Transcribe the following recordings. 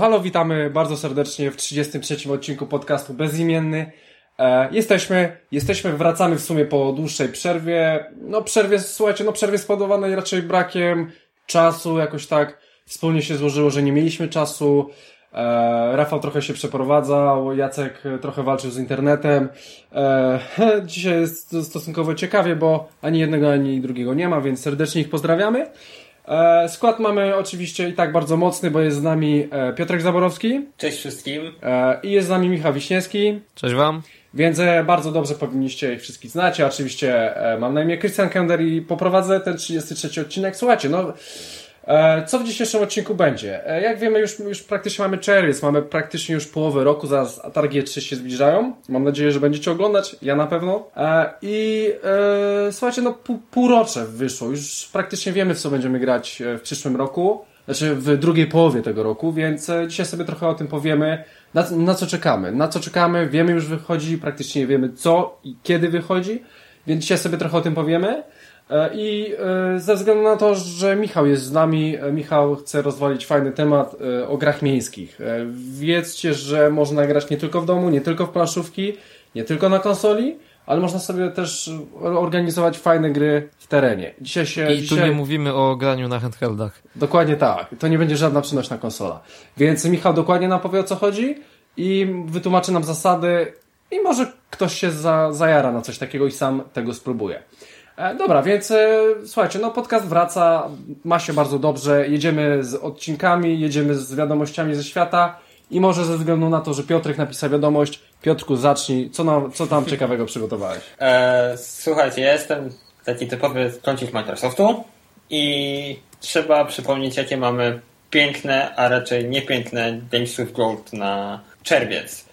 halo, witamy bardzo serdecznie w 33 odcinku podcastu Bezimienny. E, jesteśmy, jesteśmy, wracamy w sumie po dłuższej przerwie. No przerwie, słuchajcie, no przerwie spowodowanej raczej brakiem czasu, jakoś tak wspólnie się złożyło, że nie mieliśmy czasu. E, Rafał trochę się przeprowadzał, Jacek trochę walczył z internetem. E, dzisiaj jest stosunkowo ciekawie, bo ani jednego, ani drugiego nie ma, więc serdecznie ich pozdrawiamy. E, skład mamy oczywiście i tak bardzo mocny, bo jest z nami e, Piotrek Zaborowski. Cześć wszystkim. E, I jest z nami Michał Wiśniewski. Cześć Wam. Więc bardzo dobrze powinniście ich wszystkich znać. Ja oczywiście mam na imię Christian Kender i poprowadzę ten 33 odcinek. Słuchajcie, no co w dzisiejszym odcinku będzie? E, jak wiemy, już, już praktycznie mamy czerwiec, mamy praktycznie już połowę roku, zaraz targi 3 się zbliżają. Mam nadzieję, że będziecie oglądać, ja na pewno. E, I e, słuchajcie, no pół, półrocze wyszło, już praktycznie wiemy, w co będziemy grać e, w przyszłym roku. Znaczy w drugiej połowie tego roku, więc e, dzisiaj sobie trochę o tym powiemy. Na, na co czekamy? Na co czekamy? Wiemy już wychodzi, praktycznie wiemy co i kiedy wychodzi, więc dzisiaj sobie trochę o tym powiemy. E, I e, ze względu na to, że Michał jest z nami, e, Michał chce rozwalić fajny temat o grach miejskich. Wiedzcie, że można grać nie tylko w domu, nie tylko w planszówki, nie tylko na konsoli, ale można sobie też organizować fajne gry w terenie. Dzisiaj się. I tu dzisiaj... nie mówimy o graniu na handheldach. Dokładnie tak. To nie będzie żadna przenośna konsola. Więc Michał dokładnie nam powie o co chodzi i wytłumaczy nam zasady i może ktoś się za, zajara na coś takiego i sam tego spróbuje. E, dobra, więc e, słuchajcie, no podcast wraca, ma się bardzo dobrze, jedziemy z odcinkami, jedziemy z wiadomościami ze świata i może ze względu na to, że Piotrek napisał wiadomość, Piotrku zacznij, co, nam, co tam ciekawego przygotowałeś? E, słuchajcie, ja jestem taki typowy kącik Microsoftu i trzeba przypomnieć, jakie mamy piękne, a raczej niepiękne Games with Gold na czerwiec.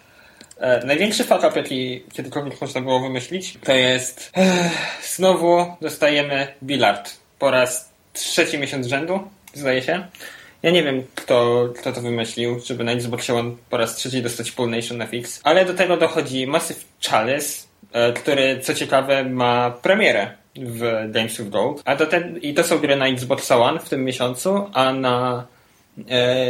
E, największy fuck up, jaki kiedykolwiek można było wymyślić, to jest e, znowu dostajemy bilard po raz trzeci miesiąc rzędu, zdaje się. Ja nie wiem, kto, kto to wymyślił, żeby na Xboxie One po raz trzeci dostać Full Nation FX, ale do tego dochodzi Massive Chalice, e, który, co ciekawe, ma premierę w Games with Gold. A to ten, I to są gry na Xbox One w tym miesiącu, a na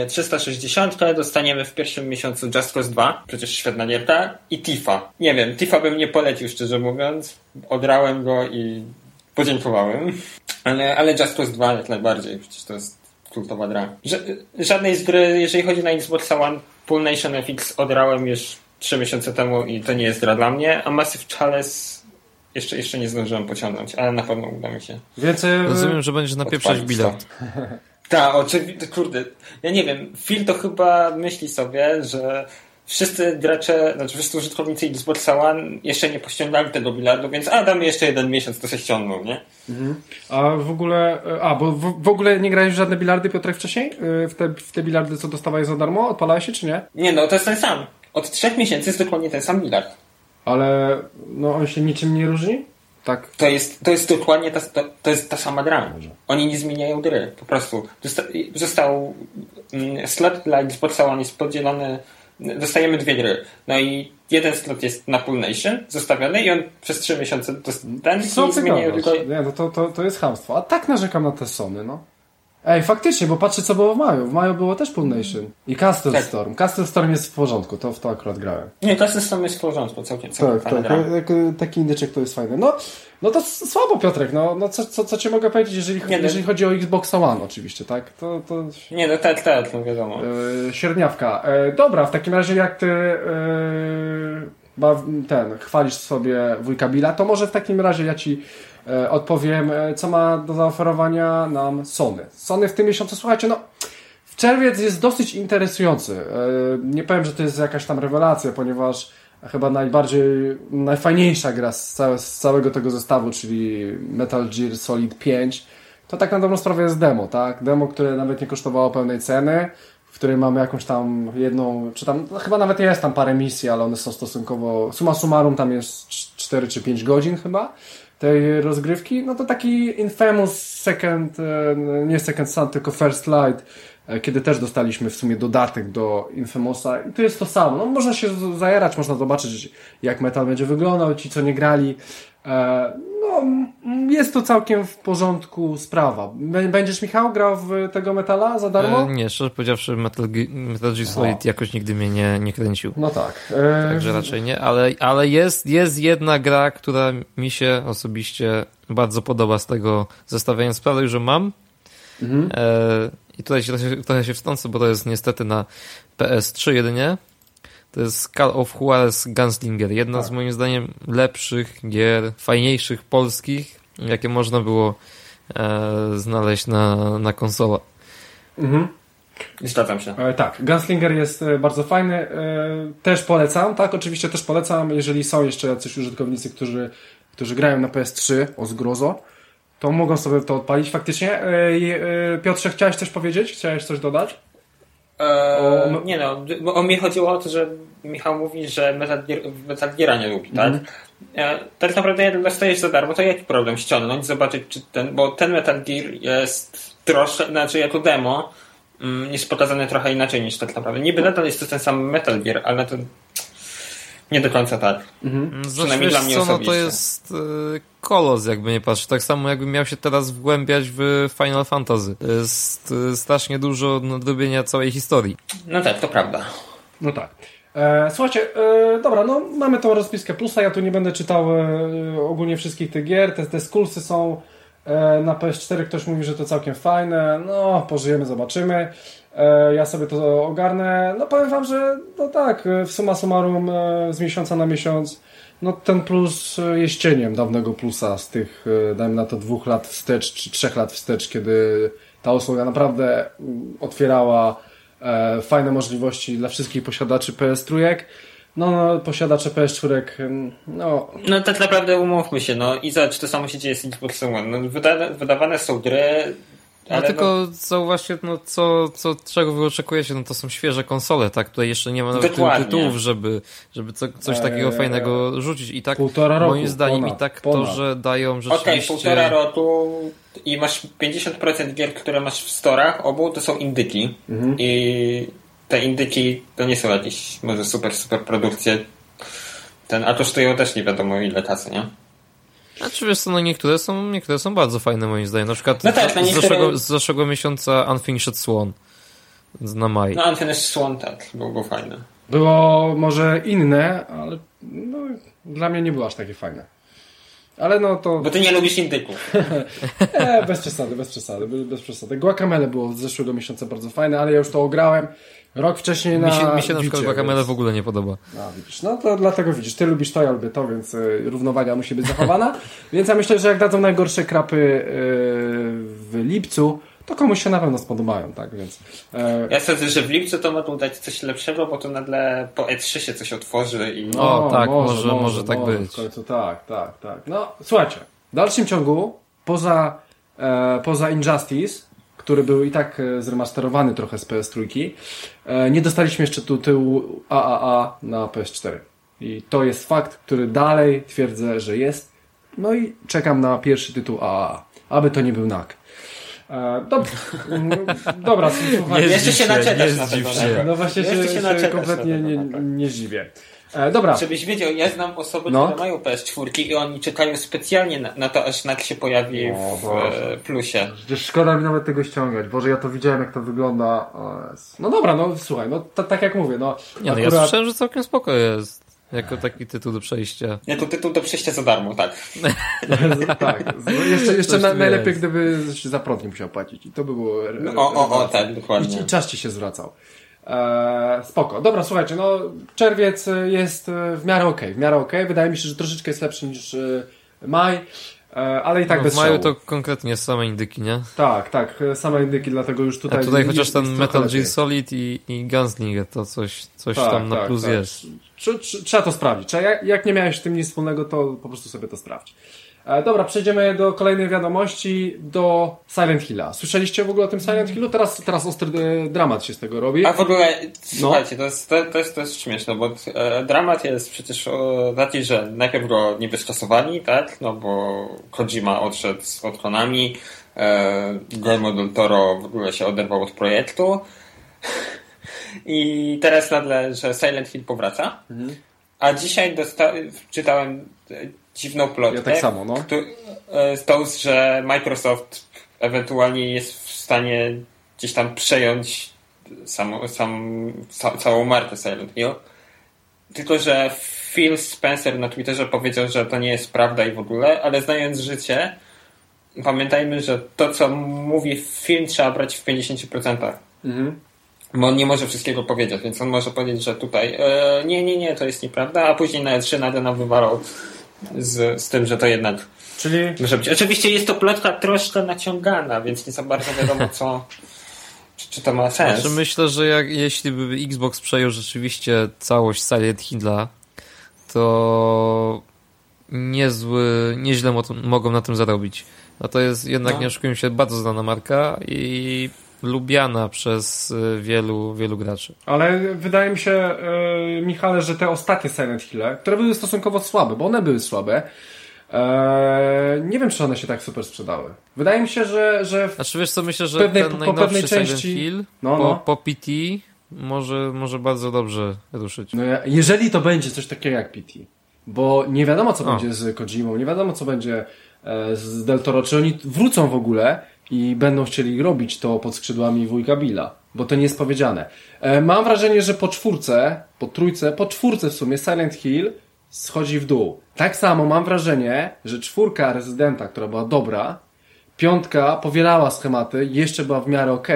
360 dostaniemy w pierwszym miesiącu Just Cause 2, przecież świetna gierka, i Tifa. Nie wiem, Tifa bym nie polecił, szczerze mówiąc. Odrałem go i podziękowałem. Ale, ale Just Cause 2 jak najbardziej, przecież to jest kultowa gra. Ża żadnej z gry, jeżeli chodzi na Xbox One, Full Nation FX odrałem już 3 miesiące temu i to nie jest gra dla mnie, a Massive Chalice jeszcze, jeszcze nie zdążyłem pociągnąć, ale na pewno uda mi się. Więc e, Rozumiem, że będziesz napieprzać bilard. Tak, oczywiście, kurde, ja nie wiem, Phil to chyba myśli sobie, że wszyscy gracze, znaczy wszyscy użytkownicy Xbox One jeszcze nie pościągali tego bilardu, więc a damy jeszcze jeden miesiąc, to się ściągnął, nie? A w ogóle, a bo w, w ogóle nie grałeś w żadne bilardy Piotrek wcześniej? Y, W te, w te bilardy, co dostawałeś za darmo? Odpalałeś się czy nie? Nie no, to jest ten sam. Od trzech miesięcy jest dokładnie ten sam bilard. Ale no on się niczym nie różni? Tak. To jest, to jest dokładnie ta, to, to jest ta sama gra. Oni nie zmieniają gry, po prostu. Zosta, został mm, slot dla Xboxa One jest podzielony, dostajemy dwie gry. No i jeden slot jest na Full Nation zostawiony i on przez trzy miesiące ten Co i zmieniają tylko... Nie, no to, to, to jest chamstwo. A tak narzekam na te Sony, no. Ej, faktycznie, bo patrzę co było w maju. W maju było też Pool Nation. I Castle Tak. Storm. Castle Storm jest w porządku, to w to akurat grałem. Nie, to system jest w porządku, całkiem, całkiem Tak, tak. taki indyczek to jest fajne. No, no to słabo Piotrek, no, no co, co, co ci mogę powiedzieć, jeżeli, Nie, no- jeżeli chodzi o Xbox One oczywiście, tak? To, to Nie, no tak, tak, no wiadomo. E, średniawka. E, dobra, w takim razie jak ty e, ba, ten, chwalisz sobie wujka Billa, to może w takim razie ja ci e, odpowiem, e, co ma do zaoferowania nam Sony. Sony w tym miesiącu, słuchajcie, no czerwiec jest dosyć interesujący. E, nie powiem, że to jest jakaś tam rewelacja, ponieważ chyba najbardziej, najfajniejsza gra z całego tego zestawu, czyli Metal Gear Solid 5, to tak na dobrą sprawę jest demo, tak? Demo, które nawet nie kosztowało pełnej ceny, w której mamy jakąś tam jedną, czy tam, no chyba nawet jest tam parę misji, ale one są stosunkowo, suma summarum tam jest 4 czy 5 godzin chyba tej rozgrywki, no to taki infamous second, e, nie second sun, tylko first light, kiedy też dostaliśmy w sumie dodatek do Infamousa i to jest to samo. No, można się zajarać, można zobaczyć jak metal będzie wyglądał, ci co nie grali. E, No, jest to całkiem w porządku sprawa. Bę- Będziesz, Michał, grał w tego metala za darmo? E, nie, szczerze powiedziawszy, Metal, Metal Gear Solid jakoś nigdy mnie nie, nie kręcił. No tak. E, Także raczej nie, ale, ale jest, jest jedna gra, która mi się osobiście bardzo podoba z tego zestawienia. Sprawę, że mam. Mhm. E, I tutaj się, trochę, się wtrącę, bo to jest niestety na PS3 jedynie. To jest Call of Juarez Gunslinger. Jedna Tak. z moim zdaniem lepszych gier, fajniejszych polskich, jakie można było e, znaleźć na, na konsolę. Mhm. Zgadzam się. E, tak, Gunslinger jest e, bardzo fajny. E, też polecam, tak, oczywiście też polecam, jeżeli są jeszcze jacyś użytkownicy, którzy, którzy grają na PS3 o zgrozo, to mogą sobie to odpalić faktycznie. E, e, Piotrze, chciałeś coś powiedzieć? Chciałeś coś dodać? Eee, O- nie no, bo o mnie chodziło o to, że Michał mówi, że Metal Gear, Metal nie lubi, tak? Mhm. E, tak naprawdę jak dostajesz za darmo, to jaki problem ściągnąć, zobaczyć czy ten, bo ten Metal Gear jest troszkę, znaczy jako demo mm, jest pokazany trochę inaczej niż tak naprawdę. Niby nadal jest to ten sam Metal Gear, ale to nie do końca tak. Znaczy, Przynajmniej wiesz dla mnie co, no to jest e, kolos, jakby nie patrzeć. Tak samo jakbym miał się teraz wgłębiać w Final Fantasy. To jest e, strasznie dużo nadrobienia całej historii. No tak, to prawda. No tak. E, słuchajcie, e, dobra, no mamy tą rozpiskę plusa, ja tu nie będę czytał e, ogólnie wszystkich tych gier, te, te skulsy są na PS4, ktoś mówi, że to całkiem fajne, no pożyjemy, zobaczymy. E, ja sobie to ogarnę, no powiem wam, że no tak, e, w summa summarum e, z miesiąca na miesiąc, no ten plus e, jest cieniem dawnego plusa z tych, e, dajmy na to dwóch lat wstecz, czy trzech lat wstecz, kiedy ta usługa naprawdę mm, otwierała e, fajne możliwości dla wszystkich posiadaczy PS3. No, no posiadacze PS4, mm, no, No tak naprawdę umówmy się, no i zobacz, to samo się dzieje z Xboxem One. No, wyda, wydawane są gry, No ale tylko zauważcie, no co, co, czego wy oczekujecie, no to są świeże konsole, tak? Tutaj jeszcze nie ma nawet Dokładnie. tytułów, żeby, żeby co, coś takiego Eee, fajnego rzucić. I tak, półtora roku, moim zdaniem, ponad, i tak ponad. to, że dają no, Okej, rzeczywiście... półtora roku i masz 50% gier, które masz w storach, obu to są indyki. Mhm. I te indyki to nie są jakieś może super, super produkcje. Ten, a kosztują też nie wiadomo ile kasy, nie? Znaczy wiesz co, no niektóre są, niektóre są bardzo fajne moim zdaniem. Na przykład No tak, no z, niektóre- zeszłego, z zeszłego miesiąca Unfinished Swan z- na maj. No Unfinished Swan tak, byłby fajny. było może inne, ale no, dla mnie nie było aż takie fajne. Ale no to Bo ty nie lubisz indyków. e, bez przesady, bez przesady, bez, bez przesady. Guacamele było z zeszłego miesiąca bardzo fajne, ale ja już to ograłem rok wcześniej na Mi się, mi się na przykład Guacamele w ogóle nie podoba. No widzisz, no to dlatego widzisz, ty lubisz to, ja lubię to, więc y, równowaga musi być zachowana. więc ja myślę, że jak dadzą najgorsze krapy y, w lipcu, to komuś się na pewno spodobają, tak, więc... e, Ja sądzę, że w lipcu to mogą dać coś lepszego, bo to nagle po E3 się coś otworzy i... O, tak, może- może tak może, być. W końcu tak, tak, tak. No, słuchajcie, w dalszym ciągu, poza, e, poza Injustice, który był i tak e, zremasterowany trochę z PS3, e, nie dostaliśmy jeszcze tu tyłu AAA na PS4. I to jest fakt, który dalej twierdzę, że jest. No i czekam na pierwszy tytuł AAA. Aby to nie był NAK. E, dob dobra, słuchaj. Nie Jeszcze się się, naczekasz nie na tego. się. No właśnie się, Jeszcze się, naczekasz kompletnie na nie, nie dziwię. E, dobra, Żebyś wiedział, ja znam osoby, No. które mają PS4 i oni czekają specjalnie na, na to, aż NAK się pojawi O w e, plusie. Przecież szkoda mi nawet tego ściągać. Boże, ja to widziałem, jak to wygląda. No dobra, no słuchaj, no ta, tak jak mówię, no Nie, no ja akurat... słyszałem, że całkiem spoko jest. Jako taki tytuł do przejścia. Nie, to tytuł do przejścia za darmo, tak. tak, jeszcze, jeszcze na, najlepiej, gdyby za prąd nie musiał płacić. I to by było... re- No, o, o, o, tak, dokładnie. I, I czas ci się zwracał. Eee, spoko. Dobra, słuchajcie, no czerwiec jest e, w miarę okej, w miarę okej. Wydaje mi się, że troszeczkę jest lepszy niż e, maj, e, ale i tak no, bez w maju szału. to konkretnie same indyki, nie? Tak, tak, same indyki, dlatego już tutaj... A tutaj jest- chociaż ten Metal. Gear Solid i, i Gunslinger to coś, coś Tak, tam na tak, plus tak. jest. Trze- trze- Trzeba to sprawdzić. Trzeba, jak, jak nie miałeś z tym nic wspólnego, to po prostu sobie to sprawdź. E, dobra, przejdziemy do kolejnej wiadomości, do Silent Hilla. Słyszeliście w ogóle o tym Silent Hillu? Teraz, teraz ostry e, dramat się z tego robi. A w ogóle, słuchajcie, to, jest, to, to, jest, to jest śmieszne, bo e, dramat jest przecież o, taki, że najpierw go niby stosowali, tak, no bo Kojima odszedł z od Konami, e, Guillermo del Toro w ogóle się oderwał od projektu i teraz nagle, że Silent Hill powraca, a dzisiaj czytałem dziwną plotkę, Ja tak samo, no. któ- e, to, że Microsoft ewentualnie jest w stanie gdzieś tam przejąć samą, sam, ca, całą markę Silent Hill. Tylko, że Phil Spencer na Twitterze powiedział, że to nie jest prawda i w ogóle, ale znając życie, pamiętajmy, że to, co mówi film, trzeba brać w 50%. Mhm. Bo on nie może wszystkiego powiedzieć, więc on może powiedzieć, że tutaj e, nie, nie, nie, to jest nieprawda, a później na E3 nagle nam wywalał z, z tym, że to jednak Czyli... może być. Oczywiście jest to plotka troszkę naciągana, więc nie za bardzo wiadomo, co czy, czy to ma sens. Znaczy myślę, że jak, jeśli by Xbox przejął rzeczywiście całość Silent Hilla, to niezły, nieźle mogą na tym zarobić. No to jest jednak, no. nie oszukujmy się, bardzo znana marka i lubiana przez y, wielu, wielu graczy. Ale wydaje mi się, yy, Michale, że te ostatnie Silent Hill, które były stosunkowo słabe, bo one były słabe, Eee, nie wiem, czy one się tak super sprzedały. Wydaje mi się, że, że w znaczy, wiesz co, myślę, że pewnej, ten po, po pewnej części Hill, no, no. Po, po PT może, może bardzo dobrze ruszyć. No, jeżeli to będzie coś takiego jak PT, bo nie wiadomo, co o. będzie z Kojimą, nie wiadomo, co będzie e, z Del Toro, czy oni wrócą w ogóle i będą chcieli robić to pod skrzydłami wujka Billa, bo to nie jest powiedziane. E, mam wrażenie, że po czwórce, po trójce, po czwórce w sumie Silent Hill schodzi w dół. Tak samo mam wrażenie, że czwórka Rezydenta, która była dobra, piątka powielała schematy, jeszcze była w miarę ok,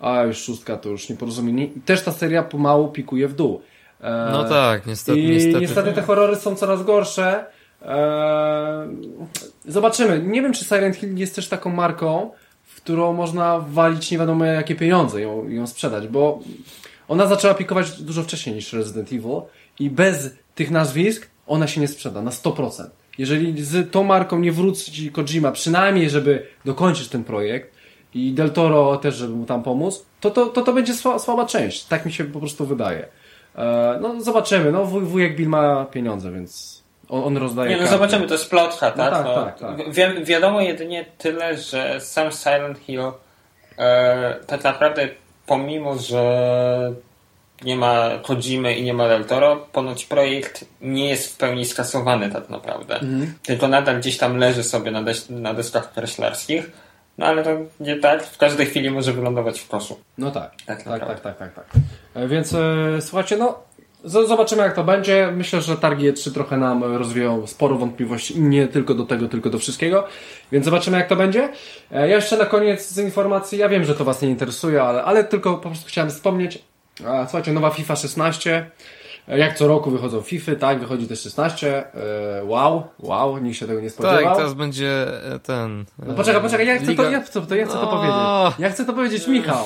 a już szóstka to już nieporozumienie. I też ta seria pomału pikuje w dół. E, no tak, niestety. I niestety, niestety te horrory są coraz gorsze. E, zobaczymy. Nie wiem, czy Silent Hill jest też taką marką, w którą można walić nie wiadomo jakie pieniądze, ją, ją sprzedać, bo ona zaczęła pikować dużo wcześniej niż Resident Evil i bez tych nazwisk ona się nie sprzeda na 100%. Jeżeli z tą marką nie wróci Kojima, przynajmniej żeby dokończyć ten projekt i Del Toro też, żeby mu tam pomóc, to to, to, to będzie słaba część. Tak mi się po prostu wydaje. E, no zobaczymy. No wuj, wujek Bill ma pieniądze, więc on, on rozdaje Nie, no karty. zobaczymy, to jest plotka, tak? No, tak, tak, tak. Wi wiadomo jedynie tyle, że sam Silent Hill e, tak naprawdę pomimo, że nie ma Kojimy i nie ma Del Toro, ponoć projekt nie jest w pełni skasowany tak naprawdę. Mhm. Tylko nadal gdzieś tam leży sobie na, des na deskach kreślarskich. No ale to nie tak, w każdej chwili może wylądować w koszu. No tak, tak, tak, tak, tak, tak, tak. E, więc e, słuchajcie, no zobaczymy jak to będzie. Myślę, że targi E3 trochę nam rozwieją sporo wątpliwości nie tylko do tego, tylko do wszystkiego. Więc zobaczymy jak to będzie. E, ja jeszcze na koniec z informacji, ja wiem, że to Was nie interesuje, ale, ale tylko po prostu chciałem wspomnieć, słuchajcie, nowa FIFA 16. Jak co roku wychodzą FIFA, tak, wychodzi też 16. E, wow, wow, nikt się tego nie spodziewał. Tak, teraz będzie e, ten. No poczekaj, poczekaj, ja chcę, Liga... to, ja to, ja chcę no. to powiedzieć. Ja chcę to powiedzieć, Michał.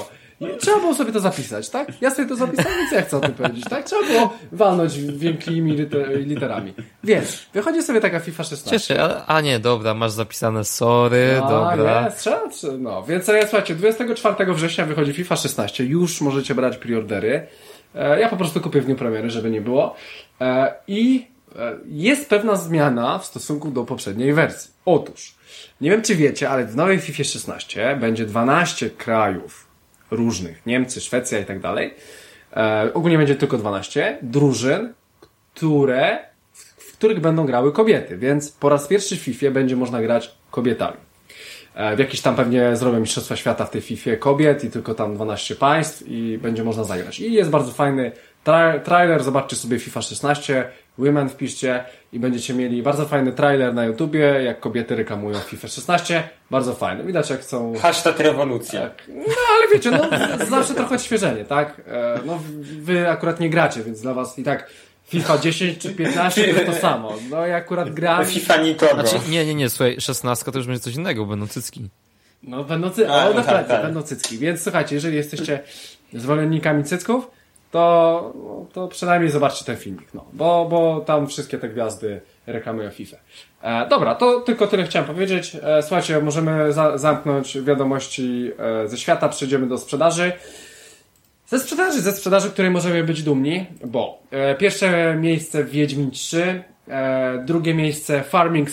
Trzeba było sobie to zapisać, tak? Ja sobie to zapisałem, więc ja chcę o tym powiedzieć, tak? Trzeba było walnąć wielkimi literami. Więc, wychodzi sobie taka FIFA 16. Cieszę, a, a nie, dobra, masz zapisane, sorry, no, dobra. Nie, trzeba, no, więc ja, słuchajcie, 24 września wychodzi FIFA 16, już możecie brać preordery. E, ja po prostu kupię w dniu premiery, żeby nie było. E, I e, jest pewna zmiana w stosunku do poprzedniej wersji. Otóż, nie wiem czy wiecie, ale w nowej FIFA 16 będzie 12 krajów różnych, Niemcy, Szwecja i tak dalej. E, ogólnie będzie tylko 12 drużyn, które, w których będą grały kobiety, więc po raz pierwszy w FIFA będzie można grać kobietami. E, w jakiś tam pewnie zrobią Mistrzostwa Świata w tej FIFA kobiet i tylko tam 12 państw i będzie można zagrać. I jest bardzo fajny tra trailer, zobaczcie sobie FIFA 16, Women wpiszcie i będziecie mieli bardzo fajny trailer na YouTubie, jak kobiety reklamują FIFA 16. Bardzo fajny. Widać jak chcą... Hashtag rewolucja. Tak. No ale wiecie, no zawsze trochę odświeżenie, tak? E, no wy akurat nie gracie, więc dla was i tak FIFA 10 czy 15 to to samo. No ja akurat gram... FIFA nikogo. Znaczy, nie, nie, nie, słuchaj, 16 to już będzie coś innego, będą cycki. No będą, cy... A, no, tak, tak. będą cycki. Więc słuchajcie, jeżeli jesteście zwolennikami cycków, to, to przynajmniej zobaczcie ten filmik, no, bo, bo tam wszystkie te gwiazdy reklamują FIFA. E, dobra, to tylko tyle chciałem powiedzieć. E, słuchajcie, możemy za, zamknąć wiadomości e, ze świata, przejdziemy do sprzedaży. Ze sprzedaży, ze sprzedaży, której możemy być dumni, bo e, pierwsze miejsce Wiedźmin 3, e, drugie miejsce Farming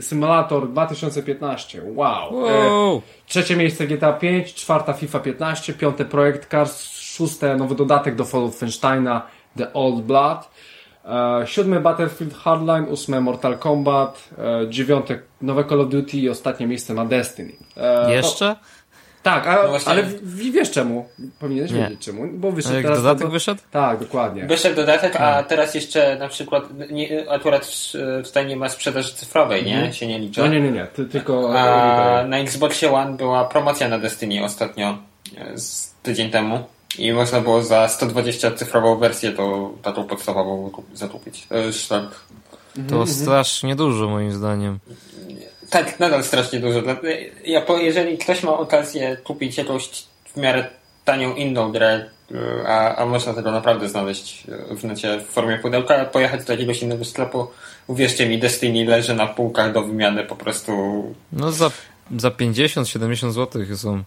Simulator 2015, wow. E, wow. trzecie miejsce GTA 5, czwarta FIFA 15, piąte Projekt Cars szóste nowy dodatek do Wolfensteina The Old Blood. E, siódmy Battlefield Hardline, ósme Mortal Kombat, e, dziewiąte nowe Call of Duty i ostatnie miejsce ma Destiny. E, Jeszcze? tak, a, No właśnie. ale w, wiesz czemu? Powinieneś Nie. wiedzieć czemu, bo wyszedł A jak teraz... dodatek to- wyszedł? Tak, dokładnie. Wyszedł dodatek, a teraz jeszcze na przykład, nie, akurat tutaj nie ma sprzedaży cyfrowej, nie? Się nie liczy. No nie, nie, nie, ty, tylko... A na Xboxie One była promocja na Destiny ostatnio, z tydzień temu. I można było za 120 cyfrową wersję to taką podstawową kup- zakupić. To już tak. To strasznie dużo moim zdaniem. Tak, nadal strasznie dużo. Ja, po- jeżeli ktoś ma okazję kupić jakąś w miarę tanią inną grę, e, a, a można tego naprawdę znaleźć e, w necie w formie pudełka, pojechać do jakiegoś innego sklepu, uwierzcie mi, Destiny leży na półkach do wymiany po prostu No za, za 50-70 zł są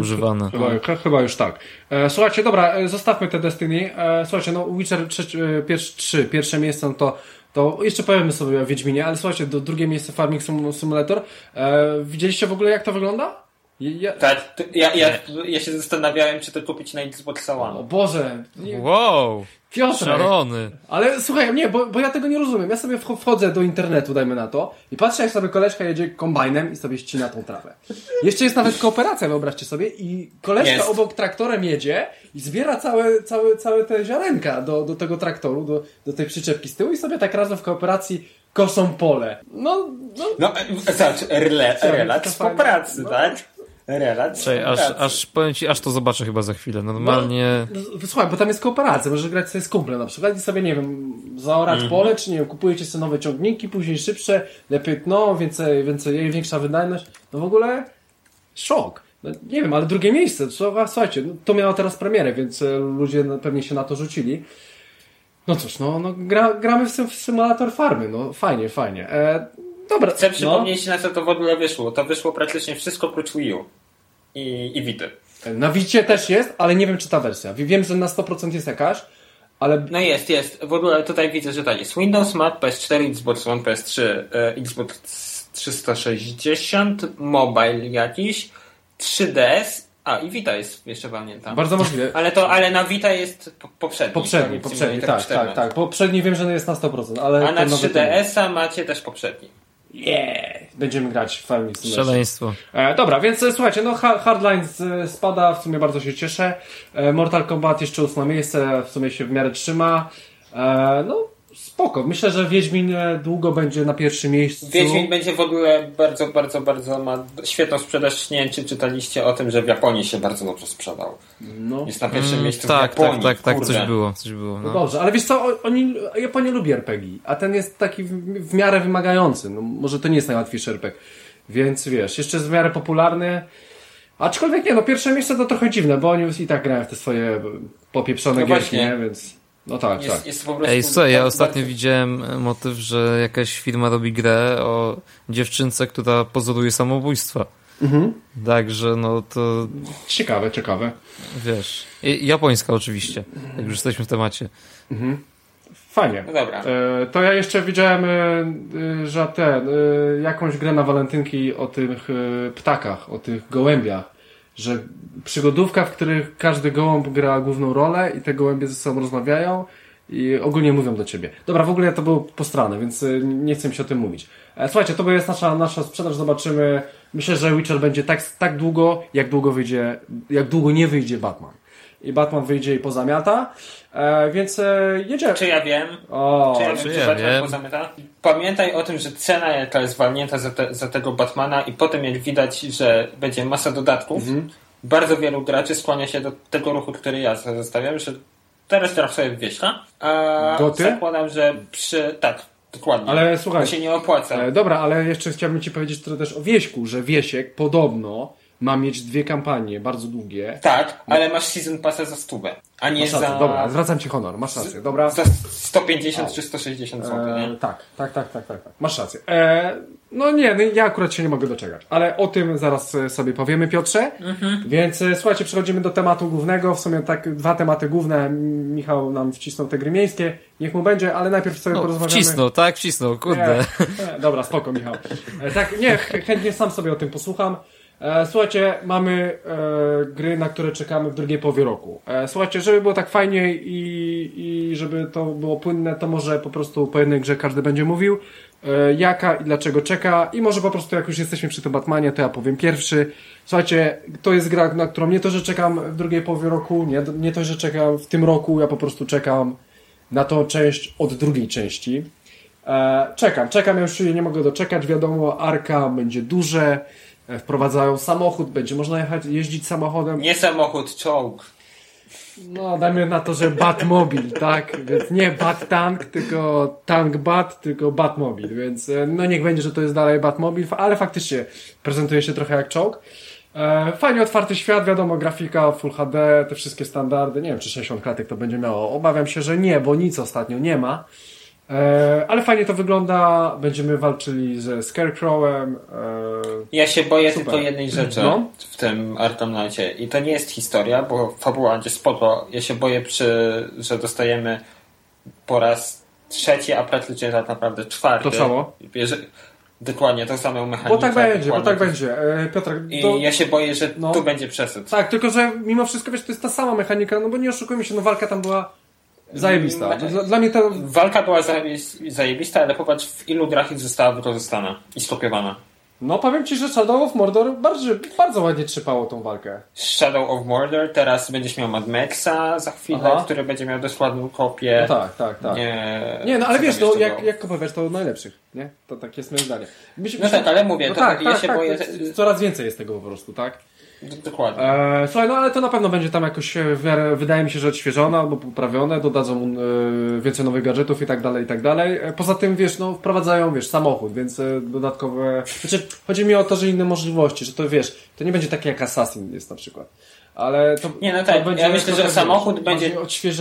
używane. Chyba, ch- chyba już tak. E, słuchajcie, dobra, e, zostawmy te Destiny. E, słuchajcie, no Witcher 3, e, pierwsze, 3 pierwsze miejsce, no to, to jeszcze powiemy sobie o Wiedźminie, ale słuchajcie, do drugie miejsce Farming Sim- Simulator. E, widzieliście w ogóle jak to wygląda? Ja, Tak, ja, ja, ja się zastanawiałem, czy to kupić na Xbox o One. Boże, nie, Wow! Piotrek, Szalony! ale słuchaj, nie, bo, bo ja tego nie rozumiem. Ja sobie wch- wchodzę do internetu, dajmy na to, i patrzę jak sobie koleżka jedzie kombajnem i sobie ścina tą trawę. Jeszcze jest nawet kooperacja, wyobraźcie sobie, i koleżka Jest. obok traktorem jedzie i zbiera całe, całe, całe te ziarenka do, do tego traktoru, do, do tej przyczepki z tyłu i sobie tak razem w kooperacji kosą pole. No, no, No, e, zobacz, rela, to fajne. współpracy, No. tak? Relacj Czekaj, aż, aż powiem ci, aż to zobaczę chyba za chwilę. Normalnie. No, słuchaj, bo tam jest kooperacja, możesz grać sobie z kumplem na przykład i sobie, nie wiem, zaorać pole, czy nie wiem, kupujecie sobie nowe ciągniki, później szybsze, lepiej tno, więcej, więcej, większa wydajność. No w ogóle szok. No, nie wiem, ale drugie miejsce, co, a, słuchajcie, no, to miało teraz premierę, więc e, ludzie no, pewnie się na to rzucili. No cóż, no, no gra, gramy w, sym, w symulator farmy, no fajnie, fajnie. E, dobra, Chcę no. przypomnieć, na co to w ogóle wyszło. To wyszło praktycznie wszystko oprócz Wii U. I, i Vita. Na Wicie też jest, ale nie wiem, czy ta wersja. Wiem, że na 100% jest jakaś, ale No jest, jest. W ogóle tutaj widzę, że tak jest. Windows, Mac, PS4, Xbox One, PS3, e, Xbox 360, mobile jakiś, 3DS, a i Vita jest jeszcze pamiętam. bardzo możliwe. Ale to, ale na Vita jest po- poprzedni. Poprzedni, poprzedni, tak, 4. tak, tak. Poprzedni wiem, że jest na 100%, ale A na ten nowy to nie. 3DS-a macie też poprzedni. Yeah! Będziemy grać w Farming Simulator. Szaleństwo. E, dobra, więc e, słuchajcie, no Ha- Hardline e, spada, w sumie bardzo się cieszę. E, Mortal Kombat jeszcze ósme miejsce, w sumie się w miarę trzyma. E, no, spoko. Myślę, że Wiedźmin e, długo będzie na pierwszym miejscu. Wiedźmin będzie w ogóle bardzo, bardzo, bardzo ma świetną sprzedaż. Nie wiem, czy czytaliście o tym, że w Japonii się bardzo dobrze sprzedał. No. Jest na pierwszym Mm, miejscu tak, w Japonii. tak, tak, tak, coś było, coś było. No No. dobrze, ale wiesz co, oni, Japonia lubi RPG, a ten jest taki w, w miarę wymagający. No, może to nie jest najłatwiejszy RPG. Więc wiesz, jeszcze jest w miarę popularny. Aczkolwiek nie, no pierwsze miejsce to trochę dziwne, bo oni i tak grają w te swoje popieprzone No gierki, właśnie. nie? Więc, no tak, Jest, tak. jest po prostu Ej, słuchaj, ja ostatnio bardzo- widziałem e, motyw, że jakaś firma robi grę o dziewczynce, która pozoruje samobójstwa. Mhm. Także, no to Ciekawe, ciekawe. wiesz. I, japońska oczywiście, jak już jesteśmy w temacie. Fajnie. No dobra. E, to ja jeszcze widziałem, e, e, że ten, e, jakąś grę na walentynki o tych e, ptakach, o tych gołębiach. Że przygodówka, w których każdy gołąb gra główną rolę i te gołębie ze sobą rozmawiają i ogólnie mówią do ciebie. Dobra, w ogóle to było postrane, więc e, nie chcę mi się o tym mówić. E, Słuchajcie, to jest nasza, nasza sprzedaż, zobaczymy. Myślę, że Witcher będzie tak, tak długo, jak długo wyjdzie, jak długo nie wyjdzie Batman. I Batman wyjdzie i pozamiata, e, więc e, jedziemy. Czy ja wiem? O, Czy ja wiem, czy czy ja Batman wiem. pozamyka? Pamiętaj o tym, że cena jaka jest walnięta za, te, za tego Batmana i potem jak widać, że będzie masa dodatków, Mhm. bardzo wielu graczy skłania się do tego ruchu, który ja zostawiam, że teraz gra sobie w wieśla, a Goty? zakładam, że przy... Tak, dokładnie. Ale słuchaj, To się nie opłaca. E, dobra, ale jeszcze chciałbym Ci powiedzieć trochę też o Wieśku, że Wiesiek podobno ma mieć dwie kampanie bardzo długie. Tak, ale masz Season Passa za stówę, a nie Masz rację, za... dobra, zwracam Ci honor, masz rację, dobra. Za 150 czy 160 zł, E, nie? tak, tak, tak, tak, tak, tak, masz rację. E, no nie, no ja akurat się nie mogę doczekać, ale o tym zaraz e, sobie powiemy, Piotrze. Więc e, słuchajcie, przechodzimy do tematu głównego. W sumie tak dwa tematy główne. Michał nam wcisnął te gry miejskie. Niech mu będzie, ale najpierw sobie No, porozmawiamy. wcisnął, tak? Wcisnął, kurde. Nie, nie, dobra, spoko, Michał. E, tak, nie, ch- chętnie sam sobie o tym posłucham. E, słuchajcie, mamy e, gry, na które czekamy w drugiej połowie roku. E, słuchajcie, żeby było tak fajnie i, i żeby to było płynne, to może po prostu po jednej grze każdy będzie mówił, e, jaka i dlaczego czeka i może po prostu jak już jesteśmy przy tym Batmanie, to ja powiem pierwszy. Słuchajcie, to jest gra, na którą nie to, że czekam w drugiej połowie roku, nie, nie to, że czekam w tym roku, ja po prostu czekam na tą część od drugiej części. E, czekam, czekam, ja już się nie mogę doczekać, wiadomo, Arka będzie duże, wprowadzają samochód, będzie można jechać, jeździć samochodem. Nie samochód, czołg. No, dajmy na to, że Batmobil, tak? Więc nie Bat-Tank, tylko Tank Bat, tylko Batmobil, więc e, no niech będzie, że to jest dalej Batmobil, ale faktycznie prezentuje się trochę jak czołg. E, fajnie otwarty świat, wiadomo, grafika, Full HD, te wszystkie standardy. Nie wiem, czy 60 klatek to będzie miało. Obawiam się, że nie, bo nic ostatnio nie ma. E, ale fajnie to wygląda. Będziemy walczyli ze Scarecrowem. E, Ja się boję Super. tylko jednej rzeczy No. w tym Knightie i to nie jest historia, bo fabuła będzie spoko. Ja się boję, przy, że dostajemy po raz trzeci, a praktycznie tak naprawdę czwarty. To samo? Dokładnie, tą samą mechanikę. bo tak będzie, bo tak to- będzie. E, Piotrek, I to... ja się boję, że No. tu będzie przesyt. Tak, tylko że mimo wszystko, wiesz, to jest ta sama mechanika, no bo nie oszukujmy się, no walka tam była zajebista. Mm, Dla, dla mnie to... Walka była zajebi- zajebista, ale popatrz w ilu grach została wykorzystana i skopiowana. No powiem Ci, że Shadow of Mordor bardzo, bardzo ładnie trzypało tą walkę. Shadow of Mordor, teraz będziesz miał Mad Maxa za chwilę, Aha. który będzie miał dosłowną kopię. No tak, tak, tak. Nie, Nie, no ale wiesz, no jak, jak kopowiesz, to najlepszych, nie? To tak jest moje zdanie. Myśl, No tak, ale mówię, no to tak, ja tak, się tak, boję, Coraz więcej jest tego po prostu, tak? Dokładnie. E, słuchaj, no ale to na pewno będzie tam jakoś e, wydaje mi się, że odświeżone albo poprawione, dodadzą e, więcej nowych gadżetów i tak dalej, i tak dalej. E, poza tym, wiesz, no wprowadzają, wiesz, samochód, więc e, dodatkowe... Znaczy, chodzi mi o to, że inne możliwości, że to, wiesz, to nie będzie takie jak Assassin jest na przykład. Ale to Nie, no to tak, będzie ja myślę, że samochód wiesz, będzie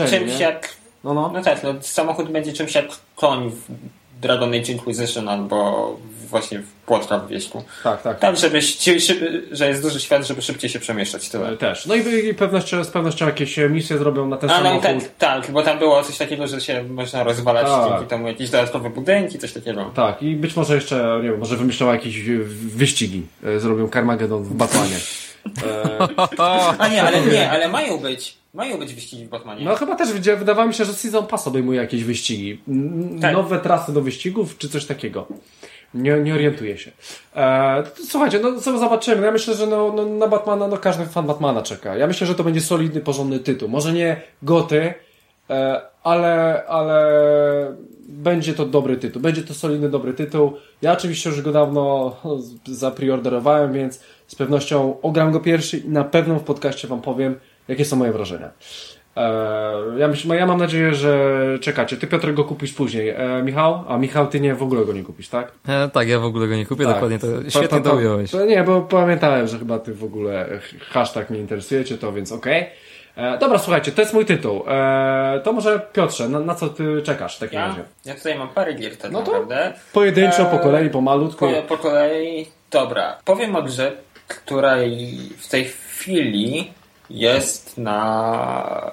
czymś nie? jak... No, no. No tak, no, samochód będzie czymś jak koń w Dragon Age Inquisition albo właśnie w Płotka w wieśku. Tak, tak. Tak, żeby, że jest duży świat, żeby szybciej się przemieszczać. Tyle. Też. No i, i pewnością, z pewnością jakieś e, misje zrobią na ten A, no samochód. tak, tak, bo tam było coś takiego, że się można rozwalać Tak. dzięki temu jakieś dodatkowe budynki, coś takiego. Tak, i być może jeszcze, nie wiem, może wymyślą jakieś wyścigi. E, Zrobią Carmageddon w Batmanie. E, A nie, ale nie, ale mają być. Mają być wyścigi w Batmanie. no chyba też wydawało mi się, że Season Pass obejmuje jakieś wyścigi. N- Tak. Nowe trasy do wyścigów, czy coś takiego. Nie, nie orientuję się. E, to, słuchajcie, no co zobaczymy. Ja myślę, że no, no, na Batmana, no każdy fan Batmana czeka. Ja myślę, że to będzie solidny, porządny tytuł. Może nie goty, e, ale, ale będzie to dobry tytuł. Będzie to solidny, dobry tytuł. Ja oczywiście już go dawno zapriorderowałem, więc z pewnością ogram go pierwszy i na pewno w podcaście wam powiem, jakie są moje wrażenia. E, ja, myślę, ja mam nadzieję, że czekacie. Ty Piotr go kupisz później. E, Michał? A Michał, ty nie w ogóle go nie kupisz, tak? E, tak, ja w ogóle go nie kupię, Tak. dokładnie to świetnie to ująłeś. Nie, bo pamiętałem, że chyba ty w ogóle hashtag nie interesujecie, to więc okej. E, Dobra, słuchajcie, to jest mój tytuł. E, to może Piotrze, na, na co ty czekasz w takim Ja, razie? ja tutaj mam parę gier tak No to- naprawdę. Pojedynczo, po E, kolei, pomalutku. Po, po kolei, dobra. Powiem o grze, która w tej chwili jest na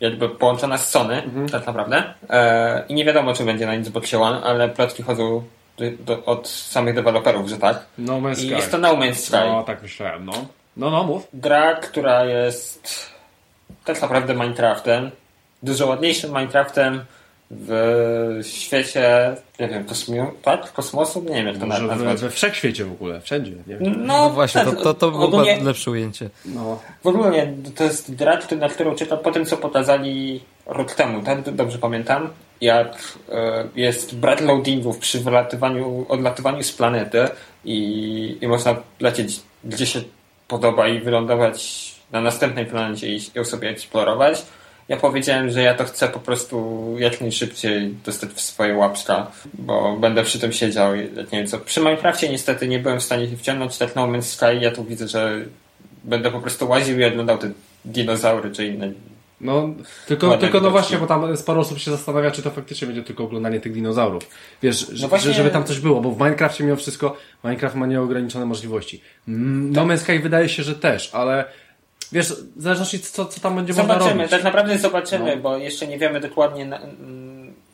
jakby połączona z Sony, Mhm. tak naprawdę. E, I nie wiadomo, czy będzie na Xbox One, ale plotki chodzą do, do, od samych deweloperów, że tak. No Man's I Sky. jest to No Man's Sky. No, tak myślałem, no. No, no, mów. Gra, która jest tak naprawdę Minecraftem. Dużo ładniejszym Minecraftem w świecie, nie wiem, kosmiu, tak? Kosmosu? Nie wiem, jak to Może nazwać. we, we wszechświecie w ogóle, wszędzie. Nie wiem. No właśnie, to, tak, to, to było ogólnie- lepsze ujęcie. No. W ogóle to jest gra, na którą czekam po tym, co pokazali rok temu, tak? Dobrze pamiętam. Jak e, jest brak loadingów przy wylatywaniu, odlatywaniu z planety i, i można lecieć gdzie się podoba i wylądować na następnej planecie i ją sobie eksplorować. Ja powiedziałem, że ja to chcę po prostu jak najszybciej dostać w swoje łapska, bo będę przy tym siedział. i Nie wiem co. Przy Minecrafcie niestety nie byłem w stanie się wciągnąć, tak No Man's Sky ja tu widzę, że będę po prostu łaził i oglądał te dinozaury czy inne. No, tylko, tylko no właśnie, bo tam sporo osób się zastanawia, czy to faktycznie będzie tylko oglądanie tych dinozaurów. Wiesz, że, No właśnie- że, żeby tam coś było, bo w Minecrafcie mimo wszystko, Minecraft ma nieograniczone możliwości. Mm, No Man's Sky wydaje się, że też, ale wiesz, w zależności co, co tam będzie można Zobaczymy, robić. tak naprawdę zobaczymy, No. bo jeszcze nie wiemy dokładnie, na,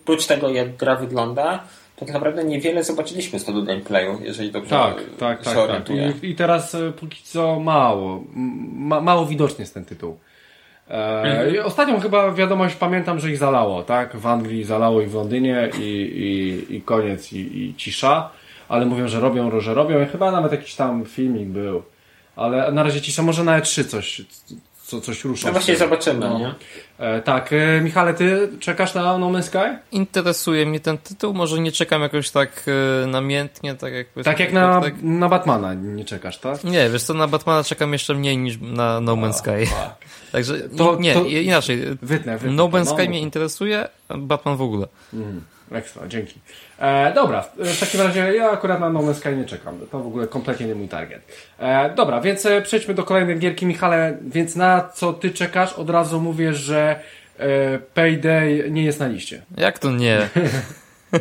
prócz tego jak gra wygląda, to tak naprawdę niewiele zobaczyliśmy z tego gameplayu, jeżeli dobrze Tak, tak, się tak. tak. orientuję. I, I teraz e, póki co mało, ma, mało widoczny jest ten tytuł. E, Mhm. i Ostatnią chyba wiadomość pamiętam, że ich zalało, tak? W Anglii zalało ich w Londynie i, i, i koniec i, i cisza. Ale mówią, że robią, że robią i chyba nawet jakiś tam filmik był. Ale na razie cisza, może na E3 coś, co, coś rusza. No właśnie zobaczymy, No. nie? E, tak, e, Michale, ty czekasz na No Man's Sky? Interesuje mnie ten tytuł, może nie czekam jakoś tak e, namiętnie, tak jak... Tak jak na, tak- na Batmana nie czekasz, tak? Nie, wiesz co, na Batmana czekam jeszcze mniej niż na No Man's Sky. Także To- nie, to- inaczej. Wytnę, wytnę. No Man's Sky mnie interesuje, a Batman w ogóle. Mhm. Ekstra, dzięki. E, dobra, w takim razie ja akurat na No Man's Sky nie czekam. To w ogóle kompletnie nie mój target. E, dobra, więc e, przejdźmy do kolejnej gierki. Michale, więc na co ty czekasz? Od razu mówię, że e, Payday nie jest na liście. Jak to nie?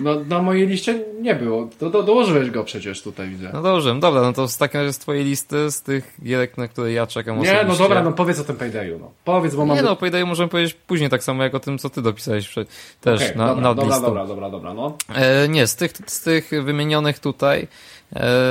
No, na mojej liście nie było. Do, do, dołożyłeś go przecież tutaj, widzę. No dobrze, dobra, no to z takim razie z twojej listy, z tych gierek, na które ja czekam nie, osobiście. no dobra, no powiedz o tym Paydayu. No. Powiedz, bo mam... Nie no, Payday możemy powiedzieć później, tak samo jak o tym, co ty dopisałeś prze- też Okej, na, dobra, nad dobra, listą. dobra, dobra, dobra, no. E, nie, z tych, z tych wymienionych tutaj,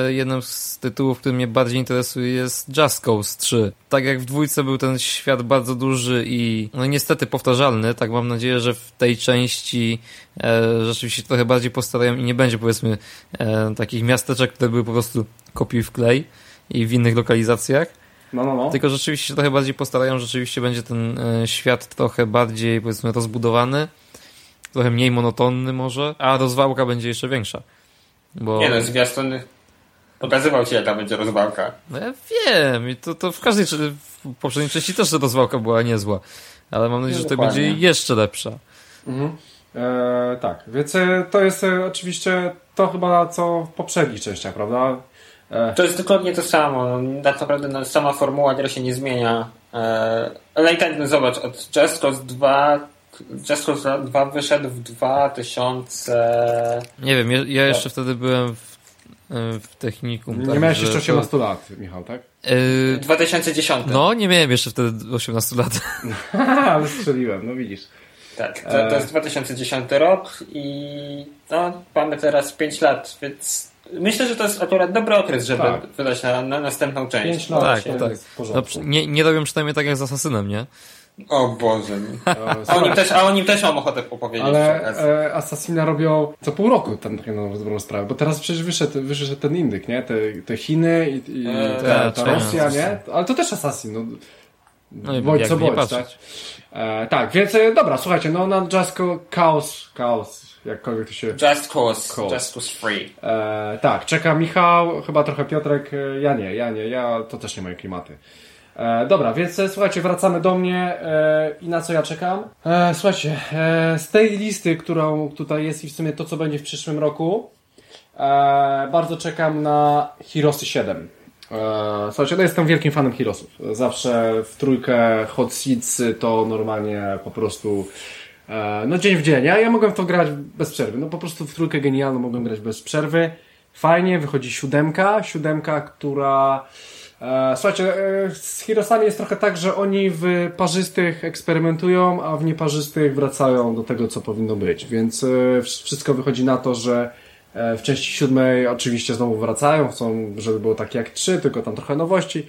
jednym z tytułów, który mnie bardziej interesuje jest Just Cause 3. Tak jak w dwójce był ten świat bardzo duży i no niestety powtarzalny, tak mam nadzieję, że w tej części e, rzeczywiście trochę bardziej postarają i nie będzie powiedzmy e, takich miasteczek, które były po prostu kopiuj w klej i w innych lokalizacjach. No, no, no. Tylko rzeczywiście się trochę bardziej postarają, rzeczywiście będzie ten e, świat trochę bardziej, powiedzmy, rozbudowany, trochę mniej monotonny może, a rozwałka będzie jeszcze większa. Bo... Nie no, zwiastun pokazywał ci jaka będzie rozwałka. No ja wiem, i to, to w każdej, w poprzedniej części też ta rozwałka była niezła, ale mam nadzieję, No że to dokładnie. będzie jeszcze lepsza. Mhm. E, tak, więc e, to jest e, oczywiście to chyba co w poprzednich częściach, prawda? E, To jest dokładnie to samo. Tak naprawdę no, sama formuła gry się nie zmienia. E, ale i tak, no, zobacz, od Just Cause 2 Just Cause 2 wyszedł w 2000... Nie wiem, ja, ja jeszcze wtedy byłem w, e, w technikum. nie tak, miałeś jeszcze to- 18 lat, Michał, tak? E, 2010. no, nie miałem jeszcze wtedy 18 lat. Ale strzeliłem, no widzisz. Tak, to, to jest 2010 rok i no, mamy teraz 5 lat, więc myślę, że to jest akurat dobry okres, żeby Tak. wydać na, na następną część. 5 lat, Tak, to tak. No, nie, nie robią przynajmniej tak jak z Asasynem, nie? O Boże. A o, nim też, a o nim też mam ochotę opowiedzieć Ale e, Assassina robią co pół roku ten na dobrą sprawę, bo teraz przecież wyszedł, wyszedł ten indyk, nie? Te, te Chiny i, i E, ta, tak, ta tak. Rosja, nie? Ale to też Assassin, no. No i bądź co bądź, tak? E, tak, więc e, dobra, słuchajcie, no na Just Co- Chaos, Chaos, jakkolwiek to się... Just Cause, Cause. Just Cause Free. E, tak, czeka Michał, chyba trochę Piotrek, e, ja nie, ja nie, ja to też nie moje klimaty. E, dobra, więc e, słuchajcie, wracamy do mnie e, i na co ja czekam. E, słuchajcie, e, z tej listy, którą tutaj jest i w sumie to, co będzie w przyszłym roku, e, bardzo czekam na Heroesy 7. E, słuchajcie, no jestem wielkim fanem Heroesów. Zawsze w trójkę Hot Seats to normalnie po prostu no dzień w dzień. Ja, ja mogłem w to grać bez przerwy. No po prostu w trójkę genialną mogłem grać bez przerwy. Fajnie, wychodzi siódemka. Siódemka, która... E, słuchajcie, e, z Heroesami jest trochę tak, że oni w parzystych eksperymentują, a w nieparzystych wracają do tego, co powinno być. Więc e, wsz- wszystko wychodzi na to, że w części siódmej oczywiście znowu wracają, chcą, żeby było tak jak trzy, tylko tam trochę nowości.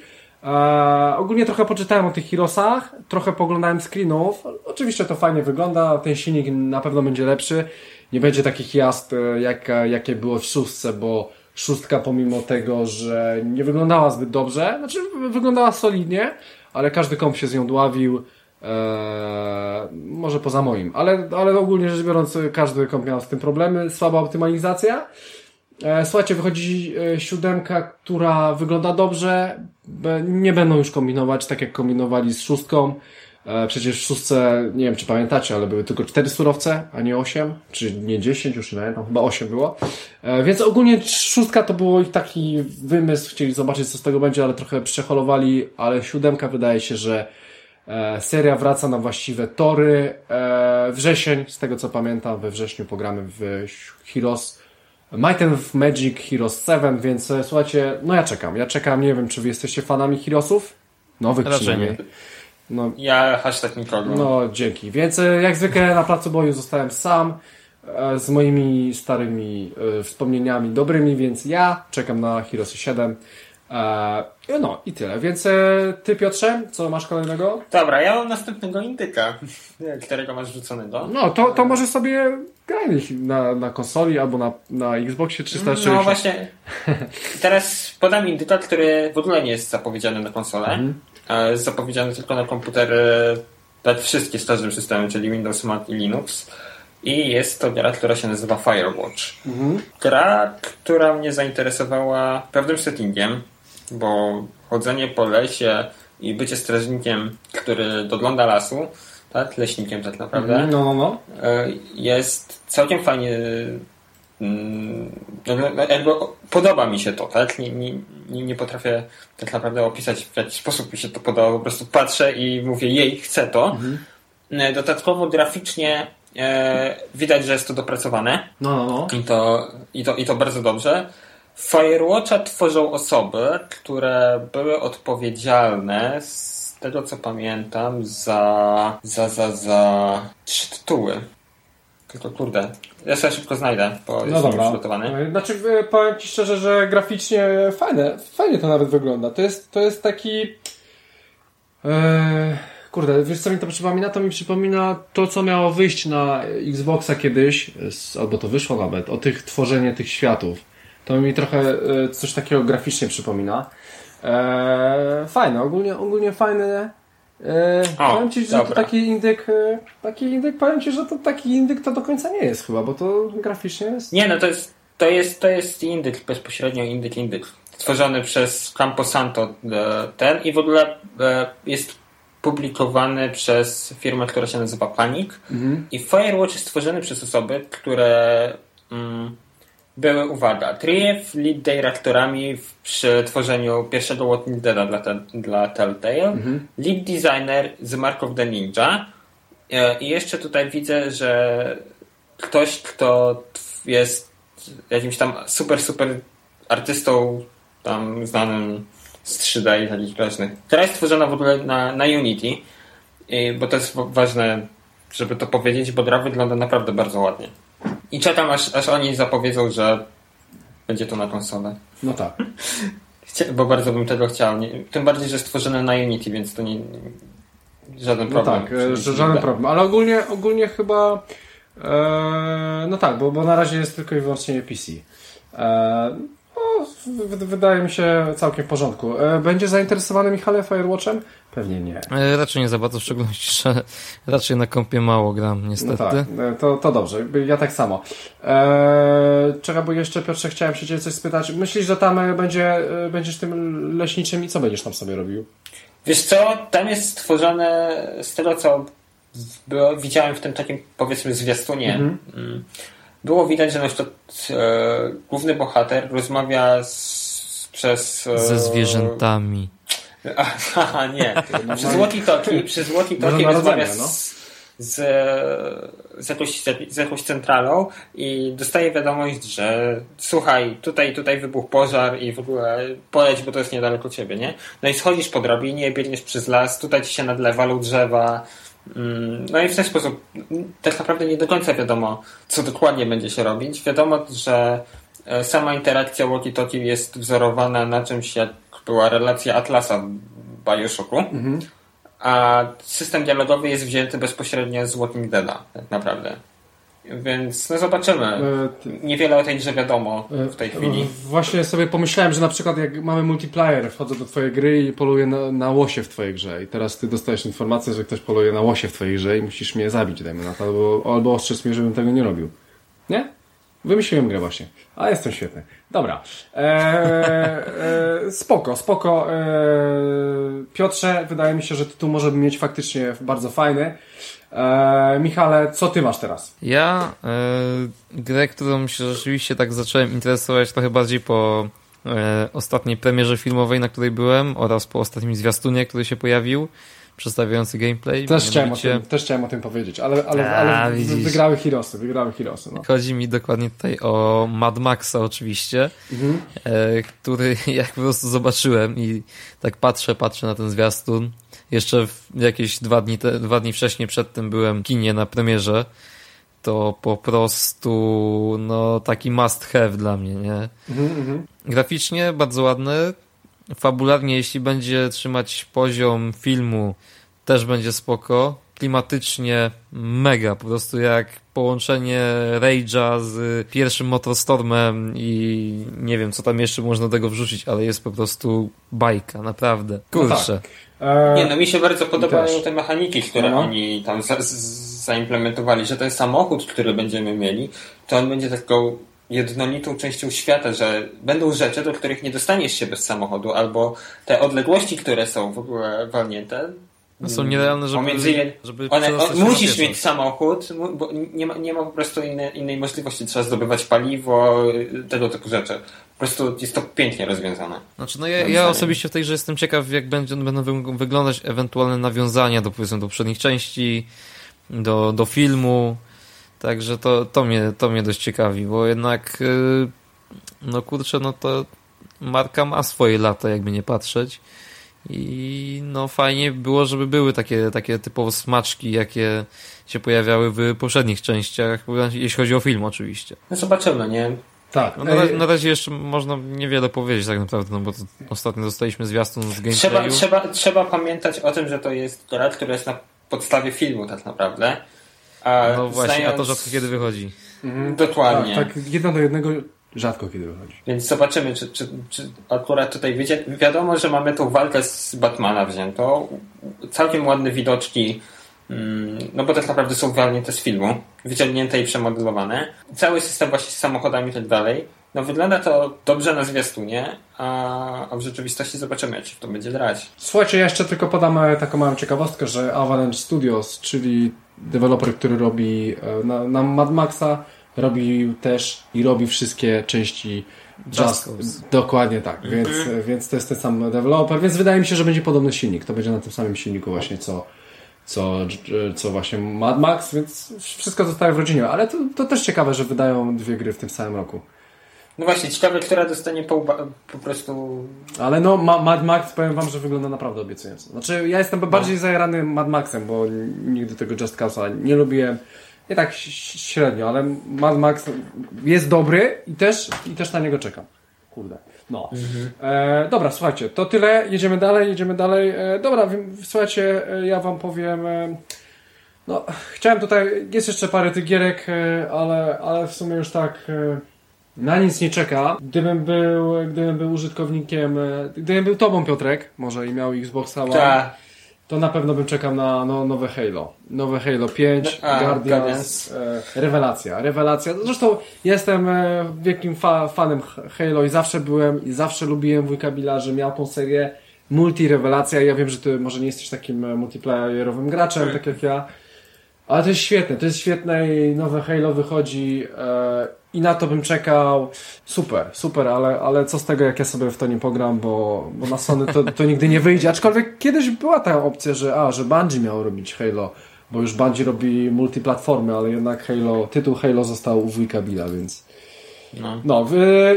Ogólnie trochę poczytałem o tych Heroesach, trochę poglądałem screenów. Oczywiście to fajnie wygląda, ten silnik na pewno będzie lepszy. Nie będzie takich jazd, jak, jakie było w szóstce, bo szóstka pomimo tego, że nie wyglądała zbyt dobrze, znaczy wyglądała solidnie, ale każdy komp się z nią dławił. Eee, może poza moim, ale, ale ogólnie rzecz biorąc, każdy komp miał z tym problemy. Słaba optymalizacja. E, Słuchajcie, wychodzi e, siódemka, która wygląda dobrze. Be- Nie będą już kombinować tak jak kombinowali z szóstką. E, Przecież w szóstce, nie wiem czy pamiętacie, ale były tylko cztery surowce, a nie osiem, czy nie dziesięć, już nie pamiętam, chyba osiem było. E, Więc ogólnie szóstka to było ich taki wymysł, chcieli zobaczyć co z tego będzie, ale trochę przeholowali, ale siódemka wydaje się, że E, Seria wraca na właściwe tory. Wrzesień, z tego co pamiętam, we wrześniu pogramy w Heroes Might and Magic Heroes 7, więc słuchajcie, no ja czekam. Ja czekam, nie wiem, czy wy jesteście fanami Heroesów? Nowych Raczej przynajmniej. nie. No, Ja hashtag nikogo. no, dzięki. Więc e, jak zwykle na placu boju zostałem sam. e, z moimi starymi e, wspomnieniami dobrymi, więc ja czekam na Heroesy 7. E, no i tyle. Więc ty Piotrze, co masz kolejnego? Dobra, ja mam następnego indyka, którego masz rzuconego. No to, to może sobie graj na, na konsoli albo na, na Xboxie 360. No właśnie. Teraz podam indyka, który w ogóle nie jest zapowiedziany na konsolę. Mhm. Jest zapowiedziany tylko na komputery tak wszystkie starzy systemy, czyli Windows, Mac i Linux. I jest to gra, która się nazywa Firewatch. Mhm. Gra, która mnie zainteresowała pewnym settingiem, bo chodzenie po lesie i bycie strażnikiem, który dogląda lasu, tak, leśnikiem tak naprawdę, mhm. no, no, no. E, jest całkiem fajnie jakby podoba mi się to, tak? Nie, nie, nie potrafię tak naprawdę opisać w jaki sposób mi się to podoba. Po prostu patrzę i mówię, jej, chcę to. Mhm. E, dodatkowo graficznie e, widać, że jest to dopracowane. No, no, no. I to, i to, i to bardzo dobrze. Firewatcha tworzą osoby, które były odpowiedzialne z tego co pamiętam za za, za, za trzy tytuły. Tylko kurde, ja sobie szybko znajdę, bo no dobra. przygotowany. Znaczy powiem Ci szczerze, że graficznie fajne, fajnie to nawet wygląda. To jest, to jest taki... Eee, kurde, wiesz co mi to przypomina? To mi przypomina to, co miało wyjść na Xboxa kiedyś, albo to wyszło nawet, o tych tworzenie tych światów. To mi trochę e, coś takiego graficznie przypomina. Eee, fajne, ogólnie, ogólnie fajne. Eee, o, powiem Ci, że to taki indyk, e, taki indyk, powiem Ci, że to taki indyk to do końca nie jest chyba, bo to graficznie jest... Nie, no to jest, to jest, to jest indyk, bezpośrednio indyk, indyk. Stworzony przez Camposanto e, ten i w ogóle jest publikowany przez firmę, która się nazywa Panic. Mhm. I Firewatch jest stworzony przez osoby, które... Mm, były, uwaga, Trief lead dyrektorami przy tworzeniu pierwszego Walking Deada dla, te, dla Telltale, mhm. lead designer z Mark of the Ninja e, i jeszcze tutaj widzę, że ktoś, kto jest jakimś tam super, super artystą tam znanym z 3D i takich różnych. Która jest stworzona w ogóle na, na Unity, bo to jest ważne, żeby to powiedzieć, bo gra wygląda naprawdę bardzo ładnie. I czekam, aż, aż oni zapowiedzą, że będzie to na konsolę. No tak. Bo bardzo bym tego chciał. Tym bardziej, że stworzone na Unity, więc to nie, żaden no problem. No tak, że żaden problem. Ale ogólnie, ogólnie chyba e, no tak, bo, bo na razie jest tylko i wyłącznie PC. E, wydaje mi się całkiem w porządku. E, będzie zainteresowany Michale Firewatchem? Pewnie nie. E, raczej nie za bardzo, w szczególności, że raczej na kompie mało gram, niestety. No tak, e, to, to dobrze, ja tak samo. Eee, czekaj, bo jeszcze Piotrze chciałem się ciebie coś spytać. Myślisz, że tam będzie, będziesz tym leśniczym i co będziesz tam sobie robił? Wiesz co, tam jest stworzone z tego, co było, widziałem w tym takim, powiedzmy, zwiastunie. Mhm. Mm. Było widać, że na przykład e, główny bohater rozmawia z, przez... E, Ze zwierzętami. Aha, nie. Przez walkie-talkie, przez walkie-talkie rozmawia z, no. z, z, jakąś, z jakąś centralą i dostaje wiadomość, że słuchaj, tutaj, tutaj wybuchł pożar i w ogóle poleć, bo to jest niedaleko ciebie, nie? No i schodzisz po drabinie, biegniesz przez las, tutaj ci się nadle walą drzewa, no i w ten sposób tak naprawdę nie do końca wiadomo, co dokładnie będzie się robić. Wiadomo, że e, sama interakcja walkie-talkie jest wzorowana na czymś jak była relacja Atlasa w Bioshocku, mhm. a system dialogowy jest wzięty bezpośrednio z Walking Deada, tak naprawdę. Więc no zobaczymy. E, Niewiele o tej grze wiadomo w tej chwili. Właśnie sobie pomyślałem, że na przykład jak mamy multiplayer, wchodzę do twojej gry i poluję na, na łosie w twojej grze i teraz ty dostajesz informację, że ktoś poluje na łosie w twojej grze i musisz mnie zabić, dajmy na to, albo, albo ostrzec mnie, żebym tego nie robił. Nie? Wymyśliłem grę właśnie. A jestem świetny. Dobra. Eee, e, spoko, spoko. Eee, Piotrze, wydaje mi się, że tytuł może mieć faktycznie bardzo fajny. Eee, Michale, co ty masz teraz? Ja e, grę, którą się rzeczywiście tak zacząłem interesować trochę bardziej po e, ostatniej premierze filmowej, na której byłem oraz po ostatnim zwiastunie, który się pojawił przedstawiający gameplay. Też, chciałem, o tym, też chciałem o tym powiedzieć, ale, ale, ale wygrały Hirosy, wygrały Hirosy. No. Chodzi mi dokładnie tutaj o Mad Maxa oczywiście, mhm. e, który jak po prostu zobaczyłem i tak patrzę, patrzę na ten zwiastun. Jeszcze jakieś dwa dni, te, dwa dni wcześniej przed tym byłem w kinie na premierze to po prostu no taki must have dla mnie, nie? Mhm, Graficznie bardzo ładny, fabularnie jeśli będzie trzymać poziom filmu też będzie spoko, klimatycznie mega, po prostu jak połączenie Rage'a z pierwszym Motorstormem i nie wiem co tam jeszcze można do tego wrzucić, ale jest po prostu bajka, naprawdę. Kurczę. No tak. E, Nie, no mi się bardzo podobają też. te mechaniki, które No. oni tam za, z, zaimplementowali, że ten samochód, który będziemy mieli, to on będzie taką jednolitą częścią świata, że będą rzeczy, do których nie dostaniesz się bez samochodu, albo te odległości, które są w ogóle walnięte. No są nierealne, żeby, Pomiędzy żeby One, on, musisz mieć samochód, bo nie ma, nie ma po prostu innej, innej możliwości. Trzeba zdobywać paliwo, y, tego typu rzeczy. Po prostu jest to pięknie rozwiązane. Znaczy, no ja, ja osobiście w tej grze jestem ciekaw, jak będzie, będą wy- wyglądać ewentualne nawiązania do, powiedzmy, do poprzednich części, do, do filmu. Także to, to, mnie, to mnie dość ciekawi, bo jednak, yy, no kurczę, no to marka ma swoje lata, jakby nie patrzeć. I no fajnie by było, żeby były takie, takie typowo smaczki, jakie się pojawiały w poprzednich częściach, jeśli chodzi o film oczywiście. No zobaczymy, nie? tak. No, na, E, razie- na razie jeszcze można niewiele powiedzieć tak naprawdę, no bo to ostatnio dostaliśmy zwiastun z gameplayu. Trzeba, trzeba, trzeba pamiętać o tym, że to jest gra, która jest na podstawie filmu tak naprawdę. A No właśnie, a to znając- rzadko kiedy wychodzi. Dokładnie. tak, tak, jedno do jednego rzadko kiedy wychodzi. Więc zobaczymy, czy, czy, czy akurat tutaj wyjdzie. Wiadomo, że mamy tą walkę z Batmana wziętą. Całkiem ładne widoczki. mm, No bo tak naprawdę są walnięte z filmu, wyciągnięte i przemodelowane. Cały system właśnie z samochodami i tak dalej. No wygląda to dobrze na zwiastunie, a, a w rzeczywistości zobaczymy, jak się to będzie grać. Słuchajcie, ja jeszcze tylko podam e, taką małą ciekawostkę, że Avalanche Studios, czyli deweloper, który robi e, na, na Mad Maxa, robi też i robi wszystkie części Just dokładnie tak, więc, e, więc to jest ten sam deweloper, więc wydaje mi się, że będzie podobny silnik, to będzie na tym samym silniku właśnie co, co, co właśnie Mad Max, więc wszystko zostaje w rodzinie, ale to, to też ciekawe, że wydają dwie gry w tym samym roku. No właśnie, ciekawe, która dostanie po, po prostu Ale no, Ma Mad Max, powiem wam, że wygląda naprawdę obiecująco. Znaczy, ja jestem bardziej zajarany Mad Maxem, bo nigdy tego Just Cause'a nie lubiłem. Nie tak średnio, ale Mad Max jest dobry i też, i też na niego czekam. Kurde. No. E, dobra, słuchajcie, to tyle. Jedziemy dalej, jedziemy dalej. E, dobra, słuchajcie, e, ja wam powiem. E, no, chciałem tutaj. Jest jeszcze parę tych gierek, e, ale, ale w sumie już tak. E, na nic nie czeka. Gdybym był, gdybym był użytkownikiem, gdybym był tobą Piotrek, może i miał Xboxa One, ta, to na pewno bym czekał na no, nowe Halo. Nowe Halo 5, No, a, Guardians, Guardians. e, rewelacja, rewelacja. Zresztą jestem e, wielkim fa fanem Halo i zawsze byłem i zawsze lubiłem wujka Billa, że miał tą serię multi-rewelacja. Ja wiem, że ty może nie jesteś takim e, multiplayerowym graczem, tak jak ja, ale to jest świetne, to jest świetne i nowe Halo wychodzi e, i na to bym czekał. Super, super, ale, ale co z tego, jak ja sobie w to nie pogram, bo, bo na Sony to, to nigdy nie wyjdzie. Aczkolwiek kiedyś była ta opcja, że a, że Bungie miało robić Halo, bo już Bungie robi multiplatformy, ale jednak Halo, tytuł Halo został u wujka więc... no. No,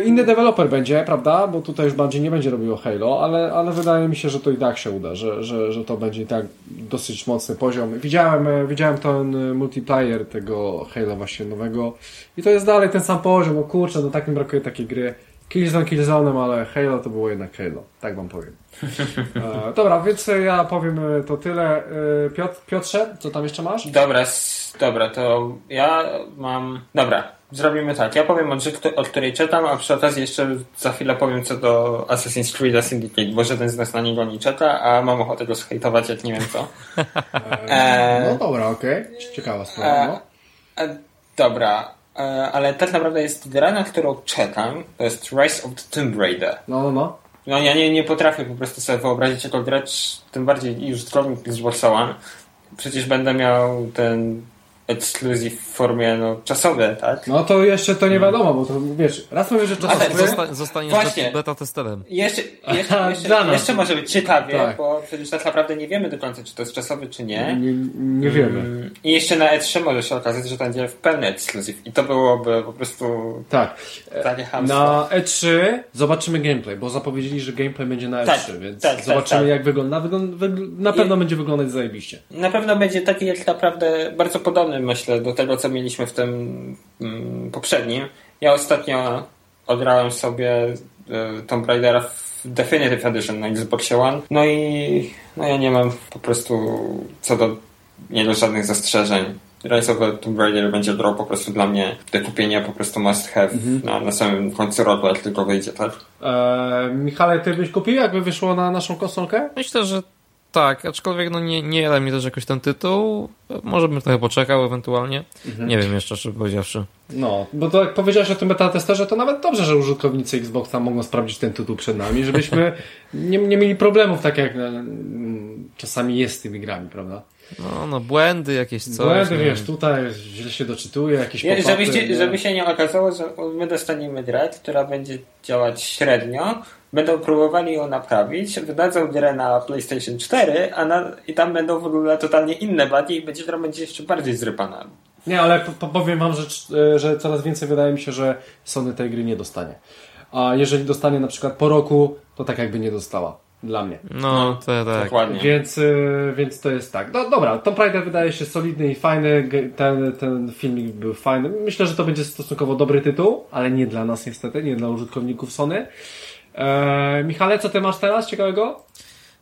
inny deweloper będzie, prawda? Bo tutaj już Bungie nie będzie robiło Halo, ale, ale wydaje mi się, że to i tak się uda, że, że, że to będzie i tak dosyć mocny poziom. Widziałem, e, widziałem ten e, multiplayer tego Halo właśnie nowego i to jest dalej ten sam poziom, no kurczę, no tak mi brakuje takiej gry. Killzone Killzone'em, ale Halo to było jednak Halo, tak wam powiem. E, dobra, więc e, ja powiem to tyle. E, Piotr, Piotrze, co tam jeszcze masz? Dobra, dobra, to ja mam. Dobra, zrobimy tak. Ja powiem o grze, kto- od której czytam, a przy okazji jeszcze za chwilę powiem co do Assassin's Creed Syndicate, bo żaden z nas na niego nie czeka, a mam ochotę go zhejtować, jak nie wiem co. E, no dobra, okej. Ciekawa sprawa, no. E, dobra, e, ale tak naprawdę jest gra, na którą czekam. To jest Rise of the Tomb Raider. No, no, no. No ja nie, nie potrafię po prostu sobie wyobrazić jako gracz, tym bardziej już Xbox One. Przecież będę miał ten ekskluzyw w formie no, czasowej, tak? No to jeszcze to nie wiadomo, bo to wiesz, raz mówię, że Ale czasowy, Zosta zostaniesz Właśnie. beta, testerem. I Jeszcze, jeszcze, Aha, jeszcze, dla nas. jeszcze może być ciekawie, Tak. bo przecież tak naprawdę nie wiemy do końca, czy to jest czasowy, czy nie. nie, nie wiemy. Mm, I jeszcze na E3 może się okazać, że to będzie w pełny ekskluzyw. I to byłoby po prostu Tak. takie hamstwo. Na E3 zobaczymy gameplay, bo zapowiedzieli, że gameplay będzie na E3, Tak, więc tak, tak, zobaczymy tak. jak wygląda. Wygląda, wygl- na pewno będzie wyglądać zajebiście. Na pewno będzie taki jak naprawdę bardzo podobny myślę, do tego, co mieliśmy w tym mm, poprzednim. Ja ostatnio odgrałem sobie y, Tomb Raidera w Definitive Edition na Xbox One. No i no ja nie mam po prostu co do nie do żadnych zastrzeżeń. Rise of the Tomb Raider będzie grą po prostu dla mnie do kupienia po prostu must have Mhm. na, na samym końcu roku, jak tylko wyjdzie, tak? E, Michale, ty byś kupił, jakby wyszło na naszą konsolkę? Myślę, że tak, aczkolwiek no nie, nie jara mi też jakoś ten tytuł. Może bym trochę poczekał ewentualnie. Mhm. Nie wiem jeszcze, szczerze powiedziawszy. No, bo to jak powiedziałeś o tym beta testerze, to nawet dobrze, że użytkownicy Xboxa mogą sprawdzić ten tytuł przed nami, żebyśmy nie, nie mieli problemów, tak jak mm, czasami jest z tymi grami, prawda? No, no błędy jakieś coś. Błędy, nie wiesz, wiem. tutaj źle się doczytuje, jakieś Nie, żeby, nie? żeby się nie okazało, że my dostaniemy grę, która będzie działać średnio, będą próbowali ją naprawić, wydadzą grę na PlayStation 4, a na, i tam będą w ogóle totalnie inne bugi i będzie, która będzie jeszcze bardziej zrypana. Nie, ale po- powiem wam, że, e, że coraz więcej wydaje mi się, że Sony tej gry nie dostanie. A jeżeli dostanie na przykład po roku, to tak jakby nie dostała. Dla mnie. No, to tak. Dokładnie. Więc, y, więc to jest tak. No dobra, Tomb Raider wydaje się solidny i fajny. Ten, ten filmik był fajny. Myślę, że to będzie stosunkowo dobry tytuł, ale nie dla nas niestety, nie dla użytkowników Sony. Eee, Michale, co ty masz teraz ciekawego?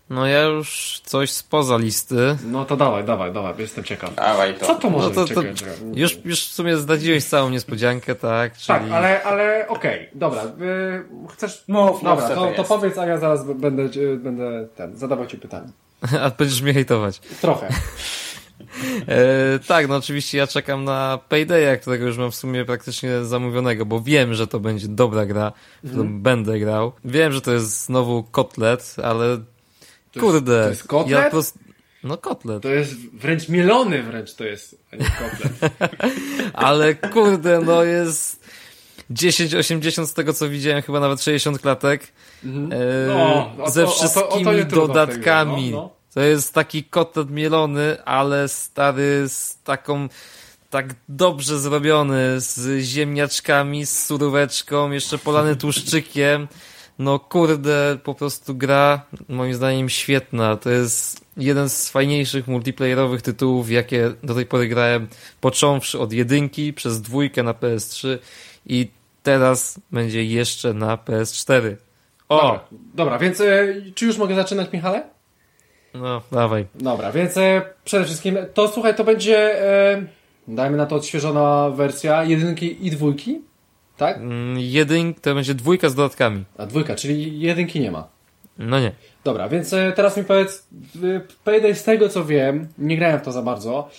No ja już coś spoza listy. No to dawaj, dawaj, dawaj, jestem ciekaw. Dawaj to. Co to może No to, być? to już, już w sumie zdradziłeś całą niespodziankę, tak? Czyli... Tak, ale, ale okej, dobra. Y, chcesz... Mów, mów, Dobra, to, to to powiedz, a ja zaraz będę, będę ten, zadawał ci pytania. A będziesz mnie hejtować. Trochę. E, tak, no oczywiście ja czekam na Paydaya, którego już mam w sumie praktycznie zamówionego, bo wiem, że to będzie dobra gra, którą Mhm. będę grał. Wiem, że to jest znowu kotlet, ale To kurde. Jest, to jest kotlet? Ja po prostu... No kotlet. To jest wręcz mielony wręcz to jest, a nie kotlet. Ale kurde, no jest 10-80 z tego co widziałem, chyba nawet 60 klatek. E, No, ze o to- o to wszystkimi tej dodatkami. no, no. To jest taki kotlet mielony, ale stary z taką tak dobrze zrobiony, z ziemniaczkami, z suróweczką, jeszcze polany tłuszczykiem. No kurde, po prostu gra moim zdaniem świetna. To jest jeden z fajniejszych multiplayerowych tytułów, jakie do tej pory grałem, począwszy od jedynki przez dwójkę na PS3 i teraz będzie jeszcze na PS4. O! Dobra, dobra więc e, czy już mogę zaczynać, Michale? No, dawaj. Dobra, więc e, przede wszystkim to słuchaj, to będzie e, dajmy na to odświeżona wersja jedynki i dwójki, tak? Mm, to będzie dwójka z dodatkami. A dwójka, czyli jedynki nie ma. No nie. Dobra, więc e, teraz mi powiedz, e, Payday z tego co wiem, nie grałem w to za bardzo,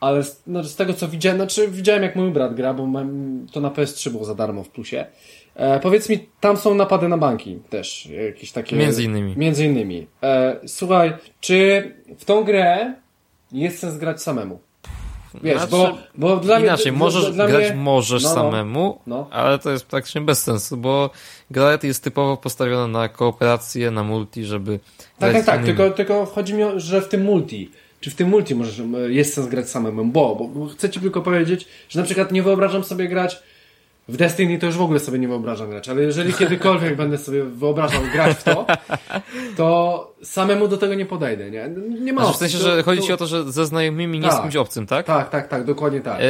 ale z, no, z tego co widziałem, znaczy widziałem jak mój brat gra, bo mam, to na PS3 było za darmo w plusie. E, powiedz mi, tam są napady na banki też, jakieś takie... Między innymi. Między innymi. E, słuchaj, czy w tą grę jest sens grać samemu? Wiesz, Znaczy, bo, bo dla mnie... Inaczej, dla- możesz dla grać mnie- możesz No, no. samemu, No. ale to jest praktycznie bez sensu, bo gra jest typowo postawiona na kooperację, na multi, żeby Tak, tak, tak, tylko, tylko chodzi mi o, że w tym multi, czy w tym multi możesz, jest sens grać samemu, bo, bo, bo chcę ci tylko powiedzieć, że na przykład nie wyobrażam sobie grać w Destiny to już w ogóle sobie nie wyobrażam grać, ale jeżeli kiedykolwiek będę sobie wyobrażał grać w to, to samemu do tego nie podejdę, nie? Nie ma Znaczy, w sensie, To- że chodzi to- ci o to, że ze znajomymi, nie z Tak. kimś obcym, tak? Tak, tak, tak, dokładnie tak. E,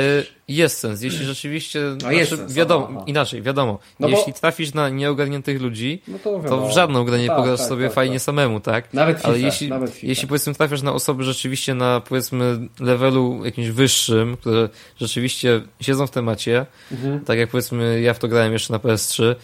Jest sens, jeśli rzeczywiście. A jest znaczy, sens, wiadomo, aha. inaczej, wiadomo. No bo- jeśli trafisz na nieogarniętych ludzi, No to, to w żadną grę nie Tak, pograsz tak, sobie tak, fajnie tak. samemu, tak? Nawet Ale FIFA, jeśli, nawet FIFA. jeśli powiedzmy trafiasz na osoby rzeczywiście na powiedzmy levelu jakimś wyższym, które rzeczywiście siedzą w temacie, Mhm. tak jak powiedzmy ja w to grałem jeszcze na PS3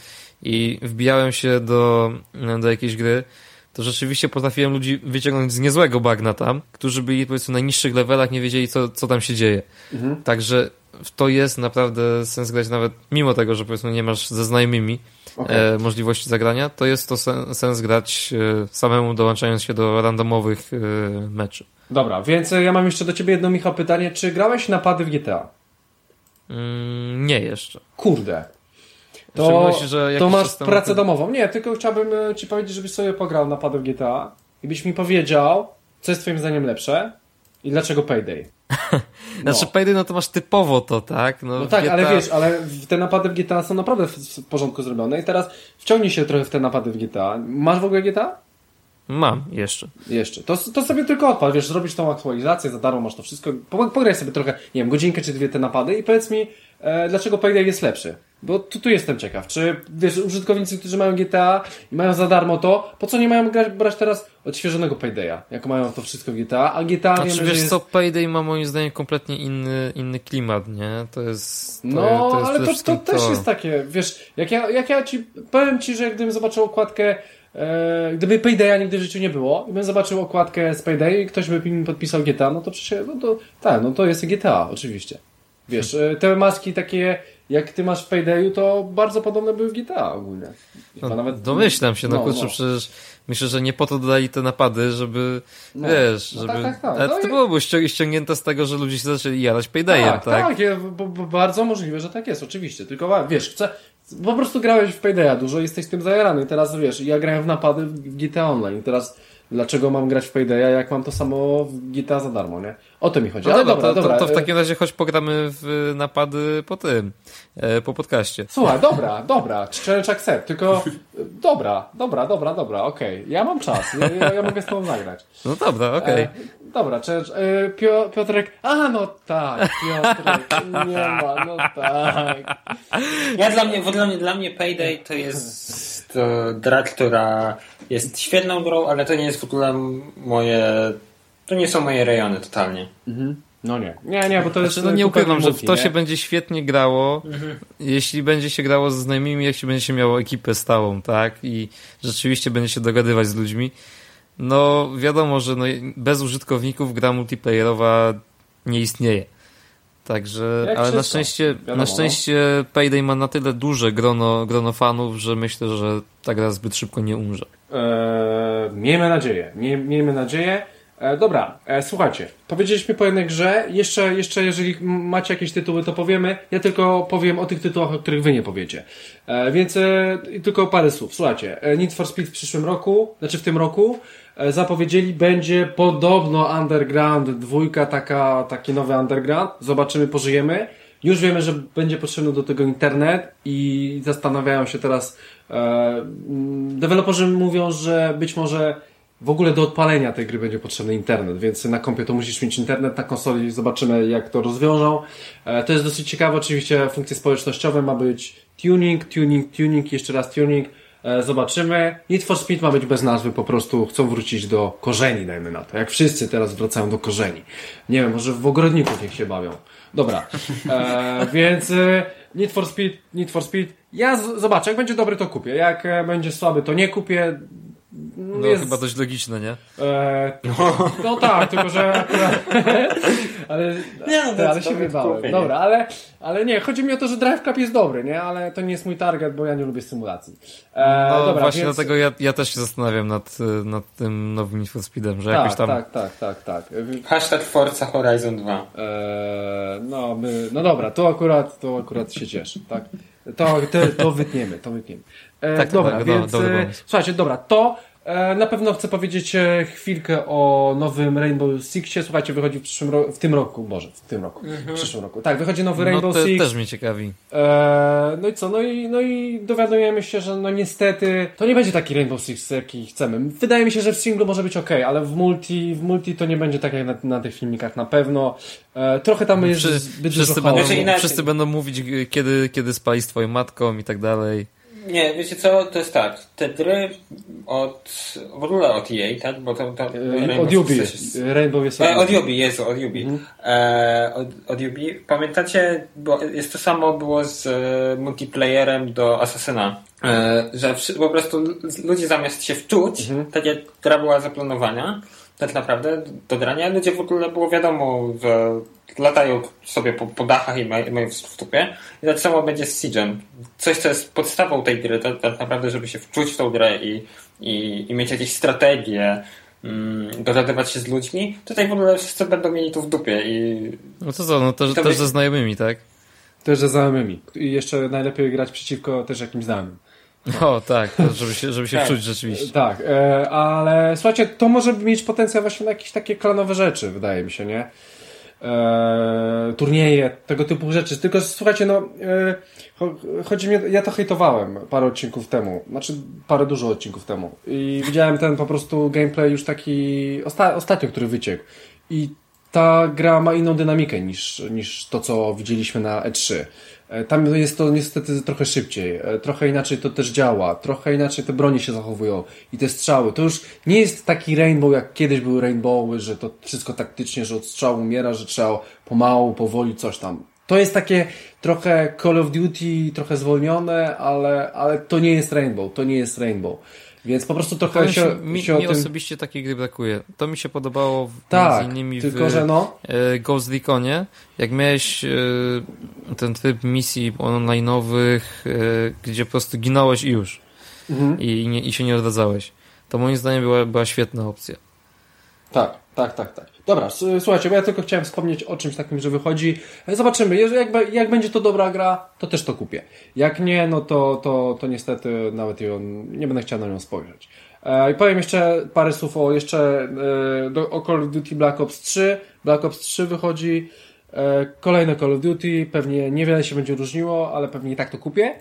i wbijałem się do, do jakiejś gry, to rzeczywiście potrafiłem ludzi wyciągnąć z niezłego bagna tam, którzy byli powiedzmy na niższych levelach, nie wiedzieli co, co tam się dzieje. Mhm. Także w to jest naprawdę sens grać nawet mimo tego, że powiedzmy nie masz ze znajomymi Okej. e, możliwości zagrania, to jest to sen, sens grać e, samemu dołączając się do randomowych e, meczy. Dobra, więc e, ja mam jeszcze do ciebie jedno, Michał, pytanie. Czy grałeś w napady w GTA? Mm, nie jeszcze. Kurde. To, że to masz czas temu- pracę domową. Nie, tylko chciałbym e, ci powiedzieć, żebyś sobie pograł napady w GTA i byś mi powiedział, co jest twoim zdaniem lepsze i dlaczego Payday. Znaczy Payday, no to masz typowo to, tak? No w tak, GTA ale wiesz, ale te napady w GTA są naprawdę w porządku zrobione i teraz wciągnij się trochę w te napady w GTA. Masz w ogóle GTA? Mam jeszcze. Jeszcze. To, to sobie tylko odpal, wiesz, zrobisz tą aktualizację, za darmo masz to wszystko. Po- Pograj sobie trochę, nie wiem, godzinkę czy dwie te napady i powiedz mi, e, dlaczego Payday jest lepszy. Bo tu, tu jestem ciekaw. Czy, wiesz, użytkownicy, którzy mają GTA i mają za darmo to, po co nie mają grać, brać teraz odświeżonego Paydaya, jak mają to wszystko w GTA, a GTA Znaczy, wiemy, wiesz jest... co, Payday ma moim zdaniem kompletnie inny, inny klimat, nie? To jest... To, No, to jest ale to, to też jest takie, wiesz, jak ja, jak ja ci, powiem ci, że gdybym zobaczył okładkę, e, gdyby Paydaya nigdy w życiu nie było, i bym zobaczył okładkę z Payday i ktoś by mi podpisał GTA, no to przecież, no to, tak, no to jest GTA, oczywiście. Wiesz, e, te maski takie, jak ty masz w Paydayu, to bardzo podobne były w GTA ogólnie. Chyba No, nawet- domyślam się, no, no, kurczę, no. przecież myślę, że nie po to dodali te napady, żeby, No. wiesz, No żeby... tak, tak, tak. Ale No to i- byłoby ścią- ściągnięte z tego, że ludzie się zaczęli jarać Paydayem, tak, tak? tak, je- bo, bo bardzo możliwe, że tak jest, oczywiście. Tylko wiesz, chcę, po prostu grałeś w Paydaya dużo, jesteś tym zajarany. Teraz wiesz, ja grałem w napady w GTA Online. I teraz dlaczego mam grać w Paydaya, jak mam to samo w GTA za darmo, nie? O to mi chodzi. No Ale dobra, dobra, to, dobra. to, to w takim razie choć pogramy w napady po tym, e, po podcaście. Słuchaj, dobra, dobra, challenge accept, tylko e, dobra, dobra, dobra, dobra, okej. Ja mam czas, ja, ja, mogę z tobą zagrać. No dobra, okej. E, dobra, challenge, Pio, Piotrek, a no tak, Piotrek, nie ma, no tak. Ja dla mnie, bo dla mnie, dla mnie Payday to jest to gra, która jest świetną grą, ale to nie jest w ogóle moje, to nie są moje rejony totalnie. No nie, nie, nie, bo to jest... Znaczy, no nie ukrywam, że w to nie? się będzie świetnie grało, jeśli będzie się grało ze znajomymi, jeśli będzie się miało ekipę stałą, tak? I rzeczywiście będzie się dogadywać z ludźmi. No wiadomo, że no, bez użytkowników gra multiplayerowa nie istnieje. Także, Jak ale na wszystko, szczęście, wiadomo, na no. szczęście Payday ma na tyle duże grono, grono fanów, że myślę, że ta gra zbyt szybko nie umrze. Eee, miejmy nadzieję. Mie, miejmy nadzieję. E, dobra, e, słuchajcie, powiedzieliśmy po jednej grze. Jeszcze, jeszcze jeżeli macie jakieś tytuły, to powiemy. Ja tylko powiem o tych tytułach, o których wy nie powiecie. E, więc tylko parę słów. Słuchajcie, Need for Speed w przyszłym roku, znaczy w tym roku, zapowiedzieli, będzie podobno Underground dwójka, taka, taki nowy Underground. Zobaczymy, pożyjemy. Już wiemy, że będzie potrzebny do tego internet i zastanawiają się teraz. E, mm, deweloperzy mówią, że być może w ogóle do odpalenia tej gry będzie potrzebny internet, więc na kompie to musisz mieć internet, na konsoli zobaczymy jak to rozwiążą. E, to jest dosyć ciekawe, oczywiście funkcje społecznościowe ma być tuning, tuning, tuning, jeszcze raz tuning. E, zobaczymy. Need for Speed ma być bez nazwy, po prostu chcą wrócić do korzeni, dajmy na to. Jak wszyscy teraz wracają do korzeni. Nie wiem, może w ogrodników niech się bawią. Dobra, e, więc e, Need for Speed, Need for Speed. Ja zobaczę, jak będzie dobry to kupię, jak e, będzie słaby to nie kupię. No Jest- chyba dość logiczne, nie? E, no tak, tylko że akurat, ale, Nie, no to ale się wybałem. Dobra, ale, ale nie, chodzi mi o to, że Drive Club jest dobry, nie? Ale to nie jest mój target, bo ja nie lubię symulacji. E, No dobra, właśnie więc, dlatego ja, ja też się zastanawiam nad, nad tym nowym Need for Speedem, że jakoś tak, tam... tak, tak, tak, tak. Hashtag Forza Horizon 2. E, no, my, no dobra, to akurat, to akurat się cieszę, tak? To, to, to wytniemy, to wytniemy. E, Tak, dobra, tak, więc dobry e, pomysł. słuchajcie, dobra, to e, na pewno chcę powiedzieć e, chwilkę o nowym Rainbow Sixie. Słuchajcie, wychodzi w przyszłym roku, w tym roku, może, w tym roku, w przyszłym roku. Tak, wychodzi nowy No Rainbow te, Six. też mnie ciekawi. E, no i co? No i, no i dowiadujemy się, że no niestety to nie będzie taki Rainbow Six, jaki chcemy. Wydaje mi się, że w singlu może być ok, ale w multi, w multi to nie będzie tak jak na, na tych filmikach na pewno. E, trochę tam jest Wszy, zbyt wszyscy, dużo będą. Znaczy inaczej. wszyscy będą mówić, kiedy, kiedy spali z twoją matką i tak dalej. Nie, wiecie co, to jest tak, te gry od, w ogóle od EA, tak? Bo to, to E, Od jest- Rainbow jest E, od Yubi, Jezu, od Yubi. Mhm. E, od, od Yubi. Pamiętacie, bo jest to samo było z e, multiplayerem do Assassina. E, że po prostu ludzie zamiast się wczuć, Mhm. tak jak gra była zaplanowana, tak naprawdę do grania, ludzie w ogóle było wiadomo, że latają sobie po, po dachach i mają, mają w dupie. I tak samo będzie z Siege'em. Coś, co jest podstawą tej gry, to tak naprawdę, żeby się wczuć w tą grę i, i, i mieć jakieś strategie, mm, dogadywać się z ludźmi, tutaj w ogóle wszyscy będą mieli tu w dupie i No to co, no też, To też by- ze znajomymi, tak? Też ze znajomymi. I jeszcze najlepiej grać przeciwko też jakimś znajomym. O, tak, żeby się, żeby się Tak. wczuć rzeczywiście. Tak, e, ale słuchajcie, to może mieć potencjał właśnie na jakieś takie klanowe rzeczy, wydaje mi się, nie? e, turnieje, tego typu rzeczy. Tylko słuchajcie, no e, chodzi mi, ja to hejtowałem parę odcinków temu, znaczy parę dużo odcinków temu i widziałem ten po prostu gameplay już taki osta ostatnio, który wyciekł i ta gra ma inną dynamikę niż, niż to, co widzieliśmy na E3. E, tam jest to niestety trochę szybciej, e, trochę inaczej to też działa, trochę inaczej te broni się zachowują i te strzały. To już nie jest taki rainbow, jak kiedyś były rainbowy, że to wszystko taktycznie, że od strzału umiera, że trzeba pomału, powoli coś tam. To jest takie trochę Call of Duty, trochę zwolnione, ale, ale to nie jest rainbow, to nie jest rainbow. Więc po prostu trochę się, mi, się mi, mi tym... osobiście takiej gry brakuje. To mi się podobało w, tak, między innymi tylko, w że no... E, Ghost Reconie. Jak miałeś e, ten tryb misji online'owych, e, gdzie po prostu ginąłeś i już. Mhm. I, nie, I się nie odradzałeś. To moim zdaniem była, była świetna opcja. Tak, tak, tak, tak. Dobra, słuchajcie, bo ja tylko chciałem wspomnieć o czymś takim, że wychodzi. Zobaczymy, jak, jak będzie to dobra gra, to też to kupię. Jak nie, no to, to, to niestety nawet ją, nie będę chciał na nią spojrzeć. E, I powiem jeszcze parę słów o jeszcze e, do, o Call of Duty Black Ops 3. Black Ops 3 wychodzi. E, kolejne Call of Duty, pewnie niewiele się będzie różniło, ale pewnie i tak to kupię.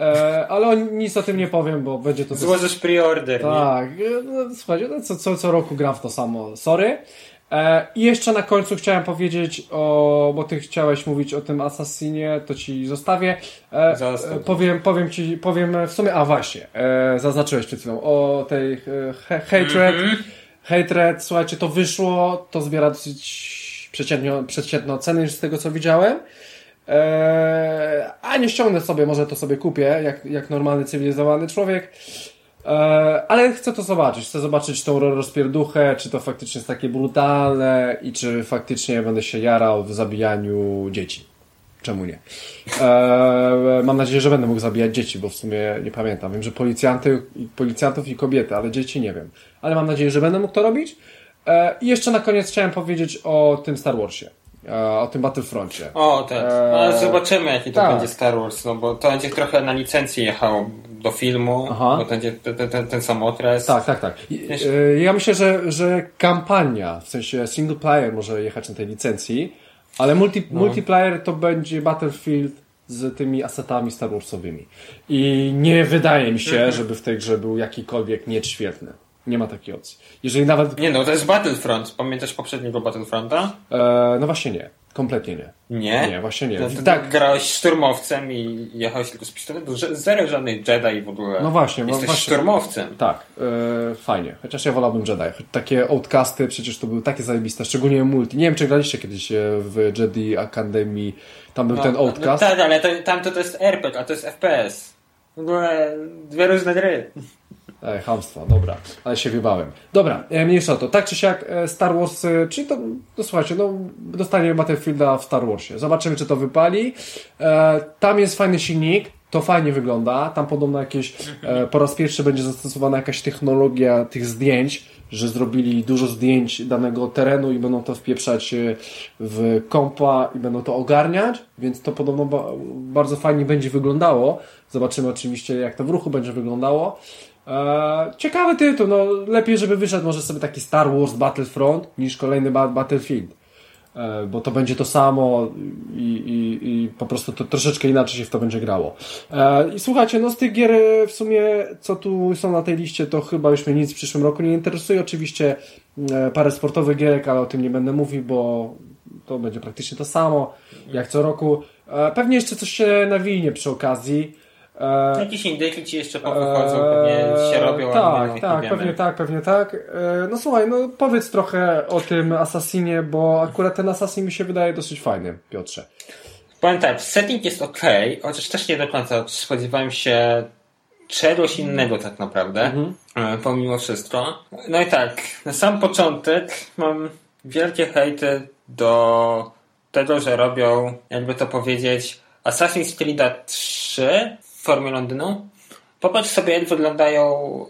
E, ale nic o tym nie powiem, bo będzie to... Złożysz pre-order. Tak, no, słuchajcie, no, co, co, co roku gram w to samo. Sorry. E, I jeszcze na końcu chciałem powiedzieć o, bo ty chciałeś mówić o tym Assassinie, to ci zostawię. E, e powiem, powiem ci, powiem w sumie, a właśnie, e, zaznaczyłeś przed chwilą o tej e, Hatred. Mm -hmm. Hatred, słuchajcie, to wyszło, to zbiera dosyć przeciętną, przeciętną cenę z tego co widziałem. E, a nie ściągnę sobie, może to sobie kupię, jak, jak normalny, cywilizowany człowiek. E, ale chcę to zobaczyć. Chcę zobaczyć tą rozpierduchę, czy to faktycznie jest takie brutalne i czy faktycznie będę się jarał w zabijaniu dzieci. Czemu nie? E, mam nadzieję, że będę mógł zabijać dzieci, bo w sumie nie pamiętam. Wiem, że policjanty, policjantów i kobiety, ale dzieci nie wiem. Ale mam nadzieję, że będę mógł to robić. E, I jeszcze na koniec chciałem powiedzieć o tym Star Warsie. E, o tym Battlefroncie. O, tak. No, zobaczymy, jaki to tak. będzie Star Wars, no bo to będzie trochę na licencji jechało do filmu, Aha. bo to będzie ten, ten, ten sam okres. Tak, tak, tak. E, ja myślę, że, że kampania, w sensie single player może jechać na tej licencji, ale multi, no. multiplayer to będzie Battlefield z tymi asetami Star Warsowymi. I nie wydaje mi się, mhm. żeby w tej grze był jakikolwiek niecz świetny. Nie ma takiej opcji. Jeżeli nawet... Nie no, to jest Battlefront. Pamiętasz poprzedniego Battlefronta? E, no właśnie nie. Kompletnie nie. Nie? Nie, właśnie nie. No, tak. Grałeś szturmowcem i jechałeś tylko z pistoletu. Zero żadnych Jedi w ogóle. No właśnie. Jesteś właśnie, szturmowcem. Tak. E, fajnie. Chociaż ja wolałbym Jedi. Takie outcasty przecież to były takie zajebiste. Szczególnie multi. Nie wiem, czy graliście kiedyś e, w Jedi Academy. Tam był no, ten no, outcast. No, tak, ale to, tam to, to jest RPG, a to jest FPS. W ogóle dwie różne gry. E, hamstwo, dobra, ale się wybałem. Dobra, e, mniejsza to. Tak czy siak e, Star Wars, e, czyli to, no słuchajcie, no dostanie Battlefielda w Star Warsie. Zobaczymy, czy to wypali. E, tam jest fajny silnik, to fajnie wygląda. Tam podobno jakieś, e, po raz pierwszy będzie zastosowana jakaś technologia tych zdjęć, że zrobili dużo zdjęć danego terenu i będą to wpieprzać e, w kompa i będą to ogarniać, więc to podobno ba bardzo fajnie będzie wyglądało. Zobaczymy oczywiście, jak to w ruchu będzie wyglądało. Eee, ciekawy tytuł, no lepiej, żeby wyszedł może sobie taki Star Wars Battlefront niż kolejny ba Battlefield. Eee, bo to będzie to samo i, i, i, po prostu to troszeczkę inaczej się w to będzie grało. Eee, I słuchajcie, no z tych gier w sumie, co tu są na tej liście, to chyba już mnie nic w przyszłym roku nie interesuje. Oczywiście e, parę sportowych gierek, ale o tym nie będę mówił, bo to będzie praktycznie to samo, jak co roku. E, pewnie jeszcze coś się nawinie przy okazji. E, Jakieś indyki ci jeszcze powychodzą, pewnie się robią, Tak, nie, tak, pewnie tak, pewnie tak. E, no słuchaj, no powiedz trochę o tym Assassinie, bo akurat ten Assassin mi się wydaje dosyć fajny, Piotrze. Powiem tak, setting jest ok, chociaż też nie do końca spodziewałem się czegoś innego tak naprawdę, mhm. E, pomimo wszystko. No i tak, na sam początek mam wielkie hejty do tego, że robią, jakby to powiedzieć, Assassin's Creed 3 formie Londynu. Popatrz sobie, jak wyglądają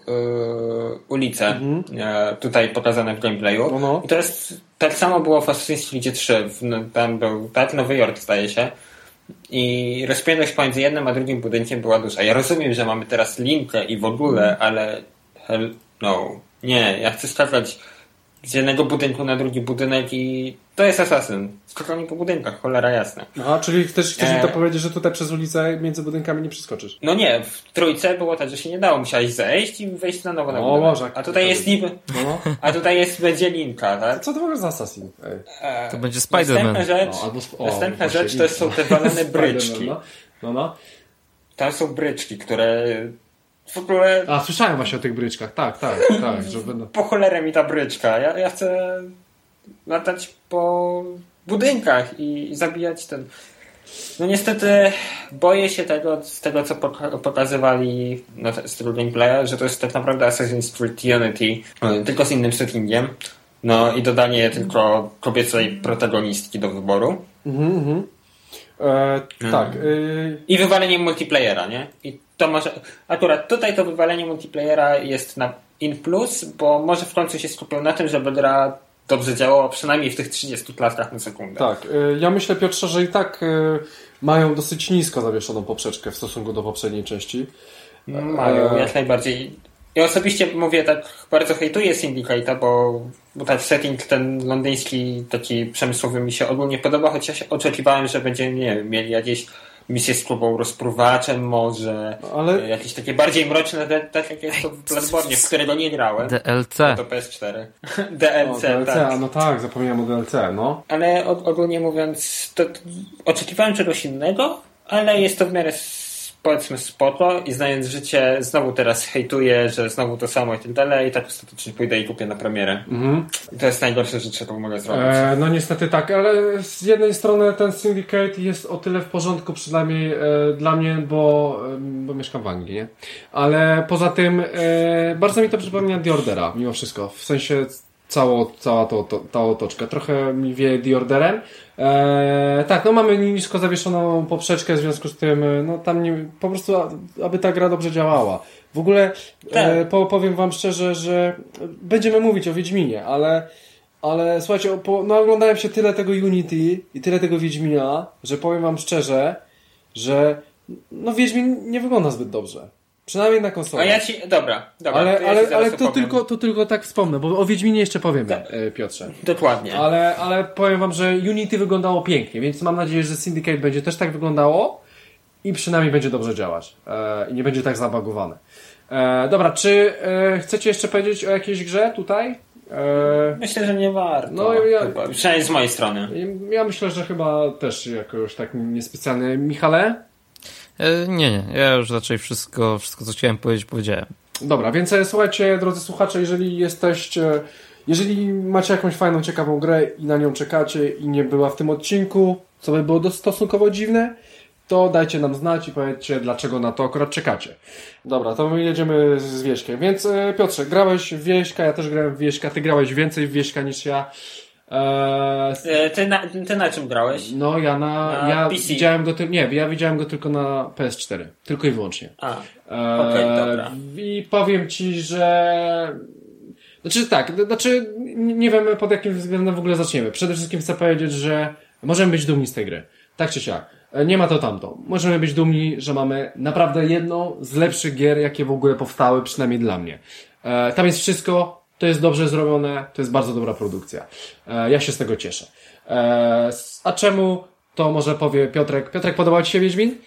yy, ulice mhm. yy, tutaj pokazane w gameplayu. No, no. I jest, tak samo było w Assassin's Creed 3. W, no, tam był, tak, Nowy Jork staje się. I rozpiętość pomiędzy jednym a drugim budynkiem była duża. Ja rozumiem, że mamy teraz linkę i w ogóle, mhm. ale hell no. Nie, ja chcę sprawdzać z jednego budynku na drugi budynek i to jest asasyn. Skakanie po budynkach, cholera jasna. Aha, czyli chcesz, chcesz mi to E. powiedzieć, że tutaj przez ulicę między budynkami nie przeskoczysz. No nie, w trójce było tak, że się nie dało, musiałeś zejść i wejść na nowo na O, budynek. Boże, A tutaj jest niby, No. a tutaj jest będzie linka, tak? Co to w ogóle za Assassin? Ej. E, To będzie Następna Spider-Man. rzecz, No, albo o, następna rzecz to są te walone bryczki. No, no. no. Tam są bryczki, które w ogóle A, słyszałem właśnie o tych bryczkach. Tak, tak, tak. Że będą... po cholerę mi ta bryczka. Ja, ja chcę latać po budynkach i, i zabijać ten. No niestety boję się tego, z tego co poka- pokazywali na te- stylu gameplaya, że to jest tak naprawdę Assassin's Creed Unity, e, tylko z innym settingiem. No i dodanie tylko kobiecej protagonistki do wyboru. Mhm, mhm. E, tak. Y, I wywalenie multiplayera, nie? I to może. Akurat tutaj to wywalenie multiplayera jest na in plus, bo może w końcu się skupią na tym, żeby gra dobrze działała przynajmniej w tych 30 klatkach na sekundę. tak. Y, ja myślę, Piotrze, że i tak y, mają dosyć nisko zawieszoną poprzeczkę w stosunku do poprzedniej części. Mają, Eee. jak najbardziej. Ja osobiście mówię, tak bardzo hejtuję Syndicate'a, bo, bo tak setting ten londyński, taki przemysłowy mi się ogólnie podoba, chociaż oczekiwałem, że będziemy, nie wiem, mieli jakieś misje z klubą rozpruwaczem może, Ale- e, jakieś takie bardziej mroczne, de- tak jak jest to w Bloodborne, w którego nie grałem. DLC. To PS4. O, DLC, DLC, tak. a no tak, zapomniałem o DLC, no. Ale og- ogólnie mówiąc, to, oczekiwałem czegoś innego, ale jest to w miarę powiedzmy spoko i znając życie, znowu teraz hejtuję, że znowu to samo i tak dalej, i tak ostatecznie pójdę i kupię na premierę. Mhm. I to jest najgorsze rzecz, jaką mogę zrobić. E, no niestety tak, ale z jednej strony ten Syndicate jest o tyle w porządku, przynajmniej e, dla mnie, bo, e, bo mieszkam w Anglii, nie? Ale poza tym e, bardzo mi to przypomina The Ordera, mimo wszystko. W sensie cało, cała to, to, ta otoczka. Trochę mi wie The Orderem. E, tak, no mamy nisko zawieszoną poprzeczkę, w związku z tym, e, no tam nie, po prostu, aby ta gra dobrze działała. W ogóle e, Tak. po, powiem wam szczerze, że będziemy mówić o Wiedźminie, ale ale słuchajcie, po, no oglądałem się tyle tego Unity i tyle tego Wiedźmina, że powiem wam szczerze, że no Wiedźmin nie wygląda zbyt dobrze. Przynajmniej na A konsolę. ja ci, dobra, dobra. ale to ja ale, ale to, opowiem. tylko, to tylko tak wspomnę, bo o Wiedźminie jeszcze powiemy, Tak. e, Piotrze. Dokładnie. Ale, ale powiem wam, że Unity wyglądało pięknie, więc mam nadzieję, że Syndicate będzie też tak wyglądało i przynajmniej będzie dobrze działać. E, I nie będzie tak zabagowane. E, dobra, czy e, chcecie jeszcze powiedzieć o jakiejś grze tutaj? Myślę, że nie warto. No, ja- chyba. Przynajmniej z mojej strony. Ja myślę, że chyba też jakoś tak niespecjalnie. Michale? E, Nie, nie. Ja już raczej wszystko, wszystko co chciałem powiedzieć, powiedziałem. Dobra, więc e, słuchajcie, drodzy słuchacze, jeżeli jesteście, jeżeli macie jakąś fajną, ciekawą grę i na nią czekacie i nie była w tym odcinku, co by było stosunkowo dziwne, to dajcie nam znać i powiedzcie, dlaczego na to akurat czekacie. Dobra, to my jedziemy z Wieśkiem. Więc e, Piotrze, grałeś w Wieśka, ja też grałem w Wieśka, ty grałeś więcej w Wieśka niż ja. Eee, E, Ty na, ty na czym grałeś? No, ja na. Na ja PC. widziałem go ty, Nie, ja widziałem go tylko na PS4. Tylko i wyłącznie. A, Eee, Okej, dobra. I powiem ci, że. Znaczy tak, znaczy nie nie wiem pod jakim względem w ogóle zaczniemy. Przede wszystkim chcę powiedzieć, że możemy być dumni z tej gry. Tak czy siak. E, Nie ma to tamto. Możemy być dumni, że mamy naprawdę jedną z lepszych gier, jakie w ogóle powstały, przynajmniej dla mnie. E, tam jest wszystko, to jest dobrze zrobione, to jest bardzo dobra produkcja. E, ja się z tego cieszę. E, a czemu? To może powie Piotrek. Piotrek, podobał Ci się Wiedźmin?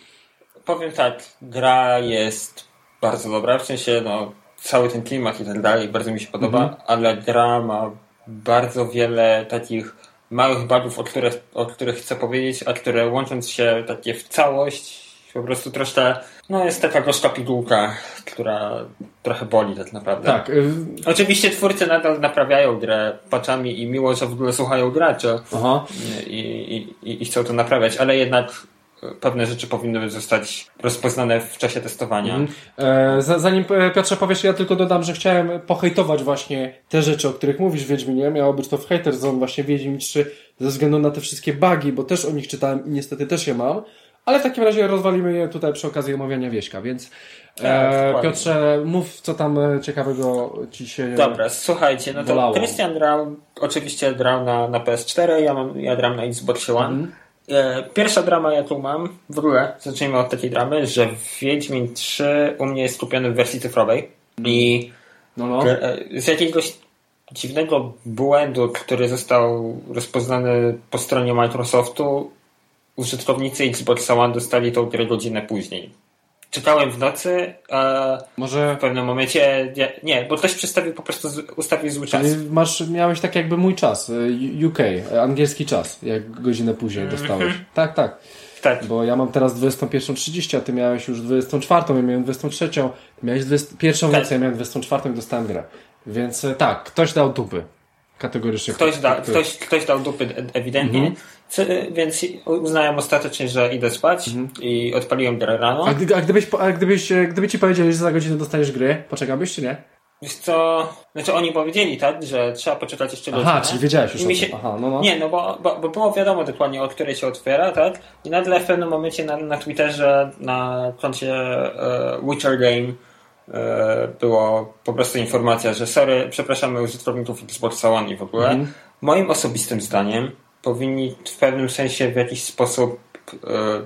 powiem tak, gra jest bardzo dobra, w sensie no, cały ten klimat i tak dalej bardzo mi się podoba, Mhm. ale gra ma bardzo wiele takich małych bugów, o których, o których chcę powiedzieć, a które łącząc się takie w całość po prostu troszkę, no jest taka gorzka pigułka, która trochę boli tak naprawdę. Tak. y, Oczywiście twórcy nadal naprawiają grę patchami i miło, że w ogóle słuchają graczy Aha. i, i, i, i chcą to naprawiać, ale jednak pewne rzeczy powinny zostać rozpoznane w czasie testowania. Mhm. E, za- Zanim e, Piotrze powiesz, ja tylko dodam, że chciałem pohejtować właśnie te rzeczy, o których mówisz w Wiedźminie. Miało być to w Hater Zone właśnie Wiedźmin 3 ze względu na te wszystkie bugi, bo też o nich czytałem i niestety też je mam. Ale w takim razie rozwalimy je tutaj przy okazji omawiania Wieśka, więc Tak, e. Piotrze, mów co tam e, ciekawego ci się... Dobra, słuchajcie, no to Bolało. Christian grał, oczywiście grał na, na PS4, ja, mam, ja gram na Xbox One. Mhm. E, Pierwsza drama, jaką mam, w ogóle, zacznijmy od takiej dramy, że Wiedźmin 3 u mnie jest kupiony w wersji cyfrowej i No, no. e, z jakiegoś dziwnego błędu, który został rozpoznany po stronie Microsoftu, użytkownicy Xbox One dostali tą grę godzinę później. Czekałem w nocy, a Może... w pewnym momencie. Nie, nie bo ktoś przedstawił po prostu, z, ustawił zły czas. Czyli masz, miałeś tak jakby mój czas, y, UK, y, angielski czas, jak godzinę później dostałeś. Tak, tak. Tak. Bo ja mam teraz 21.30, a ty miałeś już 24, ja miałem 23, ty miałeś 20, pierwszą Tak. ja miałem 24 i dostałem grę. Więc y, tak, ktoś dał dupy. Kategorycznie. Ktoś, da, Ktoś- ktoś, ktoś dał dupy e- ewidentnie, Mhm. Co, więc uznałem ostatecznie, że idę spać i odpaliłem grę rano. A, gdy, a, gdybyś, a gdybyś, e, gdyby ci powiedzieli, że za godzinę dostaniesz gry, poczekałbyś czy nie? Wiesz co, znaczy oni powiedzieli tak, że trzeba poczekać jeszcze godzinę. Aha, czyli wiedziałeś już I mi się, Aha, no, no. Nie, no bo, bo, bo było wiadomo dokładnie, o której się otwiera, tak? I nagle w pewnym momencie na, na Twitterze, na koncie e, Witcher Game e, było po prostu informacja, że sorry, przepraszamy użytkowników Xbox One i w ogóle. Mhm. Moim osobistym zdaniem powinni w pewnym sensie w jakiś sposób e,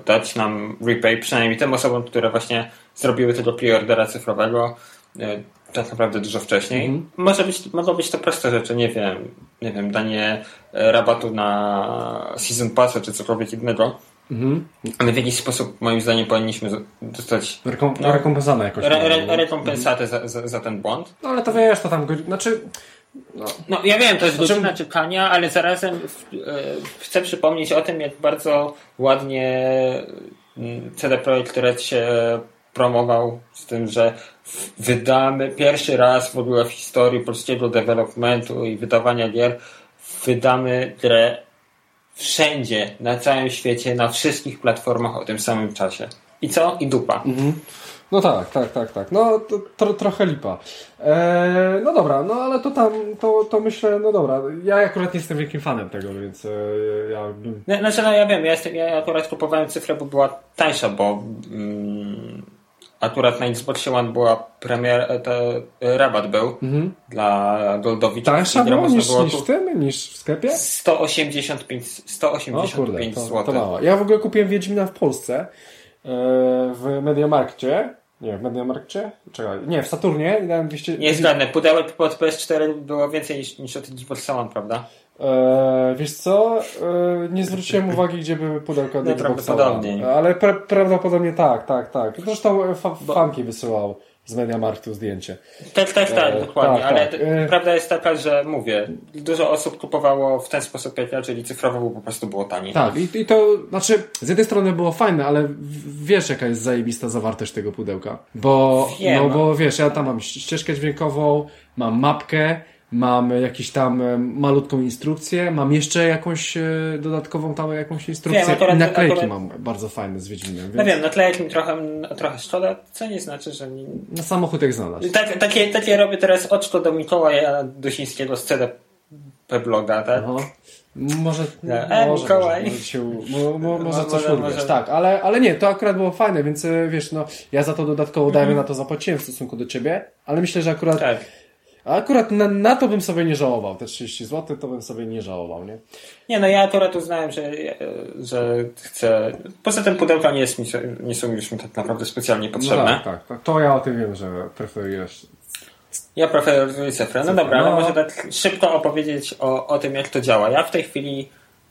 dać nam repay, przynajmniej tym osobom, które właśnie zrobiły tego preordera cyfrowego e, tak naprawdę dużo wcześniej. Mhm. Może być, mogą być to proste rzeczy, nie wiem, nie wiem, danie e, rabatu na season passa czy cokolwiek innego, Mhm. ale w jakiś sposób moim zdaniem powinniśmy dostać Rekom, No. rekompensane jakoś. re, tam, re, no. rekompensatę za, za, za ten błąd. No ale to wiesz, to tam, znaczy, No ja wiem, to jest Znaczy- godzina czekania, ale zarazem w, e, chcę przypomnieć o tym, jak bardzo ładnie mm, CD Projekt Red się promował z tym, że wydamy pierwszy raz w ogóle w historii polskiego developmentu i wydawania gier wydamy grę wszędzie, na całym świecie, na wszystkich platformach o tym samym czasie. I co? I dupa. No tak, tak, tak, tak. No to, tro, trochę lipa. Eee, no dobra, no ale to tam, to, to myślę, no dobra. Ja akurat nie jestem wielkim fanem tego, więc e, ja. No, Znaczy, no ja wiem, ja, jestem, ja akurat kupowałem cyfrę, bo była tańsza, bo mm, akurat na Xboxie One była premier, to, e, rabat był Mhm. dla Goldowiczów. Tańsza można niż, było niż w tym, niż w sklepie? 185, O 185 kurde, to, zł. to mało. Ja w ogóle kupiłem Wiedźmina w Polsce, e, w Mediamarkcie. Nie, w Mediamarkcie? Czekaj, nie, w Saturnie i dałem 200... Nie zgadnę, pudełek pod PS4 było więcej niż, niż od Xbox One, prawda? E, wiesz co? E, nie zwróciłem uwagi, gdzie były pudełka do No, prawdopodobnie. Ale pra, prawdopodobnie tak, tak, tak. Zresztą e, fa, fanki wysyłał z Mediamarktu zdjęcie. Tak, tak, tak, E, dokładnie, tak, ale tak. E. prawda jest taka, że mówię, dużo osób kupowało w ten sposób jak ja, czyli cyfrowo, bo po prostu było taniej. Tak, i, i to, znaczy, z jednej strony było fajne, ale wiesz, jaka jest zajebista zawartość tego pudełka. Bo, Wiem. no bo wiesz, ja tam mam ścieżkę dźwiękową, mam mapkę, mam jakiś tam e, malutką instrukcję, mam jeszcze jakąś e, dodatkową tam jakąś instrukcję Wiem, akurat- i naklejki akurat- mam bardzo fajne z Wiedźminem, No więc wiem, naklejek mi trochę, trochę szkoda, co nie znaczy, że nie, na samochód jak znalazł. Tak, takie, takie robię teraz oczko do Mikołaja Dosińskiego z CDP bloga, tak? Aha. Może, E, może, Mikołaj. może, może, się, u- mo, mo, może Mo- coś może- urwiesz. może- Tak, ale, ale nie, to akurat było fajne, więc wiesz, no, ja za to dodatkowo dajmy na to zapłaciłem w stosunku do ciebie, ale myślę, że akurat, Tak. A akurat na, na to bym sobie nie żałował. Te 30 zł to bym sobie nie żałował, nie? Nie, no ja akurat uznałem, że, że chcę... Poza tym pudełka nie, jest mi, nie są już mi tak naprawdę specjalnie potrzebne. No tak, tak, tak. To ja o tym wiem, że preferujesz. Ja preferuję cyfrę. No dobra, ale No. może tak szybko opowiedzieć o, o tym, jak to działa. Ja w tej chwili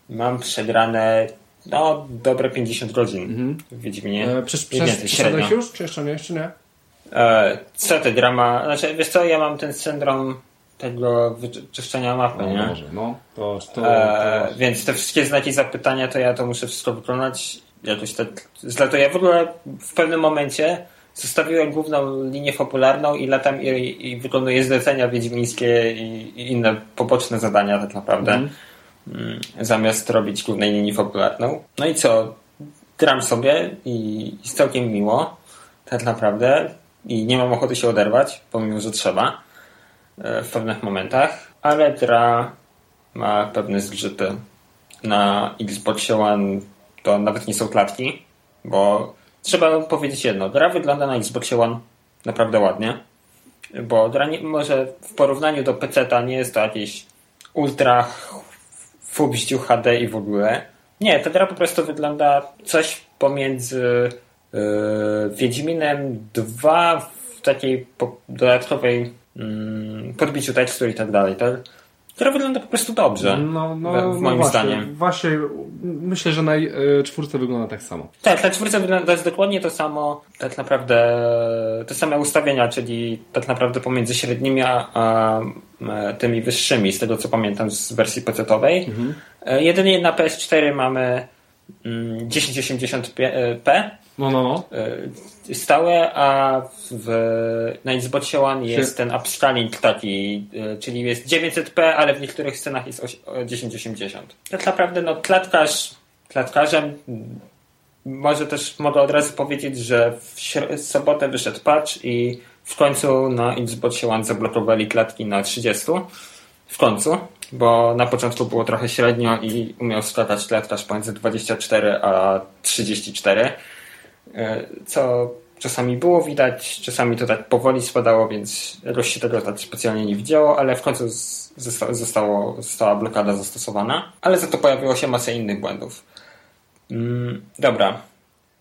mam przegrane no, dobre 50 godzin w Wiedźminie. E, przeszedłeś średnio. już? Czy jeszcze nie? Jeszcze nie? E, co ty, gra ma... Znaczy, wiesz co, ja mam ten syndrom tego wyczyszczenia mapy, O nie? Boże, no. To, to, to, E, więc te wszystkie znaki zapytania, to ja to muszę wszystko wykonać jakoś tak zlatuję. W ogóle w pewnym momencie zostawiłem główną linię fabularną i latam i, i wykonuję zlecenia wiedźmińskie i, i inne poboczne zadania tak naprawdę. Mhm. Mm, Zamiast robić głównej linii fabularną. No i co? Gram sobie i jest całkiem miło. Tak naprawdę. I nie mam ochoty się oderwać, pomimo, że trzeba e, w pewnych momentach, ale gra ma pewne zgrzyty. Na Xboxie One to nawet nie są klatki, bo trzeba powiedzieć jedno. Gra wygląda na Xboxie One naprawdę ładnie, bo gra nie, może w porównaniu do PC-ta nie jest to jakieś ultra fubździu HD i w ogóle. Nie, ta gra po prostu wygląda coś pomiędzy Wiedźminem 2 w takiej dodatkowej mm, podbiciu tekstur i tak dalej. Tak? Która wygląda po prostu dobrze. No, no, w, no moim właśnie, zdaniem. Właśnie myślę, że na y, czwórce wygląda tak samo. Tak, na czwórce wygląda jest dokładnie to samo, tak naprawdę te same ustawienia, czyli tak naprawdę pomiędzy średnimi a, a tymi wyższymi, z tego co pamiętam z wersji PC-owej. Mhm. Jedynie na PS4 mamy 1080p. No, no, no. Stałe, a w, na Xbox One jest ten upscaling taki, czyli jest 900p, ale w niektórych scenach jest 1080. Tak naprawdę, no, klatkarz, klatkarzem może też mogę od razu powiedzieć, że w sobotę wyszedł patch i w końcu na Xbox One zablokowali klatki na 30. W końcu, bo na początku było trochę średnio i umiał sklatać klatkarz pomiędzy 24 a 34 co czasami było widać, czasami to tak powoli spadało, więc jakoś się tego tak specjalnie nie widziało, ale w końcu zostało, została blokada zastosowana, ale za to pojawiło się masa innych błędów. Mm, dobra,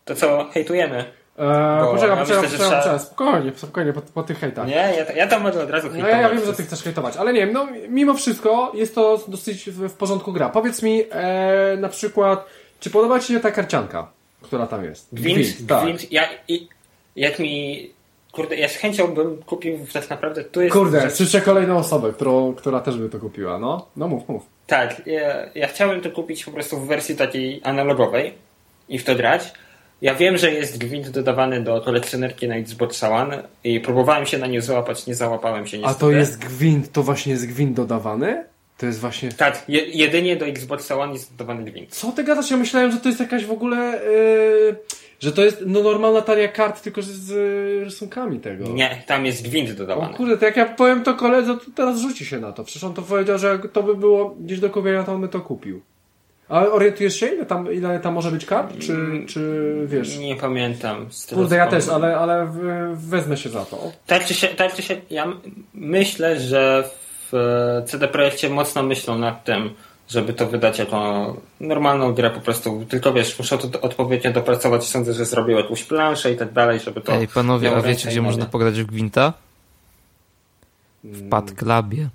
to co, hejtujemy? Eee, poczekaj, ja poczekaj, poczekaj, trzeba... spokojnie, spokojnie, po, po tych hejtach. Nie, ja, ja tam mogę od razu hejtować. No ja, ja wiem, że ty chcesz hejtować, ale nie wiem, no mimo wszystko jest to dosyć w, w porządku gra. Powiedz mi e, na przykład, czy podoba ci się ta karcianka? Która tam jest. Gwint, Gwint, tak. Gwint ja, i, jak mi Kurde, ja z chęcią bym kupił tak naprawdę tu jest. Kurde, rzecz... słyszę kolejną osobę, którą, która też by to kupiła, no. No mów, mów. Tak, ja, ja chciałbym to kupić po prostu w wersji takiej analogowej i w to grać. Ja wiem, że jest gwint dodawany do kolekcjonerki na Xbox One i próbowałem się na nie załapać, nie załapałem się niestety. A to jest gwint, to właśnie jest gwint dodawany? To jest właśnie... Tak, je, jedynie do Xbox One jest dodawany gwint. Co ty gadasz? Ja myślałem, że to jest jakaś w ogóle... Yy, że to jest no, normalna talia kart, tylko że z yy, rysunkami tego. Nie, tam jest gwint dodawany. O kurde, to jak ja powiem to koledze, to teraz rzuci się na to. Przecież on to powiedział, że jak to by było gdzieś do kupienia, to on by to kupił. Ale orientujesz się, ile tam, ile tam może być kart? Czy, czy wiesz? Nie pamiętam. Kurde, ja też, ale, ale wezmę się za to. Tak czy się, tak czy się, ja myślę, że w CD Projekcie mocno myślą nad tym, żeby to wydać jako normalną grę po prostu. Tylko wiesz, muszę to odpowiednio dopracować. Sądzę, że zrobił jakąś planszę i tak dalej, żeby to. Ej, panowie, a wiecie, gdzie można pograć w Gwinta? W Pad Clubie.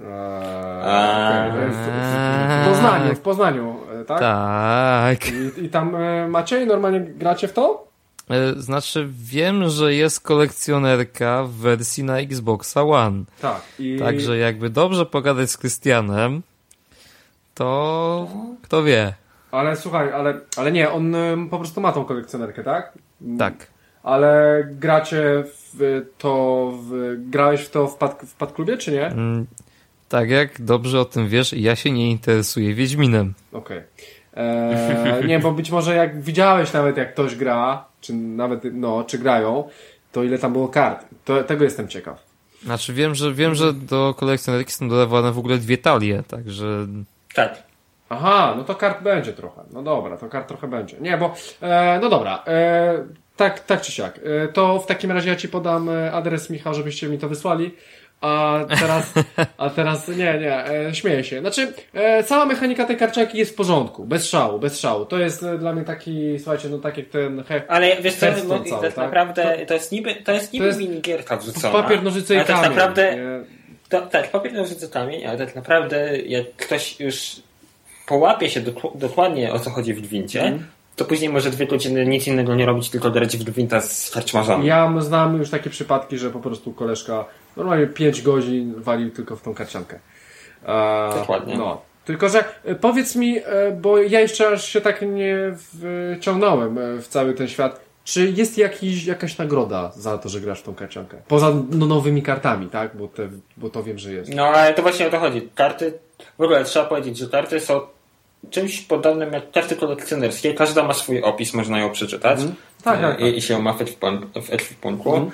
Eee, w, Poznaniu, w Poznaniu, e, tak? Tak. I, I, tam e, macie i normalnie gracie w to? E, znaczy, wiem, że jest kolekcjonerka w wersji na Xboxa One. Tak. I... Także jakby dobrze pogadać z Krystianem, to kto wie. Ale słuchaj, ale, ale nie, on po prostu ma tą kolekcjonerkę, tak? Tak. Ale gracie w to, w, grałeś w to w, pad, w padklubie, czy nie? Mm, tak, jak dobrze o tym wiesz, ja się nie interesuję Wiedźminem. Okej. Okay. Eee, nie, bo być może jak widziałeś nawet jak ktoś gra, czy nawet, no, czy grają, to ile tam było kart. To, tego jestem ciekaw. Znaczy wiem, że wiem, że do kolekcjonerki są dodawane w ogóle dwie talie, także... Tak. Aha, no to kart będzie trochę. No dobra, to kart trochę będzie. Nie, bo, e, no dobra, e, tak, tak czy siak. E, to w takim razie ja Ci podam e, adres Michał, żebyście mi to wysłali. A teraz, a teraz nie, nie, e, śmieję się. Znaczy, e, cała mechanika tej karczanki jest w porządku, bez szału, bez szału. To jest e, dla mnie taki, słuchajcie, no tak jak ten he, Ale wiesz co, no, cały, tak, tak naprawdę to, to, jest niby, to jest niby to jest minigierka wrzucona. Papier, nożyce i kamień. tak naprawdę, to, tak, papier, nożyce, kamień, ale tak naprawdę jak ktoś już połapie się dokładnie o co chodzi w gwincie, mm to później może dwie godziny nic innego nie robić, tylko grać w gwinta z karczmarzami. Ja znam już takie przypadki, że po prostu koleżka normalnie 5 godzin walił tylko w tą karciankę. E, Dokładnie. No. Tylko, że e, powiedz mi, e, bo ja jeszcze aż się tak nie wciągnąłem w cały ten świat, czy jest jakiś, jakaś nagroda za to, że grasz w tą karciankę? Poza no, nowymi kartami, tak? Bo, te, bo to wiem, że jest. No, ale to właśnie o to chodzi. Karty, w ogóle trzeba powiedzieć, że karty są czymś podobnym jak karty kolekcjonerskie. Każda ma swój opis, można ją przeczytać. Mm. Tak, tak, tak. I, I się ma w ekwipunku. Mm.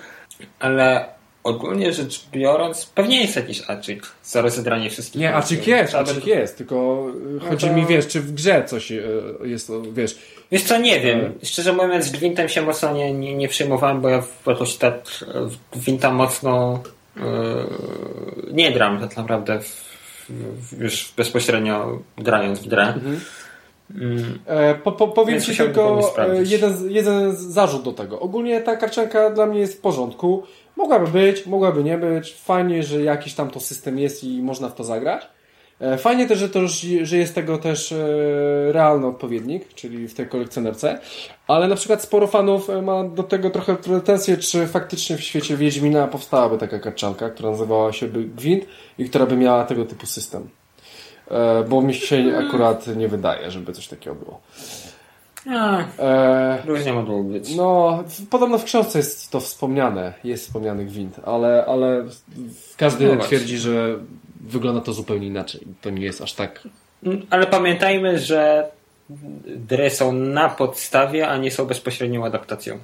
Ale ogólnie rzecz biorąc, pewnie jest jakiś aczyk za rozegranie wszystkich. Nie, aczyk jest, aczyk jest, tylko no chodzi to... mi, wiesz, czy w grze coś e, jest, wiesz. Wiesz co, nie wiem. E. Szczerze mówiąc, z Gwintem się mocno nie, nie, nie przejmowałem, bo ja jakoś tak w Gwinta mocno yy, nie gram tak naprawdę w, już bezpośrednio grając w grę. Mhm. Mm. E, po, po, powiem Ci tylko jeden, jeden zarzut do tego. Ogólnie ta karcianka dla mnie jest w porządku. Mogłaby być, mogłaby nie być. Fajnie, że jakiś tam to system jest i można w to zagrać. E, Fajnie też, że, to, że jest tego też e, realny odpowiednik, czyli w tej kolekcjonerce, ale na przykład sporo fanów e, ma do tego trochę pretensje, czy faktycznie w świecie Wiedźmina powstałaby taka karczanka, która nazywała się Gwint i która by miała tego typu system. Bo mi się akurat nie wydaje, żeby coś takiego było. A, E, różnie mogło być. no, podobno w książce jest to wspomniane, jest wspomniany gwint, ale, ale każdy No twierdzi, że wygląda to zupełnie inaczej. To nie jest aż tak. Mm, Ale pamiętajmy, że gry są na podstawie, a nie są bezpośrednią adaptacją.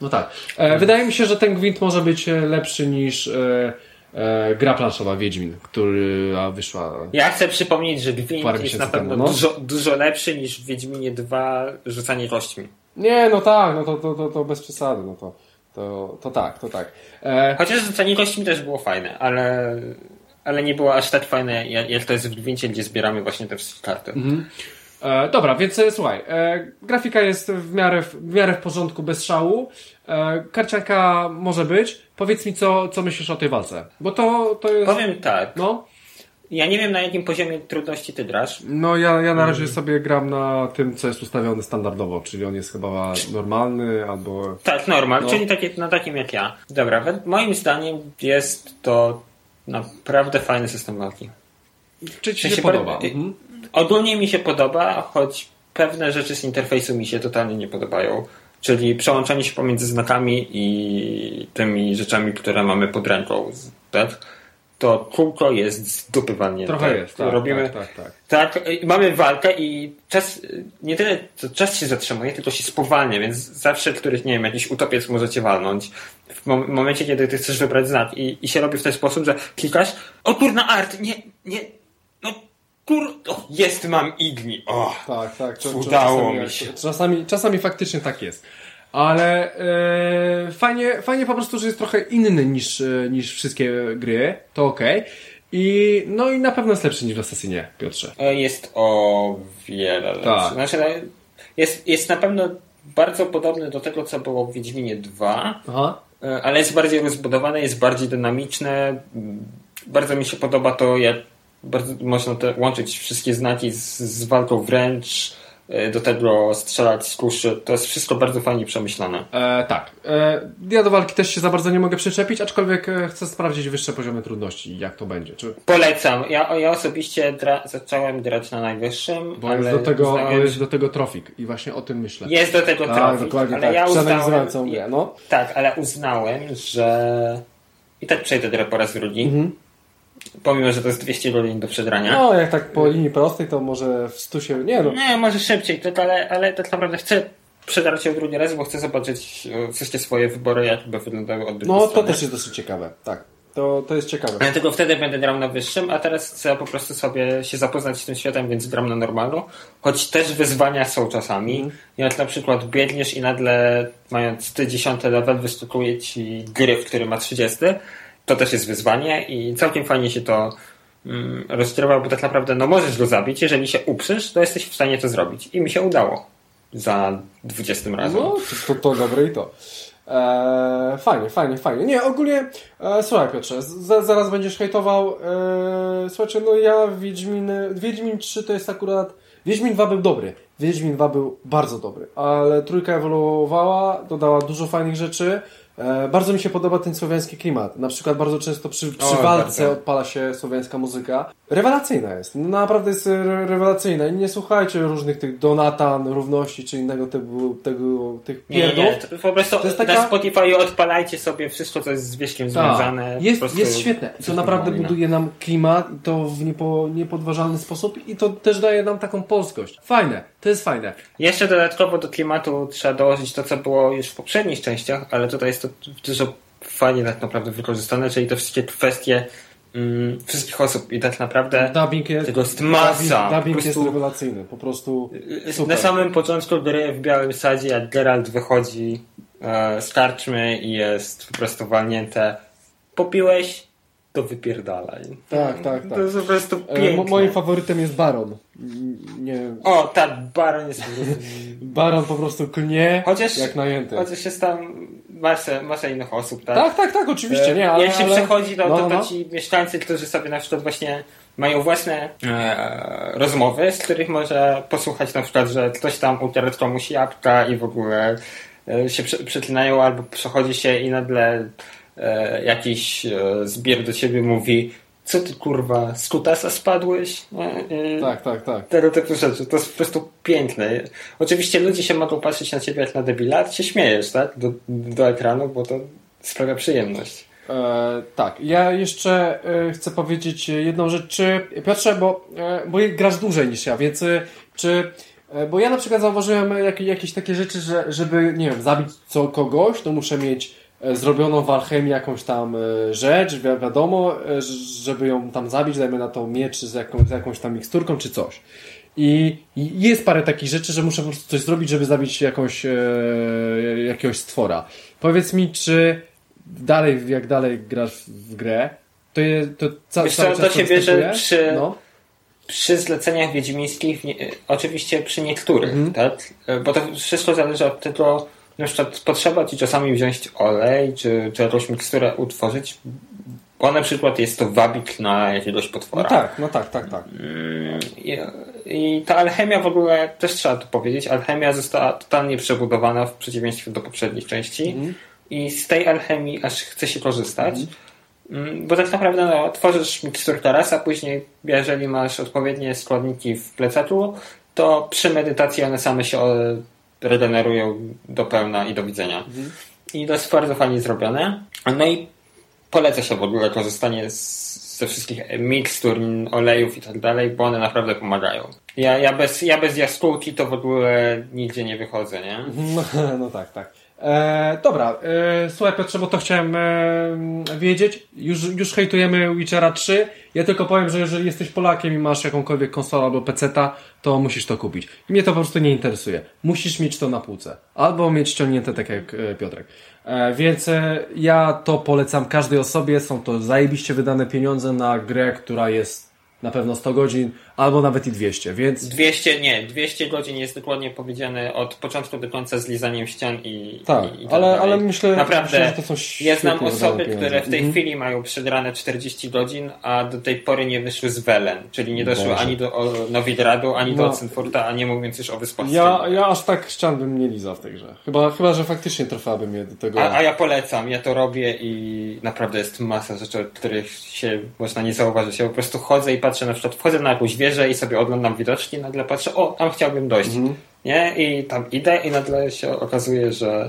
No tak. E, wydaje mi się, że ten gwint może być e, lepszy niż e, e, gra planszowa Wiedźmin, która wyszła. Ja chcę przypomnieć, że Gwint jest na pewno temu, no. dużo, dużo lepszy niż w Wiedźminie 2 rzucanie kośćmi. Nie, no tak, no to, to, to, to bez przesady, no to, to, to tak, to tak. E, Chociaż rzucanie kośćmi też było fajne, ale, ale nie było aż tak fajne, jak to jest w Gwincie, gdzie zbieramy właśnie te wszystkie karty. E, dobra, więc e, słuchaj, e, grafika jest w miarę w, miarę w porządku, bez szału. E, karcianka może być. Powiedz mi, co, co myślisz o tej walce? Bo to, to jest. Powiem tak, No, ja nie wiem na jakim poziomie trudności ty grasz. no ja, ja na razie sobie gram na tym, co jest ustawione standardowo, czyli on jest chyba normalny albo. Tak, normal, No. czyli takie, na takim jak ja. Dobra, moim zdaniem jest to naprawdę fajny system walki. Czy ci się się podoba? Mhm. Ogólnie mi się podoba, choć pewne rzeczy z interfejsu mi się totalnie nie podobają. Czyli przełączanie się pomiędzy znakami i tymi rzeczami, które mamy pod ręką. Tak? To kółko jest z dupy walnięte. Trochę jest, tak, Robimy, tak, tak, tak. tak, mamy walkę i czas, nie tyle to czas się zatrzymuje, tylko się spowalnia, więc zawsze któryś, nie wiem, jakiś utopiec możecie walnąć. W mom- momencie, kiedy ty chcesz wybrać znak i, i się robi w ten sposób, że klikasz, o kurna art, nie, nie, no kur, o, jest, mam igni, o. Tak, tak. Cza- cza- Udało czasami, mi się. Czasami, czasami faktycznie tak jest. Ale e, fajnie, fajnie po prostu, że jest trochę inny niż, e, niż wszystkie gry. To okej. I no i na pewno jest lepszy niż w Assassinie, Piotrze. E, Jest o wiele lepszy. Tak. Znaczy, jest, jest na pewno bardzo podobny do tego, co było w Wiedźminie 2, Aha. Ale jest bardziej rozbudowane, jest bardziej dynamiczne. Bardzo mi się podoba to, jak bardzo można te, łączyć wszystkie znaki z, z walką wręcz, do tego strzelać z kuszy. To jest wszystko bardzo fajnie przemyślane. E, tak. E, ja do walki też się za bardzo nie mogę przyczepić, aczkolwiek e, chcę sprawdzić wyższe poziomy trudności, jak to będzie. Czy, Polecam. Ja, ja osobiście dra, zacząłem grać na najwyższym, bo ale jest do tego, jest do tego trofik i właśnie o tym myślę. jest do tego tak, trafik, dokładnie ale tak. ja uznałem, całą grę, no. Tak, ale uznałem, że i tak przejdę grę po raz drugi. Mhm. Pomimo, że to jest 200 godzin do przedrania. No, jak tak po linii prostej, to może w stu się... Nie no. Nie, może szybciej, tak, ale, ale tak naprawdę chcę przedarć się drugi raz, bo chcę zobaczyć wszystkie swoje wybory, jak by wyglądały od No, to strony. też jest dosyć ciekawe. Tak. To, to jest ciekawe. Tylko wtedy będę grał na wyższym, a teraz chcę po prostu sobie się zapoznać z tym światem, więc gram na normalu. Choć też wyzwania są czasami. Mhm. Jak na przykład biegniesz i nagle mając ty 10 level wyskakuje ci gry, w którym ma 30, to też jest wyzwanie i całkiem fajnie się to mm, rozgrywa, bo tak naprawdę no możesz go zabić, jeżeli się uprzesz, to jesteś w stanie to zrobić. I mi się udało. Za 20 razem. No, to, to dobre i to. Eee, fajnie, fajnie, fajnie. Nie, ogólnie, e, słuchaj Piotrze, z, zaraz będziesz hejtował. E, słuchajcie, no ja Wiedźmin, Wiedźmin 3 to jest akurat, Wiedźmin 2 był dobry, Wiedźmin 2 był bardzo dobry, ale trójka ewoluowała, dodała dużo fajnych rzeczy. E, bardzo mi się podoba ten słowiański klimat. Na przykład bardzo często przy, przy O, walce bardzo. odpala się słowiańska muzyka. Rewelacyjna jest. No, Naprawdę jest re rewelacyjna. I nie słuchajcie różnych tych Donatan, równości czy innego typu, tego, tych Nie, nie, nie. To po prostu To jest na taka- Spotify odpalajcie sobie wszystko, co jest z wieśkiem związane. Tak. Jest, Po prostu jest świetne. To naprawdę buduje nam klimat i to w niepo, niepodważalny sposób i to też daje nam taką polskość. Fajne. To jest fajne. Jeszcze dodatkowo do klimatu trzeba dołożyć to, co było już w poprzednich częściach, ale tutaj jest to dużo fajnie tak naprawdę wykorzystane, czyli te wszystkie kwestie mm, wszystkich osób i tak naprawdę Dubbing jest, tego jest masa. Dubbing, jest rewelacyjny. Po prostu na super. samym początku gry w Białym Sadzie, jak Geralt wychodzi e, z karczmy i jest po prostu walnięte popiłeś, to wypierdalaj. Tak, tak, tak. To jest po prostu E, piękne. mo- moim faworytem jest Baron. Nie. O, tak, Baron jest po prostu Baron po prostu klnie Chociaż- jak najęty. Chociaż jest tam masę, masę innych osób, tak? Tak, tak, tak, oczywiście, nie, ale... Jak się ale... przechodzi, to, no, to, no. to ci mieszkańcy, którzy sobie na przykład właśnie mają własne e, rozmowy, z których może posłuchać na przykład, że ktoś tam utarł komuś jabłka i w ogóle e, się prze, przeklinają, albo przechodzi się i nagle e, jakiś e, zbier do ciebie mówi co ty kurwa, z kutasa spadłeś? E, e, Tak, tak, tak. Tego typu rzeczy. To jest po prostu piękne. Oczywiście ludzie się mogą patrzeć na ciebie jak na debila, się śmiejesz, tak? Do, do ekranu, bo to sprawia przyjemność. E, tak, ja jeszcze e, chcę powiedzieć jedną rzecz. Piotrze, bo, e, bo grasz dłużej niż ja, więc e, czy. Bo ja na przykład zauważyłem jak, jakieś takie rzeczy, że żeby, nie wiem, zabić co kogoś, to muszę mieć e, zrobioną w alchemii jakąś tam e, rzecz, wi wiadomo, e, żeby ją tam zabić, dajmy na to miecz z, jaką, z jakąś tam miksturką czy coś. I, I jest parę takich rzeczy, że muszę po prostu coś zrobić, żeby zabić jakąś, e, jakiegoś stwora. Powiedz mi, czy dalej, jak dalej grasz w grę, to, je, to ca, Wiesz cały czas to się bierze przy- No. Przy zleceniach wiedźmińskich, nie, oczywiście przy niektórych, Mhm. tak? Bo to wszystko zależy od tego, na przykład potrzeba ci czasami wziąć olej, czy, czy jakąś miksturę utworzyć, bo na przykład jest to wabik na jakiegoś no potwora. tak, no tak, tak, tak. Mm, I, I ta alchemia w ogóle, też trzeba to powiedzieć, alchemia została totalnie przebudowana w przeciwieństwie do poprzednich części Mhm. i z tej alchemii aż chce się korzystać. Mm, Bo tak naprawdę no, tworzysz miksturkę raz, a później jeżeli masz odpowiednie składniki w plecaku, to przy medytacji one same się regenerują do pełna i do widzenia. I to jest bardzo fajnie zrobione. No i polecę się w ogóle korzystanie z, ze wszystkich mikstur, olejów i tak dalej, bo one naprawdę pomagają. Ja, ja, bez, ja bez jaskółki to w ogóle nigdzie nie wychodzę, nie? No, no tak, tak. E, dobra, e, słuchaj Piotrze, bo to chciałem e, wiedzieć. Już, już hejtujemy Witchera 3. Ja tylko powiem, że jeżeli jesteś Polakiem i masz jakąkolwiek konsolę albo peceta, to musisz to kupić. Mnie to po prostu nie interesuje. Musisz mieć to na półce. Albo mieć ściągnięte tak jak e, Piotrek. E, więc e, ja to polecam każdej osobie. Są to zajebiście wydane pieniądze na grę, która jest na pewno 100 godzin, albo nawet i 200, więc... 200, nie, 200 godzin jest dokładnie powiedziane od początku do końca z lizaniem ścian i. Tak, i, i tak ale, dalej. ale myślę, Naprawdę. myślę, że to są Ja znam osoby, które w tej Mhm. chwili mają przegrane 40 godzin, a do tej pory nie wyszły z Welen, czyli nie doszły Boże. ani do Nowigradu, ani No. do Ocenfurta, a nie mówiąc już o Wyspach Ja, ja aż tak ścian bym nie lizał w tej grze. Chyba, chyba że faktycznie trwałaby mnie do tego. A, a ja polecam, ja to robię i naprawdę jest masa rzeczy, których się można nie zauważyć. Ja po prostu chodzę i patrzę, na przykład wchodzę na jakąś wieżę i sobie oglądam widoczki, nagle patrzę, o, tam chciałbym dojść. Mhm. Nie? I tam idę i nagle się okazuje, że,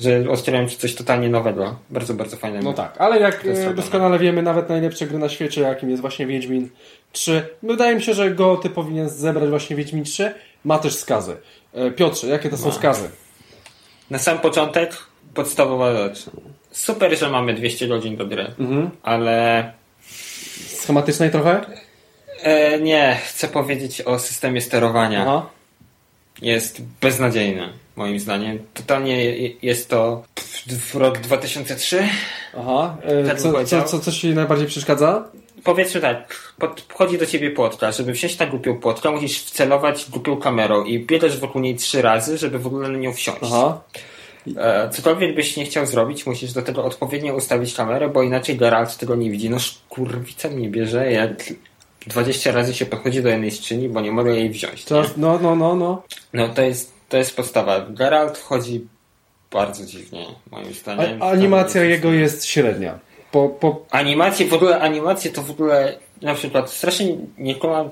że odkryłem coś totalnie nowego. Bardzo, bardzo fajnego. No tak, ale jak e, doskonale wiemy, nawet najlepsze gry na świecie, jakim jest właśnie Wiedźmin 3, wydaje mi się, że go ty powinien zebrać właśnie Wiedźmin 3, ma też skazy. E, Piotrze, jakie to są Ma. skazy? Na sam początek podstawowa rzecz. Super, że mamy 200 godzin do gry, Mhm. ale Schematycznej trochę? E, nie, chcę powiedzieć o systemie sterowania. Aha. jest beznadziejny, moim zdaniem. Totalnie je- jest to w rok 2003. Aha. E, Tak co, co, co, co ci najbardziej przeszkadza? Powiedzmy tak, podchodzi do ciebie płotka. Żeby wsiąść na głupią płotkę, musisz wcelować głupią kamerą i biegasz wokół niej trzy razy, żeby w ogóle na nią wsiąść. Aha. E, cokolwiek byś nie chciał zrobić, musisz do tego odpowiednio ustawić kamerę, bo inaczej Geralt tego nie widzi. No kurwica mnie bierze, jak 20 razy się podchodzi do jednej skrzyni, bo nie mogę jej wziąć. Czas, no, no, no, no. No to jest, to jest podstawa. Geralt chodzi bardzo dziwnie, moim zdaniem. A, animacja Tam- jego jest średnia. Po, po, Animacje, w ogóle animacje to w ogóle na przykład strasznie nie kumam e,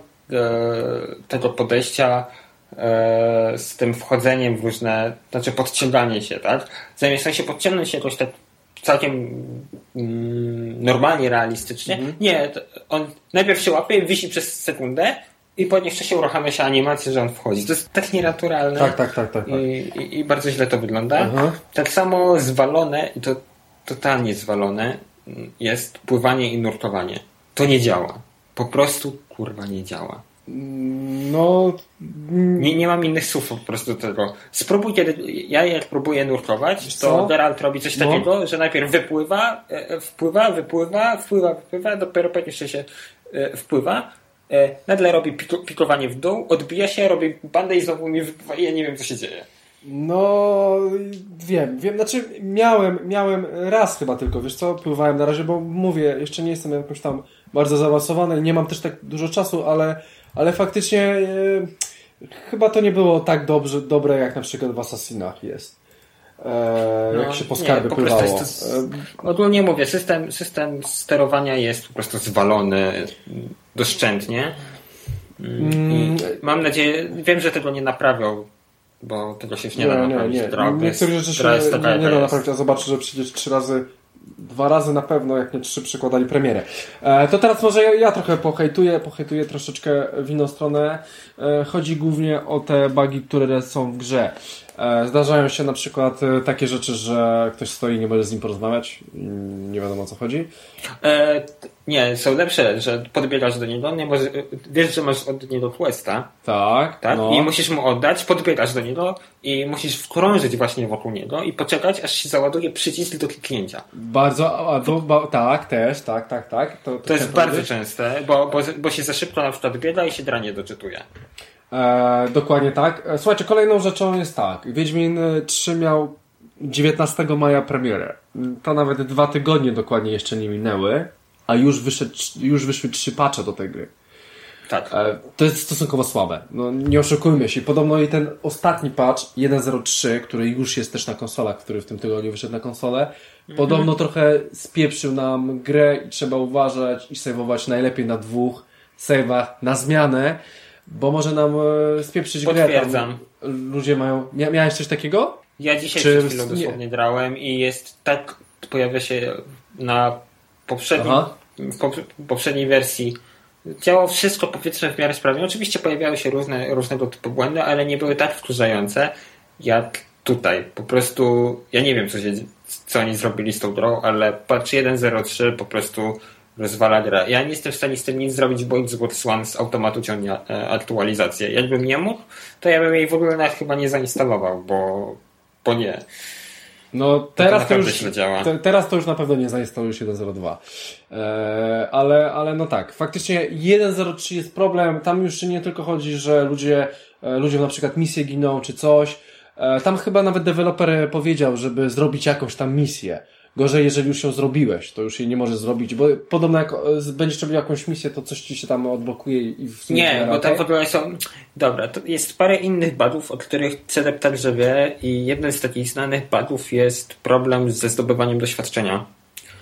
tego podejścia e, z tym wchodzeniem w różne, znaczy podciąganie się, tak? Zamiast się podciągnąć jakoś tak całkiem mm, normalnie, realistycznie. Mhm. Nie, on najpierw się łapie, wisi przez sekundę i po niech się uruchamia się animacja, że on wchodzi. To jest tak nienaturalne. tak, tak, tak, tak. tak. I, i, I bardzo źle to wygląda. Aha. Tak samo zwalone, i to totalnie zwalone, jest pływanie i nurkowanie. To nie działa. Po prostu kurwa nie działa. No, Nie, nie mam innych słów po prostu do tego. Spróbuj kiedy. Ja jak próbuję nurkować, to co? Geralt robi coś No. takiego, że najpierw wypływa, e, wpływa, wypływa, wpływa, wypływa, dopiero jeszcze się e, wpływa. E, Nagle robi piko, pikowanie w dół, odbija się, robi bandę i znowu mi wypływa i ja nie wiem co się dzieje. No, wiem, wiem, znaczy miałem, miałem raz chyba tylko, wiesz co, pływałem na razie, bo mówię, jeszcze nie jestem jakimś tam bardzo zaawansowany, nie mam też tak dużo czasu, ale, ale faktycznie e, chyba to nie było tak dobrze, dobre, jak na przykład w Assassinach jest. E, No, jak się po nie, skarby po prostu pływało. jest to- Ogólnie mówię, system, system sterowania jest po prostu zwalony doszczętnie. Mm, I mam nadzieję, wiem, że tego nie naprawią, bo tego się już nie, da Nie, nie, naprawić. nie. Jest- Niektóre rzeczy jest nie, nie, nie da naprawić, a zobaczę, że przecież trzy razy, dwa razy na pewno, jak nie trzy, przykładali premierę. E, to teraz może ja, ja trochę pohejtuję, pohejtuję troszeczkę w inną stronę. E, chodzi głównie o te bugi, które są w grze. E, zdarzają się na przykład e, takie rzeczy, że ktoś stoi i nie może z nim porozmawiać. i Nie wiadomo o co chodzi. E, nie, są lepsze, że podbiegasz do niego, nie może, wiesz, że masz od niego questa, Tak, tak? no. I musisz mu oddać, podbiegasz do niego i musisz wkrążyć właśnie wokół niego i poczekać, aż się załaduje przycisk do kliknięcia. Bardzo, a, bo, tak, też, tak, tak, tak. To, To jest chciałem bardzo powiedzieć. częste, bo, bo, bo się za szybko na przykład biega i się dranie doczytuje. E, dokładnie tak. E, Słuchajcie, kolejną rzeczą jest tak. Wiedźmin e, 3 miał 19 maja premierę. To nawet dwa tygodnie dokładnie jeszcze nie minęły, a już, wyszedł, już wyszły trzy patche do tej gry. Tak. E, To jest stosunkowo słabe. No, nie oszukujmy się. Podobno i ten ostatni patch 1.03, który już jest też na konsolach, który w tym tygodniu wyszedł na konsolę, podobno trochę spieprzył nam grę i trzeba uważać i saveować najlepiej na dwóch save'ach na zmianę, bo może nam e, spieprzyć grę. Potwierdzam. Ludzie mają... Mia miałeś coś takiego? Ja dzisiaj Czy- przed chwilą nie. dosłownie grałem i jest tak, pojawia się na poprzednim, poprzedniej wersji działało wszystko powiedzmy w miarę sprawnie. Oczywiście pojawiały się różne, różnego typu błędy, ale nie były tak wkurzające jak tutaj. Po prostu ja nie wiem co, się, co oni zrobili z tą grą, ale patch 1.03 po prostu rozwala grę. Ja nie jestem w stanie z tym nic zrobić, bo Xbox One z automatu ciągnie e, aktualizację. Jakbym nie mógł, to ja bym jej w ogóle nawet chyba nie zainstalował, bo, bo nie. No teraz to, naprawdę już, te, teraz to już na pewno nie zainstalujesz 1.02. Eee, ale, ale no tak, faktycznie 1.03 jest problem. Tam już nie tylko chodzi, że ludzie, e, ludziom na przykład misje giną czy coś. E, tam chyba nawet deweloper powiedział, żeby zrobić jakąś tam misję. Gorzej, jeżeli już ją zrobiłeś, to już jej nie możesz zrobić, bo podobno jak e, będziesz robił jakąś misję, to coś ci się tam odblokuje i w sumie Nie, bo tam w ogóle są. Dobra, to jest parę innych bugów, o których Celeb także wie, i jednym z takich znanych bugów jest problem ze zdobywaniem doświadczenia.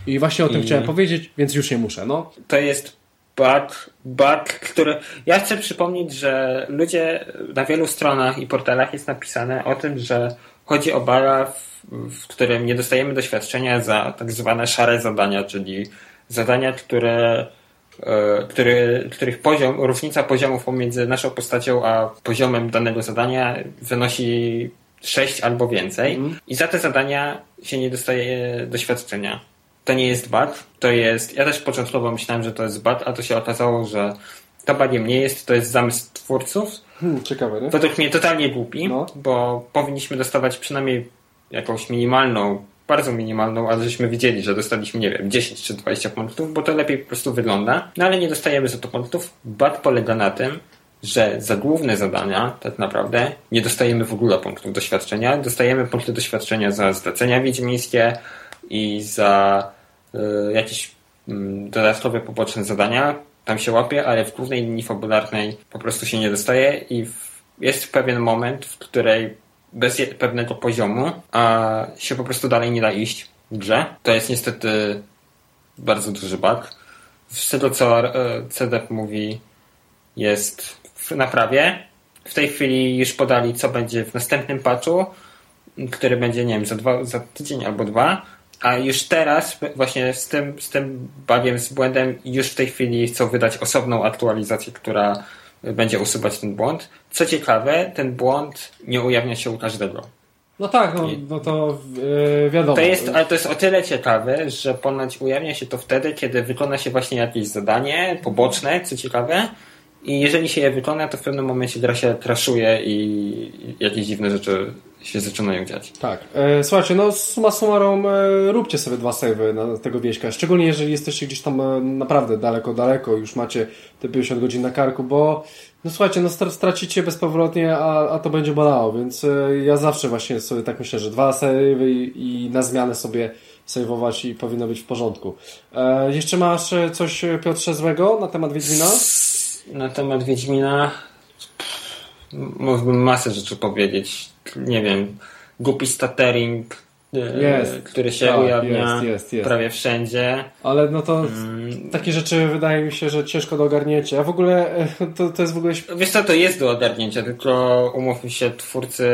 I właśnie o tym I- chciałem powiedzieć, więc już nie muszę, no. To jest bug, bug, który. Ja chcę przypomnieć, że ludzie na wielu stronach i portalach jest napisane o tym, że chodzi o buga, w, w którym nie dostajemy doświadczenia za tak zwane szare zadania, czyli zadania, które e, który, których poziom, różnica poziomów pomiędzy naszą postacią a poziomem danego zadania wynosi 6 albo więcej i za te zadania się nie dostaje doświadczenia. To nie jest bug, to jest, ja też początkowo myślałem, że to jest bug, a to się okazało, że to bugiem nie jest, to jest zamysł twórców. Hmm, ciekawe, nie? Według mnie totalnie głupi, No. bo powinniśmy dostawać przynajmniej jakąś minimalną, bardzo minimalną, ale żeśmy widzieli, że dostaliśmy, nie wiem, 10 czy 20 punktów, bo to lepiej po prostu wygląda. No ale nie dostajemy za to punktów. Bug polega na tym, że za główne zadania tak naprawdę nie dostajemy w ogóle punktów doświadczenia. Dostajemy punkty doświadczenia za zlecenia wiedźmińskie i za y, jakieś mm, dodatkowe poboczne zadania. Tam się łapie, ale w głównej linii fabularnej po prostu się nie dostaje i w, jest pewien moment, w której bez pewnego poziomu a się po prostu dalej nie da iść w grze. To jest niestety bardzo duży bug. Z tego co e, CDEP mówi jest w naprawie. W tej chwili już podali co będzie w następnym patchu, który będzie, nie wiem, za, dwa, za tydzień albo dwa. A już teraz, właśnie z tym, z tym bugiem, z błędem, już w tej chwili chcą wydać osobną aktualizację, która będzie usuwać ten błąd. Co ciekawe, ten błąd nie ujawnia się u każdego. No tak, no, no to yy, wiadomo. To jest, ale to jest o tyle ciekawe, że ponoć ujawnia się to wtedy, kiedy wykona się właśnie jakieś zadanie poboczne, co ciekawe, i jeżeli się je wykona, to w pewnym momencie gra się traszuje i jakieś dziwne rzeczy się zaczynają dziać. Tak. E, słuchajcie, no suma summarum e, róbcie sobie dwa savey na tego wieśka, szczególnie jeżeli jesteście gdzieś tam e, naprawdę daleko, daleko, już macie te 50 godzin na karku, bo no słuchajcie, no stracicie bezpowrotnie, a, a to będzie bolało, więc e, ja zawsze właśnie sobie tak myślę, że dwa savey i, i na zmianę sobie saveować i powinno być w porządku. E, jeszcze masz e, coś Piotrze złego na temat Wiedźmina? Na temat Wiedźmina mógłbym masę rzeczy powiedzieć. Nie wiem, głupi stuttering, jest, który się tak, ujawnia jest, jest, jest. prawie wszędzie. Ale no to mm. takie rzeczy wydaje mi się, że ciężko do ogarnięcia. A w ogóle to, to jest w ogóle... Wiesz co, to jest do ogarnięcia, tylko umówmy się, twórcy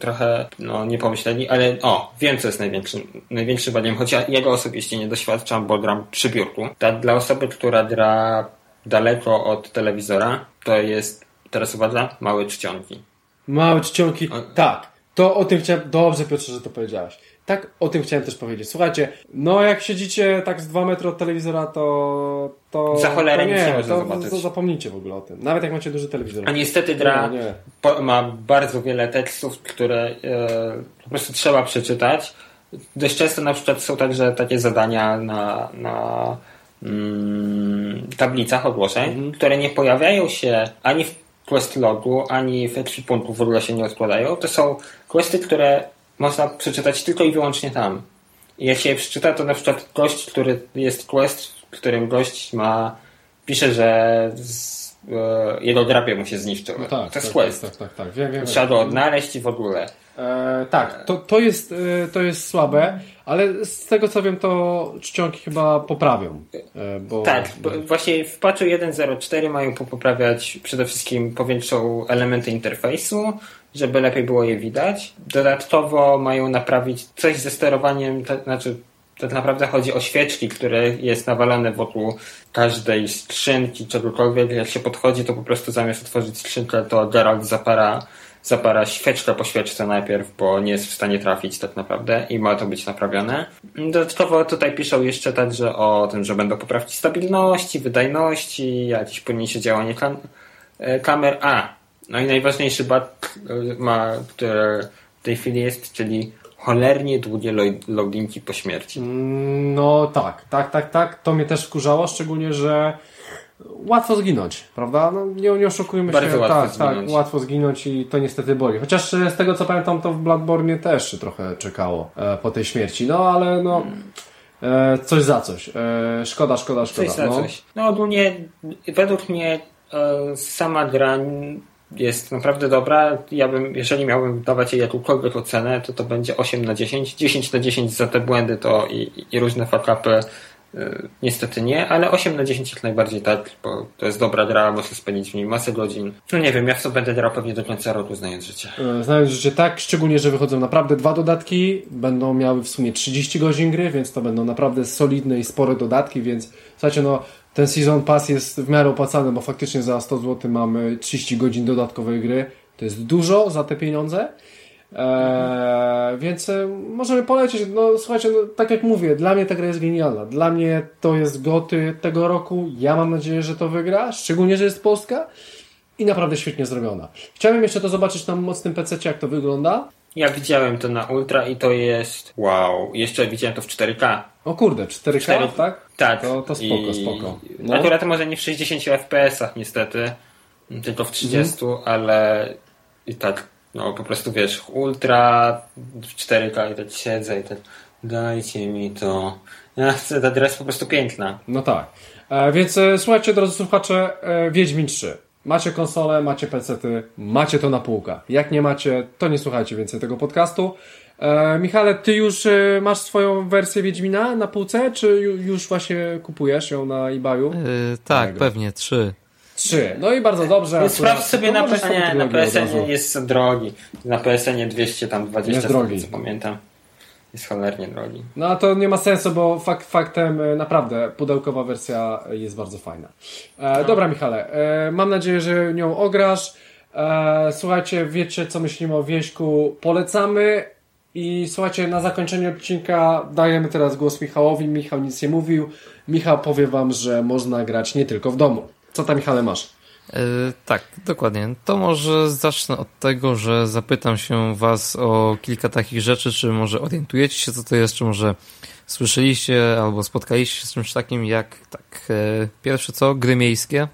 trochę no, nie pomyśleli, ale o, wiem co jest największym, największym wadem, choć ja jego osobiście nie doświadczam, bo gram przy biurku. Ta, dla osoby, która gra daleko od telewizora, to jest, teraz uwaga, małe czcionki. Małe czcionki, o... tak. To o tym chciałem, dobrze Piotrze, że to powiedziałeś. Tak, o tym chciałem też powiedzieć. Słuchajcie, no jak siedzicie tak z dwa metry od telewizora, to... to Za cholerę to nie, nie to, zobaczyć. to zapomnijcie w ogóle o tym. Nawet jak macie duży telewizor. A niestety gra po, ma bardzo wiele tekstów, które e, po prostu trzeba przeczytać. Dość często na przykład są także takie zadania na, na mm, tablicach ogłoszeń, mhm. które nie pojawiają się ani w quest logu, ani w ekwipunku w ogóle się nie odkładają. To są questy, które można przeczytać tylko i wyłącznie tam. I jak się je przeczyta, to na przykład gość, który jest quest, w którym gość ma, pisze, że z, e, jego drapie mu się zniszczyły. No tak, to jest tak, quest. Tak, tak, tak. Wiem, wiem, Trzeba go odnaleźć i w ogóle. E, tak, to, to, jest, e, to jest słabe, ale z tego co wiem, to czcionki chyba poprawią. E, bo, tak, bo właśnie w patchu 1.04 mają poprawiać przede wszystkim powiększą elementy interfejsu, żeby lepiej było je widać. Dodatkowo mają naprawić coś ze sterowaniem, to znaczy tak naprawdę chodzi o świeczki, które jest nawalone wokół każdej skrzynki, czegokolwiek. Jak się podchodzi, to po prostu zamiast otworzyć skrzynkę, to Geralt zapara zapara świeczkę po świeczce najpierw, bo nie jest w stanie trafić tak naprawdę i ma to być naprawione. Dodatkowo tutaj piszą jeszcze także o tym, że będą poprawki stabilności, wydajności, jakieś pomniejsze działanie kam e, kamer. A, no i najważniejszy bug, e, ma, który w tej chwili jest, czyli cholernie długie loadingi po śmierci. No tak, tak, tak, tak. To mnie też wkurzało, szczególnie, że łatwo zginąć, prawda? No, nie, nie oszukujmy Bardzo się. Łatwo tak, tak zginąć. tak, łatwo zginąć i to niestety boli. Chociaż z tego co pamiętam, to w Bloodborne też trochę czekało e, po tej śmierci. No ale no. E, coś za coś. E, szkoda, szkoda, szkoda. Coś za no. coś. No ogólnie według mnie e, sama gra jest naprawdę dobra. Ja bym, jeżeli miałbym dawać jej jakąkolwiek ocenę, to to będzie 8 na 10. 10 na 10 za te błędy to i, i różne fakapy E, niestety nie, ale 8 na 10 jak najbardziej tak, bo to jest dobra gra, można spędzić w niej masę godzin. No nie wiem, ja w co będę grał pewnie do końca roku, znając życie. E, znając życie tak, szczególnie, że wychodzą naprawdę dwa dodatki, będą miały w sumie 30 godzin gry, więc to będą naprawdę solidne i spore dodatki, więc słuchajcie, no ten Season Pass jest w miarę opłacany, bo faktycznie za 100 zł mamy 30 godzin dodatkowej gry. To jest dużo za te pieniądze. Eee, więc e, możemy polecieć. No słuchajcie, no, tak jak mówię, dla mnie ta gra jest genialna. Dla mnie to jest goty tego roku. Ja mam nadzieję, że to wygra, szczególnie, że jest Polska i naprawdę świetnie zrobiona. Chciałem jeszcze to zobaczyć na mocnym PC, jak to wygląda. Ja widziałem to na Ultra i to jest wow. Jeszcze widziałem to w 4K. O kurde, 4K, 4... tak? Tak. To, to spoko, I... spoko. No. Akurat może nie w 60 FPS-ach niestety, tylko w 30, mm. ale i tak no po prostu wiesz, ultra 4K i tak siedzę i tak dajcie mi to. Ja chcę, ta gra jest po prostu piękna. No tak. E, więc e, słuchajcie, drodzy słuchacze, e, Wiedźmin 3. Macie konsolę, macie pecety, macie to na półkach. Jak nie macie, to nie słuchajcie więcej tego podcastu. E, Michale, ty już e, masz swoją wersję Wiedźmina na półce, czy już właśnie kupujesz ją na eBayu? Yy, tak, pewnie, trzy. Trzy. No i bardzo dobrze. Sprawdź sobie na, nie, na PSN jest drogi. Na PSN 200 tam 20 jest drogi. co pamiętam. Jest cholernie drogi. No a to nie ma sensu, bo fakt faktem e, naprawdę pudełkowa wersja jest bardzo fajna. E, no. Dobra Michale, e, mam nadzieję, że nią ograsz. E, słuchajcie, wiecie co myślimy o Wieśku. Polecamy. I słuchajcie, na zakończenie odcinka dajemy teraz głos Michałowi. Michał nic nie mówił. Michał powie wam, że można grać nie tylko w domu. Co tam, Michale, masz? Yy, tak, dokładnie. To może zacznę od tego, że zapytam się Was o kilka takich rzeczy, czy może orientujecie się, co to jest, czy może słyszeliście albo spotkaliście się z czymś takim jak, tak, yy, pierwsze co, gry miejskie?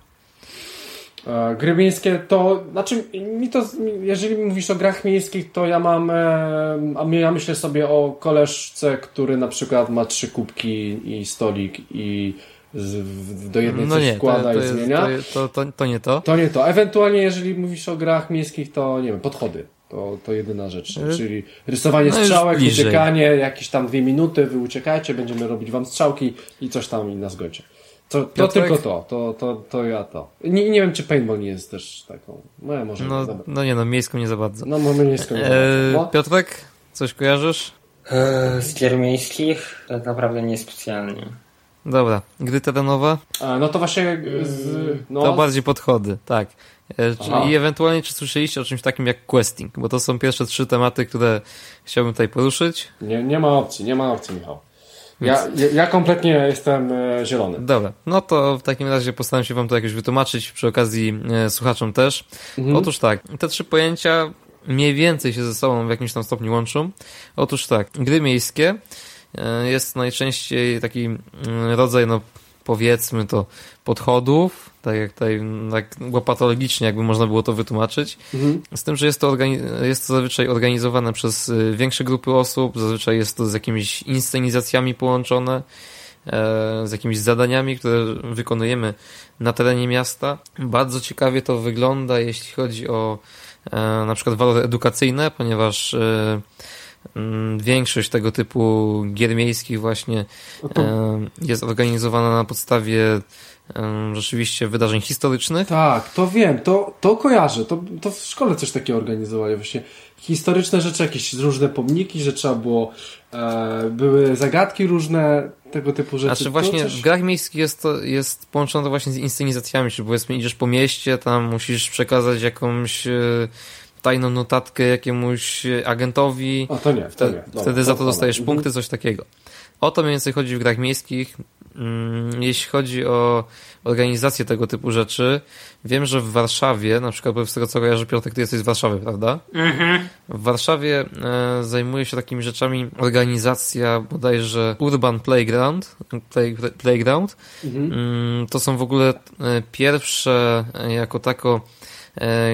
E, gry miejskie to, znaczy mi to, jeżeli mówisz o grach miejskich, to ja mam, e, ja myślę sobie o koleżce, który na przykład ma trzy kubki i stolik i z, do jednej no coś nie, wkłada to, to i jest, zmienia. To, to, to, nie to. To nie to. Ewentualnie jeżeli mówisz o grach miejskich, to nie wiem, podchody. To, to jedyna rzecz. Y czyli rysowanie no strzałek, uciekanie, jakieś tam dwie minuty, wy uciekajcie, będziemy robić wam strzałki i coś tam i na zgodzie. To, to tylko to, to, to, to ja to. Nie, nie wiem, czy paintball nie jest też taką. No, może no, nie no nie no, miejską nie za bardzo. No, mamy miejską nie za bardzo. No. Piotrek, coś kojarzysz? Eee, z gier miejskich tak naprawdę niespecjalnie. Dobra, gry terenowe? A, no to właśnie z, no. To bardziej podchody, tak. E, I ewentualnie czy słyszeliście o czymś takim jak questing, bo to są pierwsze trzy tematy, które chciałbym tutaj poruszyć. Nie, nie ma opcji, nie ma opcji, Michał. Ja, ja kompletnie jestem e, zielony. Dobra, no to w takim razie postaram się Wam to jakoś wytłumaczyć, przy okazji e, słuchaczom też. Mhm. Otóż tak, te trzy pojęcia mniej więcej się ze sobą w jakimś tam stopniu łączą. Otóż tak, gry miejskie e, jest najczęściej taki mm, rodzaj, no powiedzmy to, podchodów, tak jak tutaj tak łopatologicznie jakby można było to wytłumaczyć. Mhm. Z tym, że jest to, jest to zazwyczaj organizowane przez y, większe grupy osób, zazwyczaj jest to z jakimiś inscenizacjami połączone, e, z jakimiś zadaniami, które wykonujemy na terenie miasta. Bardzo ciekawie to wygląda, jeśli chodzi o e, na przykład walory edukacyjne, ponieważ e, większość tego typu gier miejskich właśnie jest organizowana na podstawie rzeczywiście wydarzeń historycznych. Tak, to wiem, to, to kojarzę. To, to w szkole coś takiego organizowali. Właśnie historyczne rzeczy, jakieś różne pomniki, że trzeba było, e, były zagadki różne, tego typu rzeczy. Znaczy właśnie coś... w grach miejskich jest to, jest połączone to właśnie z inscenizacjami, czyli powiedzmy idziesz po mieście, tam musisz przekazać jakąś e, tajną notatkę jakiemuś agentowi. A to nie, to wtedy, nie. Dobra, wtedy to za to dostajesz mhm. punkty, coś takiego. O to mniej więcej chodzi w grach miejskich. Mm, jeśli chodzi o organizację tego typu rzeczy, wiem, że w Warszawie, na przykład z tego co kojarzę, Piotrek, ty jesteś z Warszawy, prawda? Mhm. W Warszawie e, zajmuje się takimi rzeczami organizacja bodajże Urban Playground. Play, Playground. Mhm. Mm, to są w ogóle e, pierwsze e, jako tako e,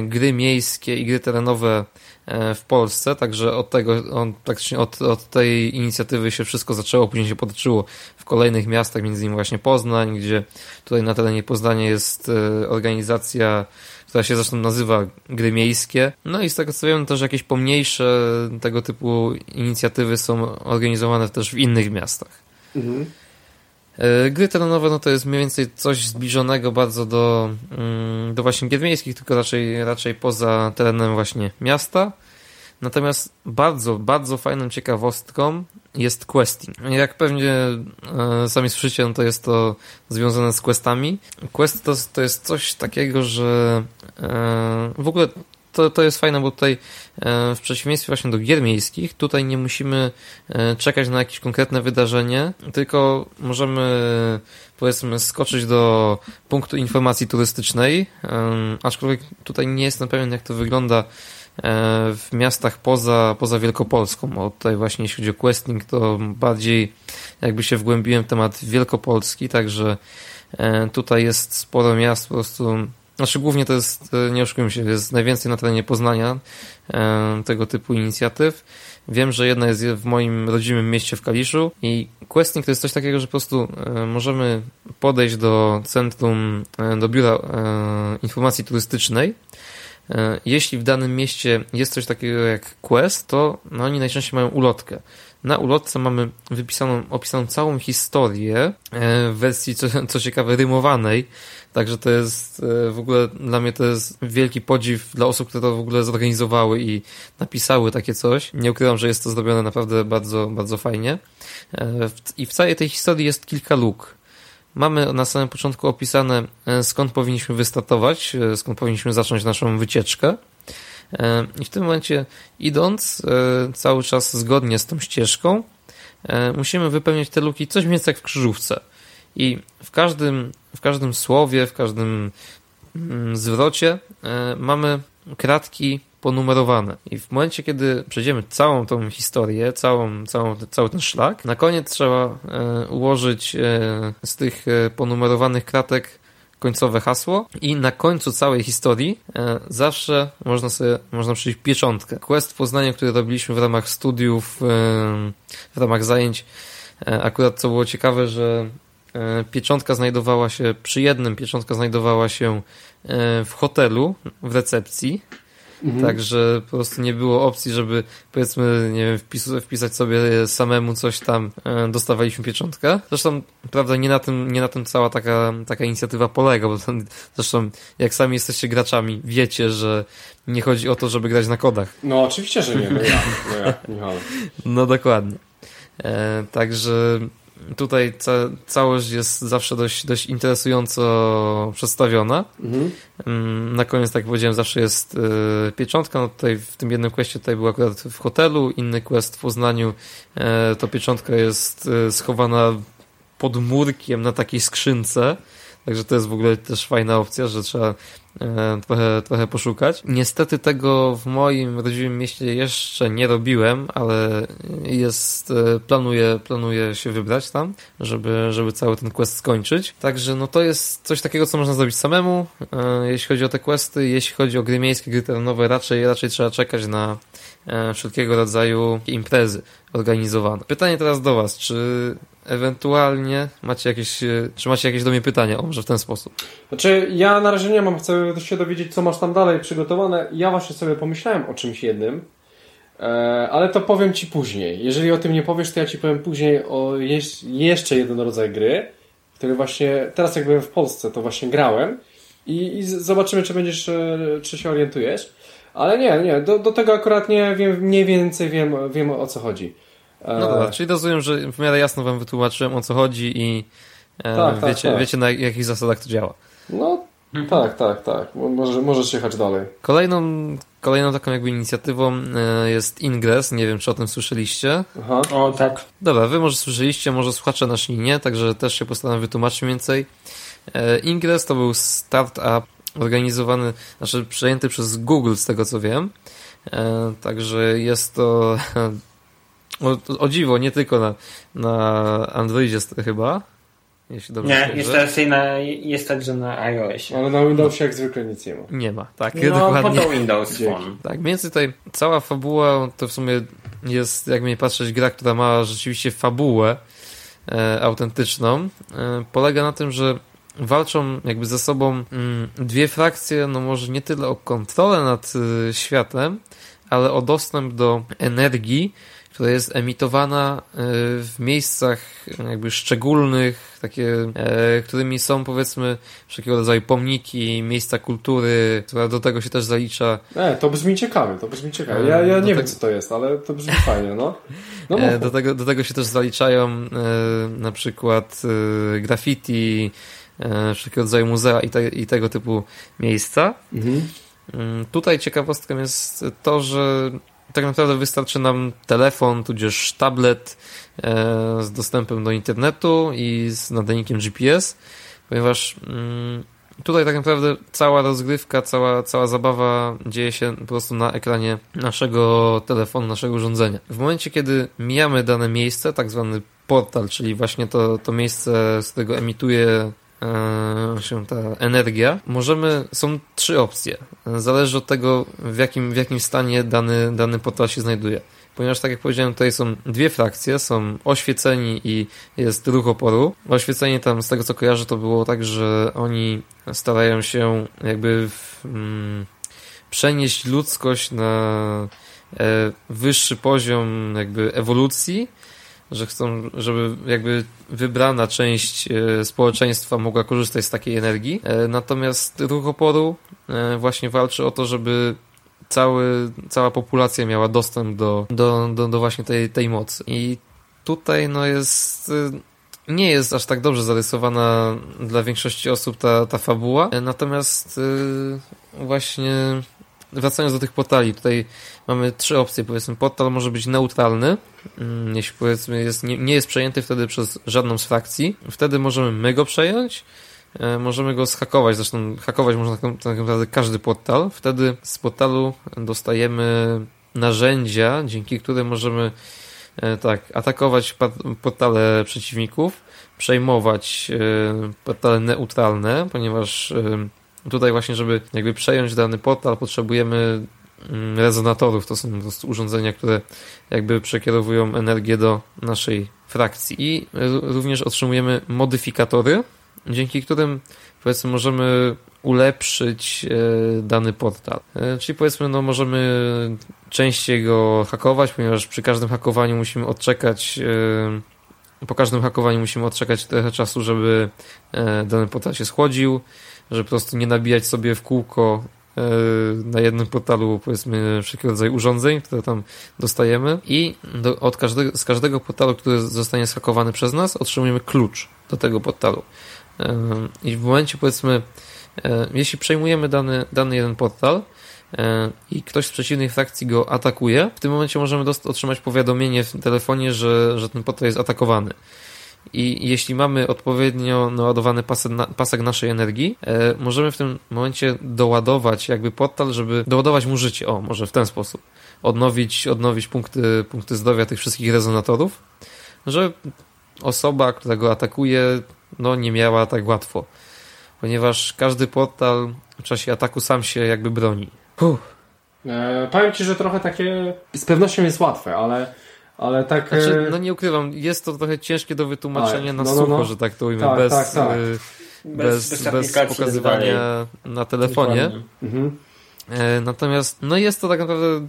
gry miejskie i gry terenowe E, w Polsce, także od tego, praktycznie od, od tej inicjatywy się wszystko zaczęło, później się potoczyło w kolejnych miastach, między innymi właśnie Poznań, gdzie tutaj na terenie Poznania jest e, organizacja, która się zresztą nazywa Gry Miejskie. No i z tego co wiem, też jakieś pomniejsze tego typu inicjatywy są organizowane też w innych miastach. Mhm. E, gry terenowe no to jest mniej więcej coś zbliżonego bardzo do, mm, do właśnie gier miejskich, tylko raczej, raczej poza terenem właśnie miasta. Natomiast bardzo, bardzo fajną ciekawostką jest questing. Jak pewnie e, sami słyszycie, no to jest to związane z questami. Quest to, to jest coś takiego, że e, w ogóle to, to jest fajne, bo tutaj e, w przeciwieństwie właśnie do gier miejskich, tutaj nie musimy e, czekać na jakieś konkretne wydarzenie, tylko możemy powiedzmy skoczyć do punktu informacji turystycznej, aczkolwiek tutaj nie jestem pewien jak to wygląda e, w miastach poza, poza Wielkopolską, bo tutaj właśnie jeśli chodzi o questing, to bardziej jakby się wgłębiłem w temat Wielkopolski, także tutaj jest sporo miast po prostu znaczy głównie to jest, e, nie oszukujmy się, jest najwięcej na terenie Poznania e, tego typu inicjatyw. Wiem, że jedna jest w moim rodzimym mieście w Kaliszu i questing to jest coś takiego, że po prostu e, możemy podejść do centrum, do biura informacji turystycznej. Jeśli w danym mieście jest coś takiego jak quest, to no, oni najczęściej mają ulotkę. Na ulotce mamy wypisaną, opisaną całą historię w wersji, co, co ciekawe, rymowanej, Także to jest e, w ogóle dla mnie to jest wielki podziw dla osób, które to w ogóle zorganizowały i napisały takie coś. Nie ukrywam, że jest to zrobione naprawdę bardzo, bardzo fajnie. E, I w całej tej historii jest kilka luk. Mamy na samym początku opisane, e, skąd powinniśmy wystartować, skąd powinniśmy zacząć naszą wycieczkę. I w tym momencie, idąc cały czas zgodnie z tą ścieżką, musimy wypełniać te luki coś mniej jak w krzyżówce. I w każdym, w każdym słowie, w każdym mm, zwrocie e, mamy kratki ponumerowane. I w momencie, kiedy przejdziemy całą tą historię, całą, całą, cały ten szlak, na koniec trzeba e, ułożyć e, z tych e, ponumerowanych kratek końcowe hasło i na końcu całej historii e, zawsze można sobie, można przyjść pieczątkę. Quest w Poznaniu, który robiliśmy w ramach studiów, e, w ramach zajęć, e, akurat co było ciekawe, że e, pieczątka znajdowała się, przy jednym pieczątka znajdowała się e, w hotelu, w recepcji, Mhm. Także po prostu nie było opcji, żeby powiedzmy, nie wiem, wpis wpisać sobie samemu coś tam, e, dostawaliśmy pieczątkę. Zresztą, prawda, nie na tym, nie na tym cała taka, taka inicjatywa polega, bo to, zresztą jak sami jesteście graczami, wiecie, że nie chodzi o to, żeby grać na kodach. No oczywiście, że nie, no ja, no ja, Michał. No dokładnie. E, także tutaj ca całość jest zawsze dość, dość interesująco przedstawiona. Mhm. Mm, Na koniec, tak jak powiedziałem, zawsze jest e, pieczątka. No tutaj w tym jednym questie tutaj był akurat w hotelu, inny quest w Poznaniu, e, to pieczątka jest e, schowana pod murkiem na takiej skrzynce. Także to jest w ogóle też fajna opcja, że trzeba trochę, trochę poszukać. Niestety tego w moim rodzimym mieście jeszcze nie robiłem, ale jest, e, planuję, planuję się wybrać tam, żeby, żeby cały ten quest skończyć. Także no to jest coś takiego, co można zrobić samemu, e, jeśli chodzi o te questy. Jeśli chodzi o gry miejskie, gry terenowe, raczej, raczej trzeba czekać na e, wszelkiego rodzaju imprezy organizowane. Pytanie teraz do Was, czy ewentualnie macie jakieś, e, czy macie jakieś do mnie pytania, o może w ten sposób. Znaczy, ja na razie nie mam, chcę się dowiedzieć, co masz tam dalej przygotowane. Ja właśnie sobie pomyślałem o czymś jednym, e, ale to powiem Ci później. Jeżeli o tym nie powiesz, to ja Ci powiem później o jeszcze jeden rodzaj gry, który właśnie, teraz jak byłem w Polsce, to właśnie grałem i, i zobaczymy, czy będziesz, e, czy się orientujesz. Ale nie, nie, do, do tego akurat nie wiem, mniej więcej wiem, wiem o co chodzi. E, No dobra, czyli rozumiem, że w miarę jasno wam wytłumaczyłem o co chodzi i e, Tak, tak, wiecie, tak. wiecie na jakich zasadach to działa. No, tak, tak, tak. Mo- Może, możesz jechać dalej. Kolejną, kolejną taką jakby inicjatywą e, jest Ingress, nie wiem czy o tym słyszeliście. Aha. O tak. Dobra, wy może słyszeliście, może słuchacze nasi nie, także też się postaram wytłumaczyć więcej. E, Ingress to był startup organizowany, znaczy przejęty przez Google z tego co wiem. E, Także jest to o, o dziwo, nie tylko na, na Androidzie chyba. Jeśli dobrze Nie, jest teraz na, jest także na iOSie. Ale na Windowsie jak zwykle nic nie ma. Nie ma, tak, No, po dokładnie. to Windows. Phone. Tak, więcej tutaj cała fabuła to w sumie jest, jak mnie patrzeć, gra, która ma rzeczywiście fabułę e, autentyczną. E, polega na tym, że walczą jakby ze sobą mm, dwie frakcje, no może nie tyle o kontrolę nad y, światem, ale o dostęp do energii, która jest emitowana y, w miejscach jakby szczególnych, takie, e, którymi są powiedzmy wszelkiego rodzaju pomniki, miejsca kultury, która do tego się też zalicza E, to brzmi ciekawie, to brzmi ciekawie. Ja, ja E, nie do wiem, tego- co to jest, ale to brzmi fajnie, no. No E. Do tego, do tego się też zaliczają e, na przykład graffiti, wszelkiego rodzaju muzea i, te, i tego typu miejsca. Mhm. Mm, Tutaj ciekawostką jest to, że tak naprawdę wystarczy nam telefon, tudzież tablet e, z dostępem do internetu i z nadajnikiem GPS, ponieważ mm, tutaj tak naprawdę cała rozgrywka, cała, cała zabawa dzieje się po prostu na ekranie naszego telefonu, naszego urządzenia. W momencie, kiedy mijamy dane miejsce, tak zwany portal, czyli właśnie to, to miejsce, z którego emituje e, się ta energia, możemy, są trzy opcje. Zależy od tego, w jakim, w jakim stanie dany, dany portal się znajduje. Ponieważ, tak jak powiedziałem, tutaj są dwie frakcje, są oświeceni i jest ruch oporu. Oświecenie tam, z tego co kojarzę, to było tak, że oni starają się jakby w, mm, przenieść ludzkość na e, wyższy poziom jakby ewolucji, że chcą, żeby jakby wybrana część e, społeczeństwa mogła korzystać z takiej energii. E, Natomiast ruch oporu e, właśnie walczy o to, żeby cały, cała populacja miała dostęp do, do, do, do właśnie tej, tej mocy. I tutaj no jest nie jest aż tak dobrze zarysowana dla większości osób ta, ta fabuła. Natomiast właśnie wracając do tych portali, tutaj mamy trzy opcje. Powiedzmy, portal może być neutralny, mm, jeśli powiedzmy jest, nie, nie jest przejęty wtedy przez żadną z frakcji. Wtedy możemy my go przejąć. e, możemy go schakować, zresztą hakować można tak, tak naprawdę każdy portal. Wtedy z portalu dostajemy narzędzia, dzięki którym możemy e, tak, atakować portale przeciwników, przejmować portale neutralne, ponieważ tutaj właśnie, żeby jakby przejąć dany portal, potrzebujemy mm, rezonatorów. To są po prostu urządzenia, które jakby przekierowują energię do naszej frakcji. I również otrzymujemy modyfikatory, dzięki którym powiedzmy możemy ulepszyć e, dany portal. E, czyli powiedzmy, no możemy częściej go hakować, ponieważ przy każdym hakowaniu musimy odczekać e, po każdym hakowaniu musimy odczekać trochę czasu, żeby dany portal się schłodził, żeby po prostu nie nabijać sobie w kółko na jednym portalu powiedzmy wszelkiego rodzaju urządzeń, które tam dostajemy i do, od każdego, z każdego portalu, który zostanie schakowany przez nas, otrzymujemy klucz do tego portalu. I w momencie powiedzmy, jeśli przejmujemy dany, dany jeden portal i ktoś z przeciwnej frakcji go atakuje, w tym momencie możemy otrzymać powiadomienie w telefonie, że, że ten portal jest atakowany i jeśli mamy odpowiednio naładowany pasek, pasek naszej energii, e, możemy w tym momencie doładować jakby portal, żeby doładować mu życie. O, może w ten sposób. Odnowić, odnowić punkty, punkty zdrowia tych wszystkich rezonatorów, że osoba, która go atakuje, no nie miała tak łatwo. Ponieważ każdy portal w czasie ataku sam się jakby broni. E, powiem Ci, że trochę takie z pewnością jest łatwe, ale ale tak... Znaczy, e, no nie ukrywam, jest to trochę ciężkie do wytłumaczenia na no, no, sucho, no. że tak to ujmę, tak, bez, tak, tak. bez, bez, bez pokazywania na telefonie. Mhm. E, natomiast, no jest to tak naprawdę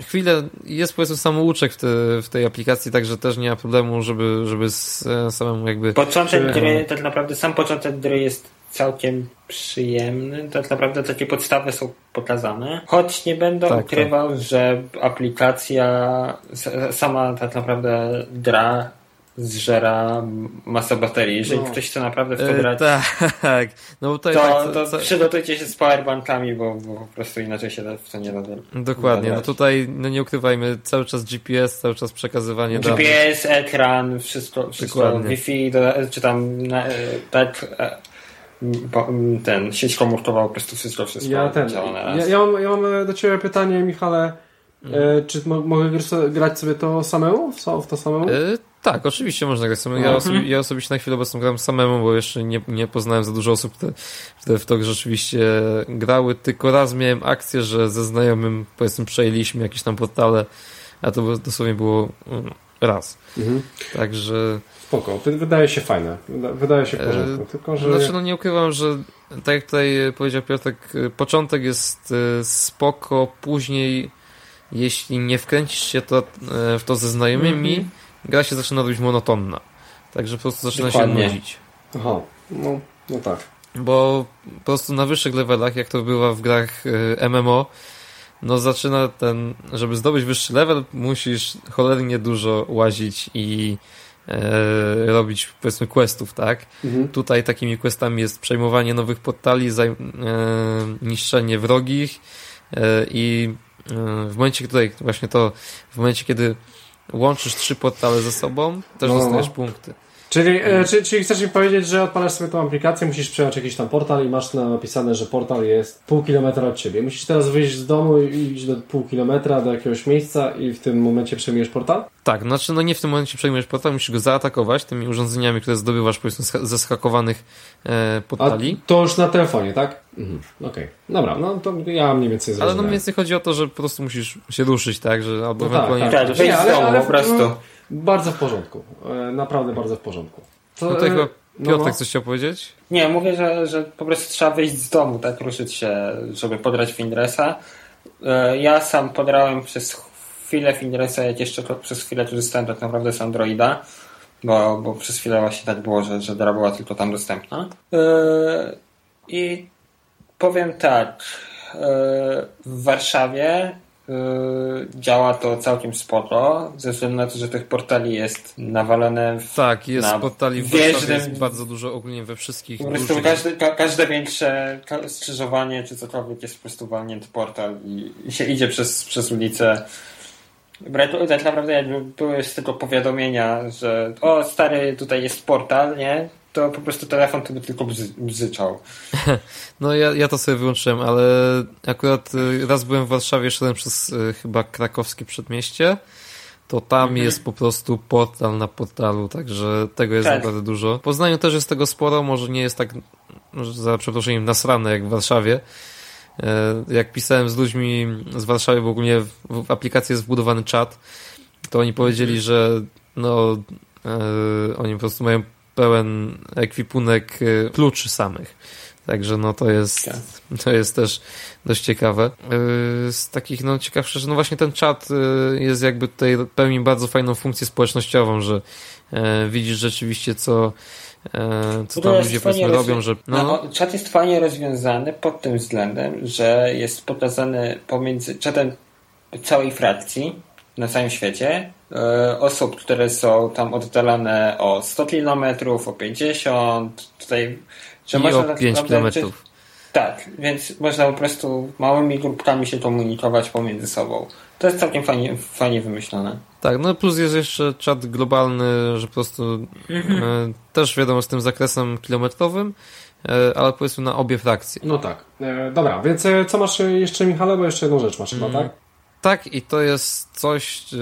chwilę, jest powiedzmy samouczek w, te, w tej aplikacji, także też nie ma problemu, żeby, żeby z, e, samemu jakby... Początek gry, tak naprawdę sam początek gry jest całkiem przyjemny. Tak naprawdę takie podstawy są pokazane. Choć nie będę tak, ukrywał, tak. że aplikacja, sama tak naprawdę gra zżera masę baterii. Jeżeli no. ktoś chce naprawdę w to e, grać, tak. No, to, tak, to, to przygotujcie się z powerbankami, bo, bo po prostu inaczej się w to nie da. Dokładnie. No tutaj, no nie ukrywajmy, cały czas GPS, cały czas przekazywanie GPS, danych. ekran, wszystko, wszystko Wi-Fi, czy tam tak ten, sieć komórkowa po prostu wszystko, wszystko ja ten, działa na raz. Ja, ja, mam, ja mam do Ciebie pytanie, Michale. Mm. E, czy mogę grać sobie to samemu? W to samemu? E, tak, oczywiście można grać samemu. Ja, mhm. osobi ja osobiście na chwilę obecną gram samemu, bo jeszcze nie, nie poznałem za dużo osób, które, które w to rzeczywiście grały. Tylko raz miałem akcję, że ze znajomym powiedzmy przejęliśmy jakieś tam portale, a to dosłownie było mm, raz. Mhm. Także spoko. Wydaje się fajne. Wydaje się w porządku. Tylko, że... Znaczy, no nie ukrywam, że tak jak tutaj powiedział Piotrek, początek jest e, spoko, później jeśli nie wkręcisz się to, e, w to ze znajomymi, mm -hmm. gra się zaczyna robić monotonna. Także po prostu zaczyna Dokładnie. się nudzić. Aha, no, no tak. Bo po prostu na wyższych levelach, jak to bywa w grach e, MMO, no zaczyna ten, żeby zdobyć wyższy level, musisz cholernie dużo łazić i e, robić powiedzmy questów, tak? Mhm. Tutaj takimi questami jest przejmowanie nowych portali, zaj, e, niszczenie wrogich e, i e, w momencie tutaj właśnie to, w momencie kiedy łączysz trzy portale ze sobą, też no. dostajesz punkty. Czyli, e, czy, czyli chcesz mi powiedzieć, że odpalasz sobie tą aplikację, musisz przejąć jakiś tam portal i masz napisane, że portal jest pół kilometra od ciebie. Musisz teraz wyjść z domu i iść do pół kilometra do jakiegoś miejsca i w tym momencie przejmujesz portal? Tak, znaczy no nie w tym momencie przejmujesz portal, musisz go zaatakować tymi urządzeniami, które zdobywasz powiedzmy ze schakowanych e, portali. A to już na telefonie, tak? Mhm, Okej, okay. dobra, no to ja mniej więcej zrozumiałem. Ale no mniej więcej chodzi o to, że po prostu musisz się ruszyć, tak? Że albo no ewentualnie... Tak, tak, tak, ale, ale, po prostu. Bardzo w porządku. E, naprawdę bardzo w porządku. To, no to chyba Piotrek no, coś chciał powiedzieć? Nie, mówię, że, że po prostu trzeba wyjść z domu, tak ruszyć się, żeby podrać Findresa. E, ja sam podrałem przez chwilę Findresa, jak jeszcze przez chwilę korzystałem tak naprawdę z Androida, bo, bo przez chwilę właśnie tak było, że, że dra była tylko tam dostępna. E, I powiem tak, w Warszawie działa to całkiem sporo, ze względu na to, że tych portali jest nawalone w, Tak, jest na portali w wieżnym, jest bardzo dużo ogólnie we wszystkich Po prostu każde, ka, każde większe skrzyżowanie czy cokolwiek jest po prostu walnięty portal i, i się idzie przez, przez ulicę. Tak naprawdę jakby były z tego powiadomienia, że o stary, tutaj jest portal, nie? To po prostu telefon to by tylko bzy, bzyczał. No ja, ja to sobie wyłączyłem, ale akurat y, raz byłem w Warszawie, szedłem przez y, chyba krakowskie przedmieście, to tam mhm. jest po prostu portal na portalu, także tego jest tak. naprawdę dużo. W Poznaniu też jest tego sporo, może nie jest tak, za przeproszeniem, nasrane jak w Warszawie. E, jak pisałem z ludźmi z Warszawy, bo ogólnie w aplikacji jest wbudowany czat, to oni powiedzieli, mhm. że no, e, oni po prostu mają pełen ekwipunek e, kluczy samych. Także no to jest, to jest też dość ciekawe. E, z takich no ciekawszych, że no właśnie ten czat jest jakby tutaj pełni bardzo fajną funkcję społecznościową, że widzisz rzeczywiście co co tam ludzie powiedzmy robią, że... No. no. czat jest fajnie rozwiązany pod tym względem, że jest pokazany pomiędzy czatem całej frakcji na całym świecie e, osób, które są tam oddalane o 100 km, o 50, tutaj, że I można o 5 km. Tak, więc można po prostu małymi grupkami się komunikować pomiędzy sobą. To jest całkiem fajnie, fajnie wymyślone. Tak, no plus jest jeszcze czat globalny, że po prostu mhm. e, też wiadomo z tym zakresem kilometrowym, e, ale powiedzmy na obie frakcje. No tak. E, dobra, więc e, co masz jeszcze Michale, bo jeszcze jedną rzecz masz chyba, mm. tak? Tak, i to jest coś, e,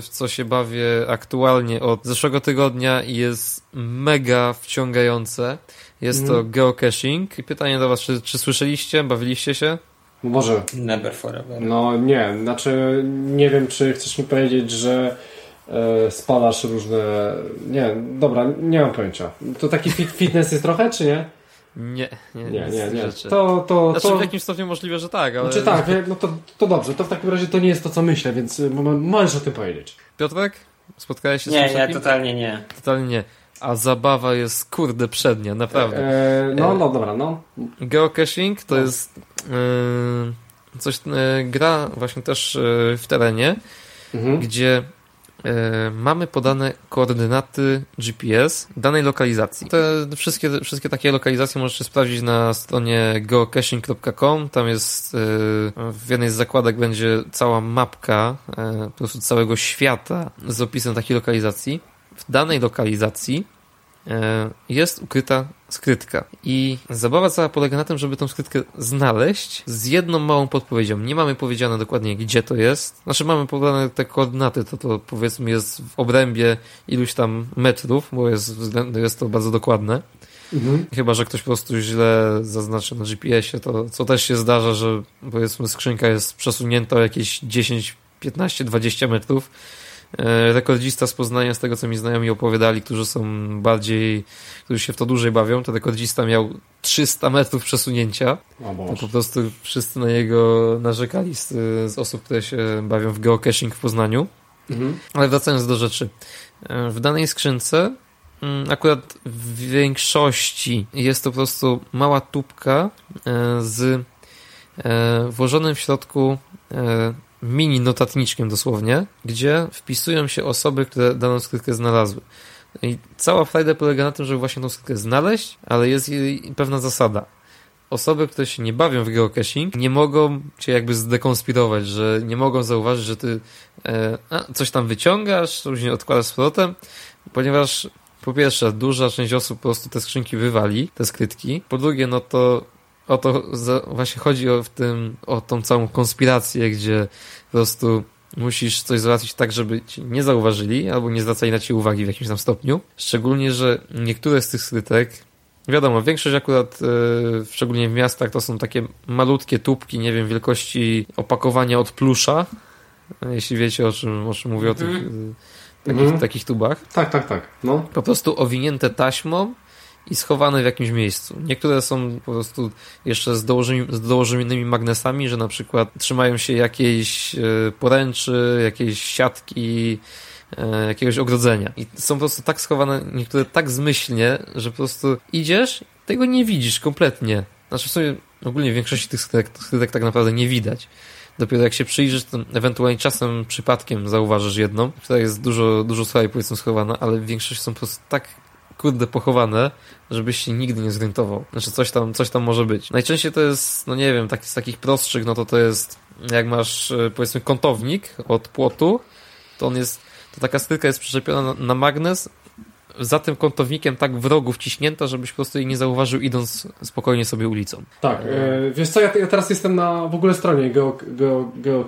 w co się bawię aktualnie od zeszłego tygodnia i jest mega wciągające. Jest mm. to mhm. geocaching. I pytanie do Was, czy, czy słyszeliście, bawiliście się? Może. Never forever. No nie, znaczy nie wiem, czy chcesz mi powiedzieć, że e, spalasz różne. Nie, dobra, nie mam pojęcia. To taki fit, fitness jest trochę, czy nie? Nie, nie, nie. nie, nie. To, to, znaczy to... w jakimś stopniu możliwe, że tak, ale... Znaczy tak, no to, to dobrze, to w takim razie to nie jest to, co myślę, więc y, możesz o tym powiedzieć. Piotrek? Spotkałeś się z Nie, nie, totalnie nie. Totalnie nie. A zabawa jest kurde przednia, naprawdę. Eee, no, no dobra, no. Geocaching to no. jest e, coś, e, gra właśnie też e, w terenie, mhm. gdzie E, mamy podane koordynaty GPS danej lokalizacji. Te wszystkie, wszystkie takie lokalizacje możecie sprawdzić na stronie geocaching.com. Tam jest e, w jednej z zakładek będzie cała mapka e, po prostu całego świata z opisem takiej lokalizacji. W danej lokalizacji jest ukryta skrytka. I zabawa cała polega na tym, żeby tą skrytkę znaleźć z jedną małą podpowiedzią. Nie mamy powiedziane dokładnie, gdzie to jest. Znaczy mamy podane te koordynaty, to to powiedzmy jest w obrębie iluś tam metrów, bo jest, jest to bardzo dokładne. Mhm. Chyba, że ktoś po prostu źle zaznaczy na GPS-ie, to co też się zdarza, że powiedzmy skrzynka jest przesunięta o jakieś 10, 15, 20 metrów E, rekordzista z Poznania, z tego co mi znajomi opowiadali, którzy są bardziej, którzy się w to dłużej bawią, to rekordzista miał 300 metrów przesunięcia. To po prostu wszyscy na niego narzekali z, z osób, które się bawią w geocaching w Poznaniu. Mhm. Ale wracając do rzeczy. E, w danej skrzynce mm, akurat w większości jest to po prostu mała tubka e, z włożonym w środku mini notatniczkiem dosłownie, gdzie wpisują się osoby, które daną skrytkę znalazły. I cała frajda polega na tym, żeby właśnie tą skrytkę znaleźć, ale jest pewna zasada. Osoby, które się nie bawią w geocaching, nie mogą cię jakby zdekonspirować, że nie mogą zauważyć, że ty e, a, coś tam wyciągasz, później odkładasz z powrotem, ponieważ po pierwsze, duża część osób po prostu te skrzynki wywali, te skrytki. Po drugie, no to o to właśnie chodzi o, w tym, o tą całą konspirację, gdzie po prostu musisz coś załatwić tak, żeby ci nie zauważyli albo nie zwracali na ciebie uwagi w jakimś tam stopniu. Szczególnie, że niektóre z tych skrytek, wiadomo, większość akurat, yy, szczególnie w miastach, to są takie malutkie tubki, nie wiem, wielkości opakowania od plusza, jeśli wiecie o czym, o czym mówię, o tych yy, takich, mm. takich tubach. Tak, tak, tak. No. Po prostu owinięte taśmą i schowane w jakimś miejscu. Niektóre są po prostu jeszcze z, dołożonymi, z dołożonymi magnesami, że na przykład trzymają się jakiejś e, poręczy, jakiejś siatki, e, jakiegoś ogrodzenia. I są po prostu tak schowane, niektóre tak zmyślnie, że po prostu idziesz, tego nie widzisz kompletnie. Znaczy w sumie ogólnie w większości tych skrytek, tak naprawdę nie widać. Dopiero jak się przyjrzysz, to ewentualnie czasem przypadkiem zauważysz jedną, która jest dużo, dużo słabiej powiedzmy schowana, ale w większości są po prostu tak kurde pochowane, żebyś się nigdy nie zorientował. Znaczy coś tam, coś tam może być. Najczęściej to jest, no nie wiem, taki, z takich prostszych, no to to jest, jak masz e, powiedzmy kątownik od płotu, to on jest, to taka stylka jest przyczepiona na, na magnes, za tym kątownikiem tak w rogu wciśnięta, żebyś po prostu jej nie zauważył idąc spokojnie sobie ulicą. Tak, e, wiesz co, ja, ja teraz jestem na w ogóle stronie geo, geo,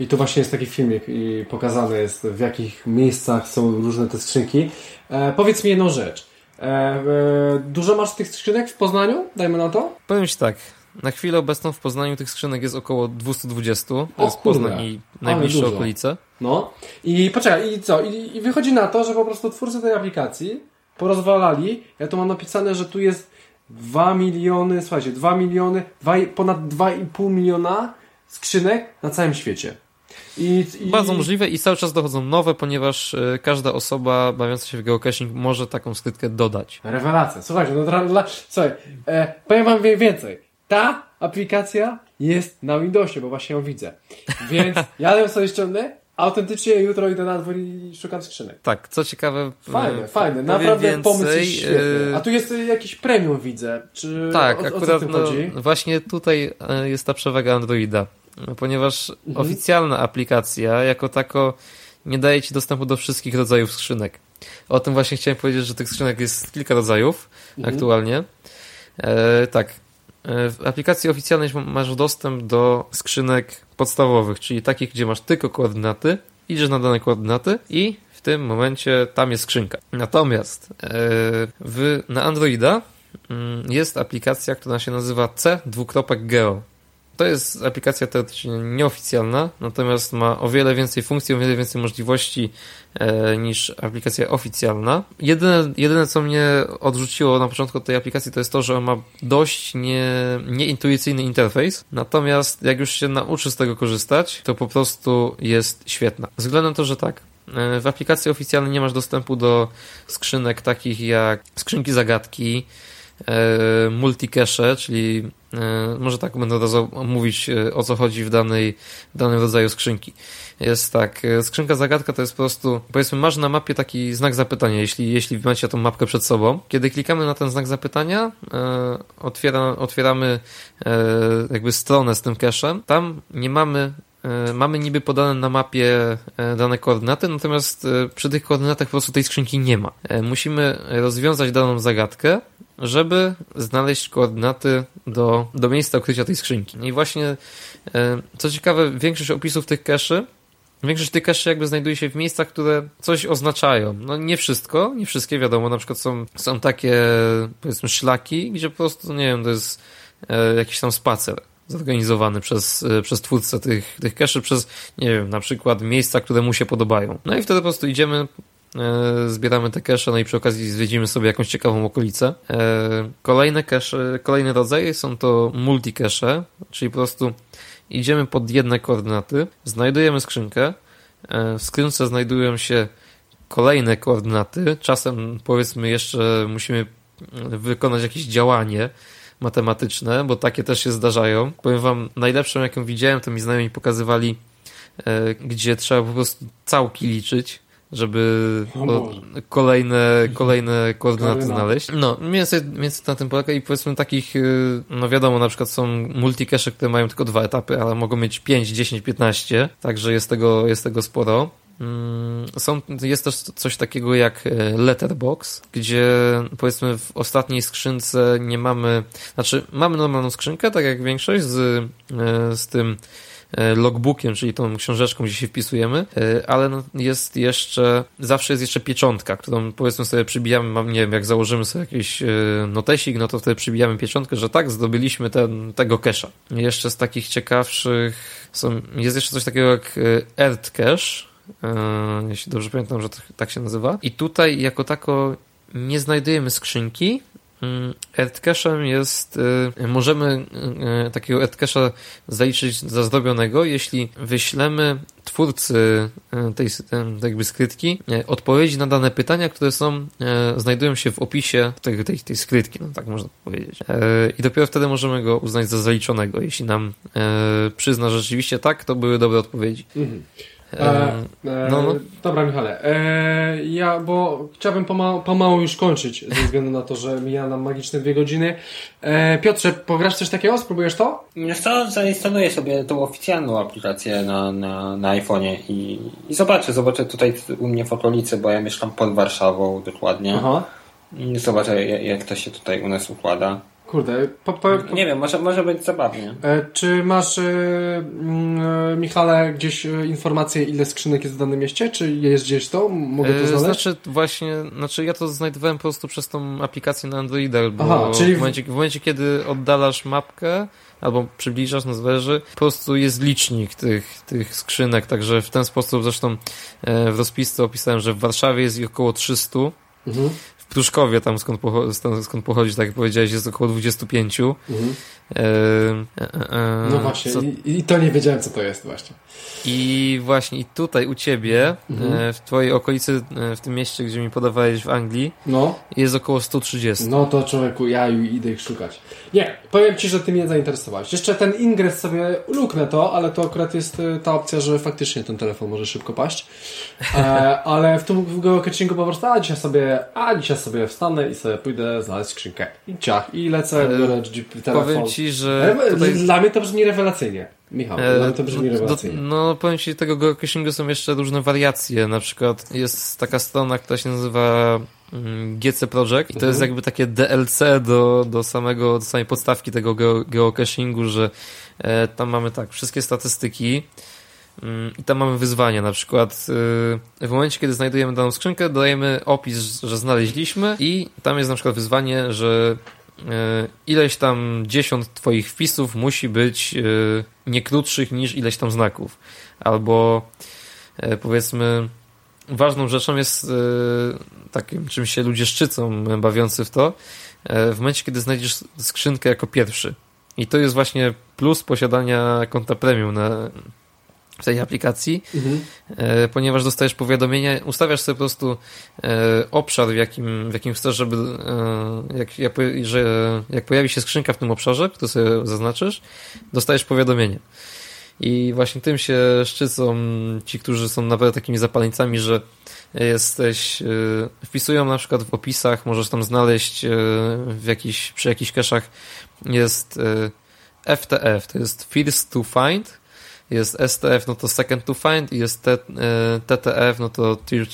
i tu właśnie jest taki filmik i pokazane jest w jakich miejscach są różne te skrzynki. E, powiedz mi jedną rzecz. E, dużo masz tych skrzynek w Poznaniu? Dajmy na to? Powiem Ci tak, na chwilę obecną w Poznaniu tych skrzynek jest około 220. To O jest kurde, Poznań i najbliższe okolice. No. I poczekaj, i co? I, I wychodzi na to, że po prostu twórcy tej aplikacji porozwalali. Ja tu mam napisane, że tu jest 2 miliony, słuchajcie, 2 miliony, 2, i- ponad 2,5 miliona skrzynek na całym świecie. I, i, Bardzo możliwe i cały czas dochodzą nowe, ponieważ e, każda osoba bawiąca się w geocaching może taką skrytkę dodać. Rewelacja. Słuchajcie, no dla, dla, słuchaj, e, powiem wam więcej. Ta aplikacja jest na Windowsie, bo właśnie ją widzę. Więc ja ją sobie ściągnę, autentycznie jutro idę na dwór i szukam skrzynek. Tak, co ciekawe... Fajne, e, fajne. powiem Naprawdę więcej, pomysł jest świetny. e, A tu jest y, jakiś premium widzę. Czy Tak, o, o akurat no, chodzi? właśnie tutaj jest ta przewaga Androida, ponieważ Mhm. oficjalna aplikacja jako tako nie daje Ci dostępu do wszystkich rodzajów skrzynek. O tym właśnie chciałem powiedzieć, że tych skrzynek jest kilka rodzajów Mhm. aktualnie. E, tak, e, w aplikacji oficjalnej masz dostęp do skrzynek podstawowych, czyli takich, gdzie masz tylko koordynaty, idziesz na dane koordynaty i w tym momencie tam jest skrzynka. Natomiast e, w, na Androida mm, jest aplikacja, która się nazywa C2.geo. To jest aplikacja teoretycznie nieoficjalna, natomiast ma o wiele więcej funkcji, o wiele więcej możliwości e, niż aplikacja oficjalna. Jedyne, jedyne, co mnie odrzuciło na początku tej aplikacji, to jest to, że ma dość nie, nieintuicyjny interfejs, natomiast jak już się nauczy z tego korzystać, to po prostu jest świetna. Względem to, że tak, e, w aplikacji oficjalnej nie masz dostępu do skrzynek takich jak skrzynki zagadki, e, multicache, czyli może tak będę mówić e, o co chodzi w danej, w danym rodzaju skrzynki. Jest tak, e, skrzynka zagadka to jest po prostu, powiedzmy masz na mapie taki znak zapytania, jeśli, jeśli macie tą mapkę przed sobą. Kiedy klikamy na ten znak zapytania, e, otwiera, otwieramy e, jakby stronę z tym cache'em. Tam nie mamy E, Mamy niby podane na mapie e, dane koordynaty, natomiast e, przy tych koordynatach po prostu tej skrzynki nie ma. E, Musimy rozwiązać daną zagadkę, żeby znaleźć koordynaty do, do miejsca ukrycia tej skrzynki. I właśnie, e, co ciekawe, większość opisów tych cache'y Większość tych cache jakby znajduje się w miejscach, które coś oznaczają. No nie wszystko, nie wszystkie wiadomo, na przykład są, są takie powiedzmy szlaki, gdzie po prostu, nie wiem, to jest e, jakiś tam spacer zorganizowany przez, e, przez twórcę tych, tych cache, przez, nie wiem, na przykład miejsca, które mu się podobają. No i wtedy po prostu idziemy, zbieramy te cache, no i przy okazji zwiedzimy sobie jakąś ciekawą okolicę. E, kolejne cache, kolejny rodzaj są to multi-cache, czyli po prostu idziemy pod jedne koordynaty, znajdujemy skrzynkę, e, w skrzynce znajdują się kolejne koordynaty, czasem powiedzmy jeszcze musimy wykonać jakieś działanie matematyczne, bo takie też się zdarzają. Powiem wam, najlepszą jaką widziałem, to mi znajomi pokazywali, e, gdzie trzeba po prostu całki liczyć, żeby O o, Boże. kolejne, kolejne koordynaty znaleźć. No, mniej więcej na tym polega i powiedzmy takich, y, no wiadomo, na przykład są multicache, które mają tylko dwa etapy, ale mogą mieć 5, 10, 15, także jest tego, jest tego sporo. Mm, Są, jest też coś takiego jak e, letterbox, gdzie powiedzmy w ostatniej skrzynce nie mamy, znaczy mamy normalną skrzynkę, tak jak większość, z, e, z tym logbookiem, czyli tą książeczką, gdzie się wpisujemy, e, ale no jest jeszcze, zawsze jest jeszcze pieczątka, którą powiedzmy sobie przybijamy, mam, nie wiem, jak założymy sobie jakiś e, notesik, no to wtedy przybijamy pieczątkę, że tak, zdobyliśmy ten, tego cache'a. Jeszcze z takich ciekawszych są, jest jeszcze coś takiego jak e, Earth Cache, e, jeśli dobrze pamiętam, że to tak się nazywa. I tutaj jako tako nie znajdujemy skrzynki, Mm, Earthcache'em jest, y, możemy y, takiego Earthcache'a zaliczyć za zrobionego, jeśli wyślemy twórcy y, tej, jakby skrytki y, odpowiedzi na dane pytania, które są, y, znajdują się w opisie tej, tej, tej skrytki, no tak można powiedzieć. Y, I dopiero wtedy możemy go uznać za zaliczonego, jeśli nam y, przyzna rzeczywiście tak, to były dobre odpowiedzi. Mhm. E, e, no, no. Dobra, Michale. E, ja, bo chciałbym pomału, pomału już kończyć, ze względu na to, że mija nam magiczne dwie godziny. E, Piotrze, pograsz coś takiego? Spróbujesz to? Wiesz co, zainstaluję sobie tą oficjalną aplikację na, na, na iPhone'ie i, i zobaczę, zobaczę tutaj u mnie w okolicy, bo ja mieszkam pod Warszawą dokładnie. Aha. Zobaczę, jak to się tutaj u nas układa. Kurde, po, po, po... Nie wiem, może, może być zabawnie. E, czy masz, e, mm, e, Michale, gdzieś e, informacje, ile skrzynek jest w danym mieście? Czy jest gdzieś to? Mogę to e, znaleźć? Znaczy, właśnie, znaczy ja to znajdowałem po prostu przez tą aplikację na Androida, bo Aha, czyli... w, momencie, w momencie, kiedy oddalasz mapkę, albo przybliżasz, no zależy, po prostu jest licznik tych, tych skrzynek, także w ten sposób zresztą e, w rozpisce opisałem, że w Warszawie jest ich około 300, mhm. Pruszkowie, tam skąd, pochodzi, skąd pochodzi, tak jak powiedziałeś, jest około 25. Mhm. E, e, e, no właśnie. I, i, to nie wiedziałem, co to jest właśnie. I właśnie i tutaj u ciebie, mhm. E, w twojej okolicy, e, w tym mieście, gdzie mi podawałeś w Anglii, no. jest około 130. No to człowieku, ja idę ich szukać. Nie, powiem ci, że ty mnie zainteresowałeś. Jeszcze ten ingres sobie luknę to, ale to akurat jest e, ta opcja, że faktycznie ten telefon może szybko paść. E, ale w tym geocachingu po prostu, a dzisiaj sobie, a dzisiaj sobie wstanę i sobie pójdę znaleźć skrzynkę. I ciach, i lecę, biorę telefon. Powiem ci, że... Tutaj... Dla mnie to brzmi rewelacyjnie. Michał, e, to brzmi rewelacyjnie. No, powiem Ci, tego geocachingu są jeszcze różne wariacje. Na przykład jest taka strona, która się nazywa GC Project i to mhm. jest jakby takie DLC do, do samego, do samej podstawki tego geocachingu, że e, tam mamy tak, wszystkie statystyki mm, i tam mamy wyzwania, na przykład e, w momencie, kiedy znajdujemy daną skrzynkę, dodajemy opis, że znaleźliśmy i tam jest na przykład wyzwanie, że E, ileś tam dziesiąt twoich wpisów musi być e, nie krótszych niż ileś tam znaków. Albo e, powiedzmy ważną rzeczą jest takim, czym się ludzie szczycą bawiący w to, w momencie, kiedy znajdziesz skrzynkę jako pierwszy. I to jest właśnie plus posiadania konta premium na, w tej aplikacji, mhm. e, ponieważ dostajesz powiadomienia, ustawiasz sobie po prostu e, obszar, w jakim, w jakim chcesz, żeby e, jak, jak, że, jak pojawi się skrzynka w tym obszarze, który sobie zaznaczysz, dostajesz powiadomienie. I właśnie tym się szczycą ci, którzy są naprawdę takimi zapaleńcami, że jesteś, e, wpisują na przykład w opisach, możesz tam znaleźć e, w jakiś, przy jakichś cachach jest FTF, to jest First to Find, jest STF, no to Second to Find i jest TTF, no to Tier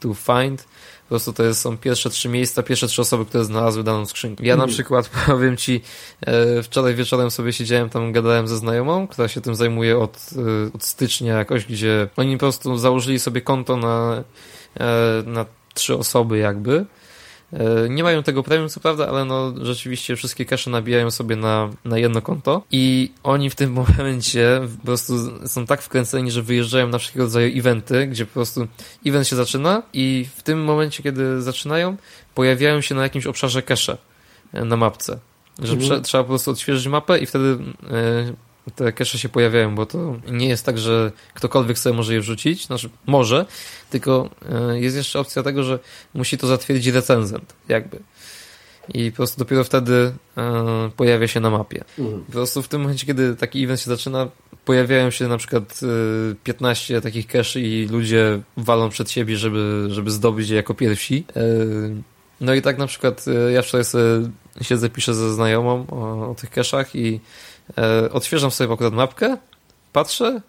to Find. Po prostu to jest, są pierwsze trzy miejsca, pierwsze trzy osoby, które znalazły daną skrzynkę. Ja na mhm. przykład powiem ci, e, wczoraj wieczorem sobie siedziałem tam, gadałem ze znajomą, która się tym zajmuje od, e, od stycznia jakoś, gdzie oni po prostu założyli sobie konto na, e, na trzy osoby jakby nie mają tego premium, co prawda, ale no rzeczywiście wszystkie cache nabijają sobie na, na jedno konto i oni w tym momencie po prostu są tak wkręceni, że wyjeżdżają na wszelkiego rodzaju eventy, gdzie po prostu event się zaczyna i w tym momencie, kiedy zaczynają, pojawiają się na jakimś obszarze cache e, na mapce. Że mhm. trzeba po prostu odświeżyć mapę i wtedy e, te cache się pojawiają, bo to nie jest tak, że ktokolwiek sobie może je wrzucić, znaczy może, tylko e, jest jeszcze opcja tego, że musi to zatwierdzić recenzent, jakby. I po prostu dopiero wtedy e, pojawia się na mapie. Mhm. Po prostu w tym momencie, kiedy taki event się zaczyna, pojawiają się na przykład 15 e, takich cache i ludzie walą przed siebie, żeby, żeby zdobyć je jako pierwsi. No i tak na przykład ja wczoraj sobie siedzę, piszę ze znajomą o, o tych cache'ach i odświeżam sobie akurat mapkę, patrzę,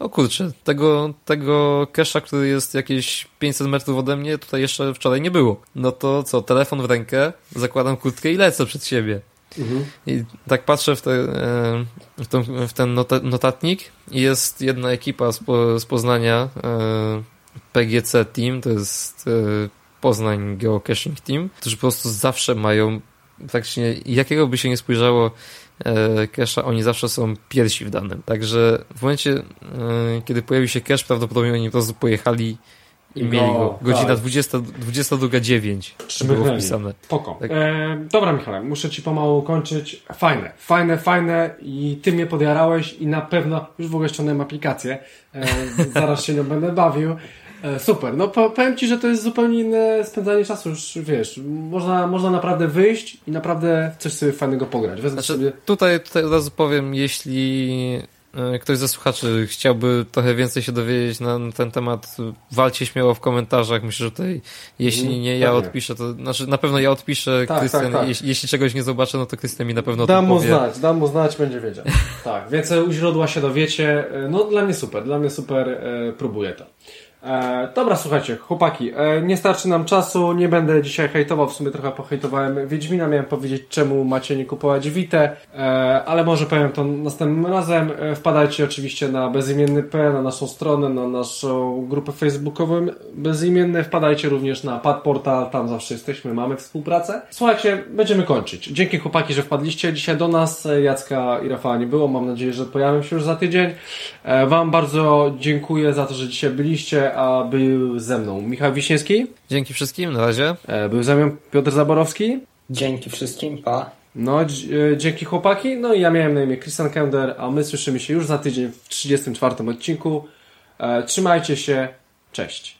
o kurczę, tego, tego kesza, który jest jakieś 500 metrów ode mnie, tutaj jeszcze wczoraj nie było. No to co, telefon w rękę, zakładam kurtkę i lecę przed siebie. Mhm. I tak patrzę w, te, e, w, ten, w ten notatnik i jest jedna ekipa z, z Poznania, e, PGC Team, to jest Poznań Geocaching Team, którzy po prostu zawsze mają praktycznie jakiego by się nie spojrzało E, cache'a, oni zawsze są pierwsi w danym. Także w momencie, e, kiedy pojawił się cache, prawdopodobnie oni po prostu pojechali i no, mieli go. Godzina tak. 20, 22.09 było wpisane. Spoko. Tak. E, dobra Michale, muszę Ci pomału kończyć. Fajne, fajne, fajne i Ty mnie podjarałeś i na pewno już w ogóle ściągnąłem aplikację. E, zaraz się nią będę bawił. E, super. No powiem Ci, że to jest zupełnie inne spędzanie czasu. Już wiesz, można, można naprawdę wyjść i naprawdę coś sobie fajnego pograć. Wezmę znaczy, sobie... tutaj, tutaj od razu powiem, jeśli e, ktoś ze słuchaczy chciałby trochę więcej się dowiedzieć na ten temat, walcie śmiało w komentarzach. Myślę, że tutaj, jeśli Mhm, nie ja odpiszę, to znaczy na pewno ja odpiszę, Tak, Krystian, tak, tak. Jeśli, jeśli czegoś nie zobaczę, no to Krystian mi na pewno Dam to mu znać, dam mu znać, będzie wiedział. tak, więc u źródła się dowiecie. E, No dla mnie super, dla mnie super, próbuję to. E, dobra, słuchajcie, chłopaki, e, nie starczy nam czasu, nie będę dzisiaj hejtował, w sumie trochę pohejtowałem Wiedźmina, miałem powiedzieć czemu macie nie kupować Wite, e, ale może powiem to następnym razem. E, wpadajcie oczywiście na bezimienny.pl, na naszą stronę, na naszą grupę facebookową bezimienny, wpadajcie również na Padportal, tam zawsze jesteśmy, mamy współpracę. Słuchajcie, będziemy kończyć. Dzięki chłopaki, że wpadliście dzisiaj do nas, E, Jacka i Rafała nie było, mam nadzieję, że pojawią się już za tydzień. E, Wam bardzo dziękuję za to, że dzisiaj byliście, a był ze mną Michał Wiśniewski, Dzięki wszystkim, na razie. e, był ze mną Piotr Zaborowski, Dzięki wszystkim, pa. no e, dzięki chłopaki, no i ja miałem na imię Christian Kender, a my słyszymy się już za tydzień w 34 odcinku. E, Trzymajcie się, cześć.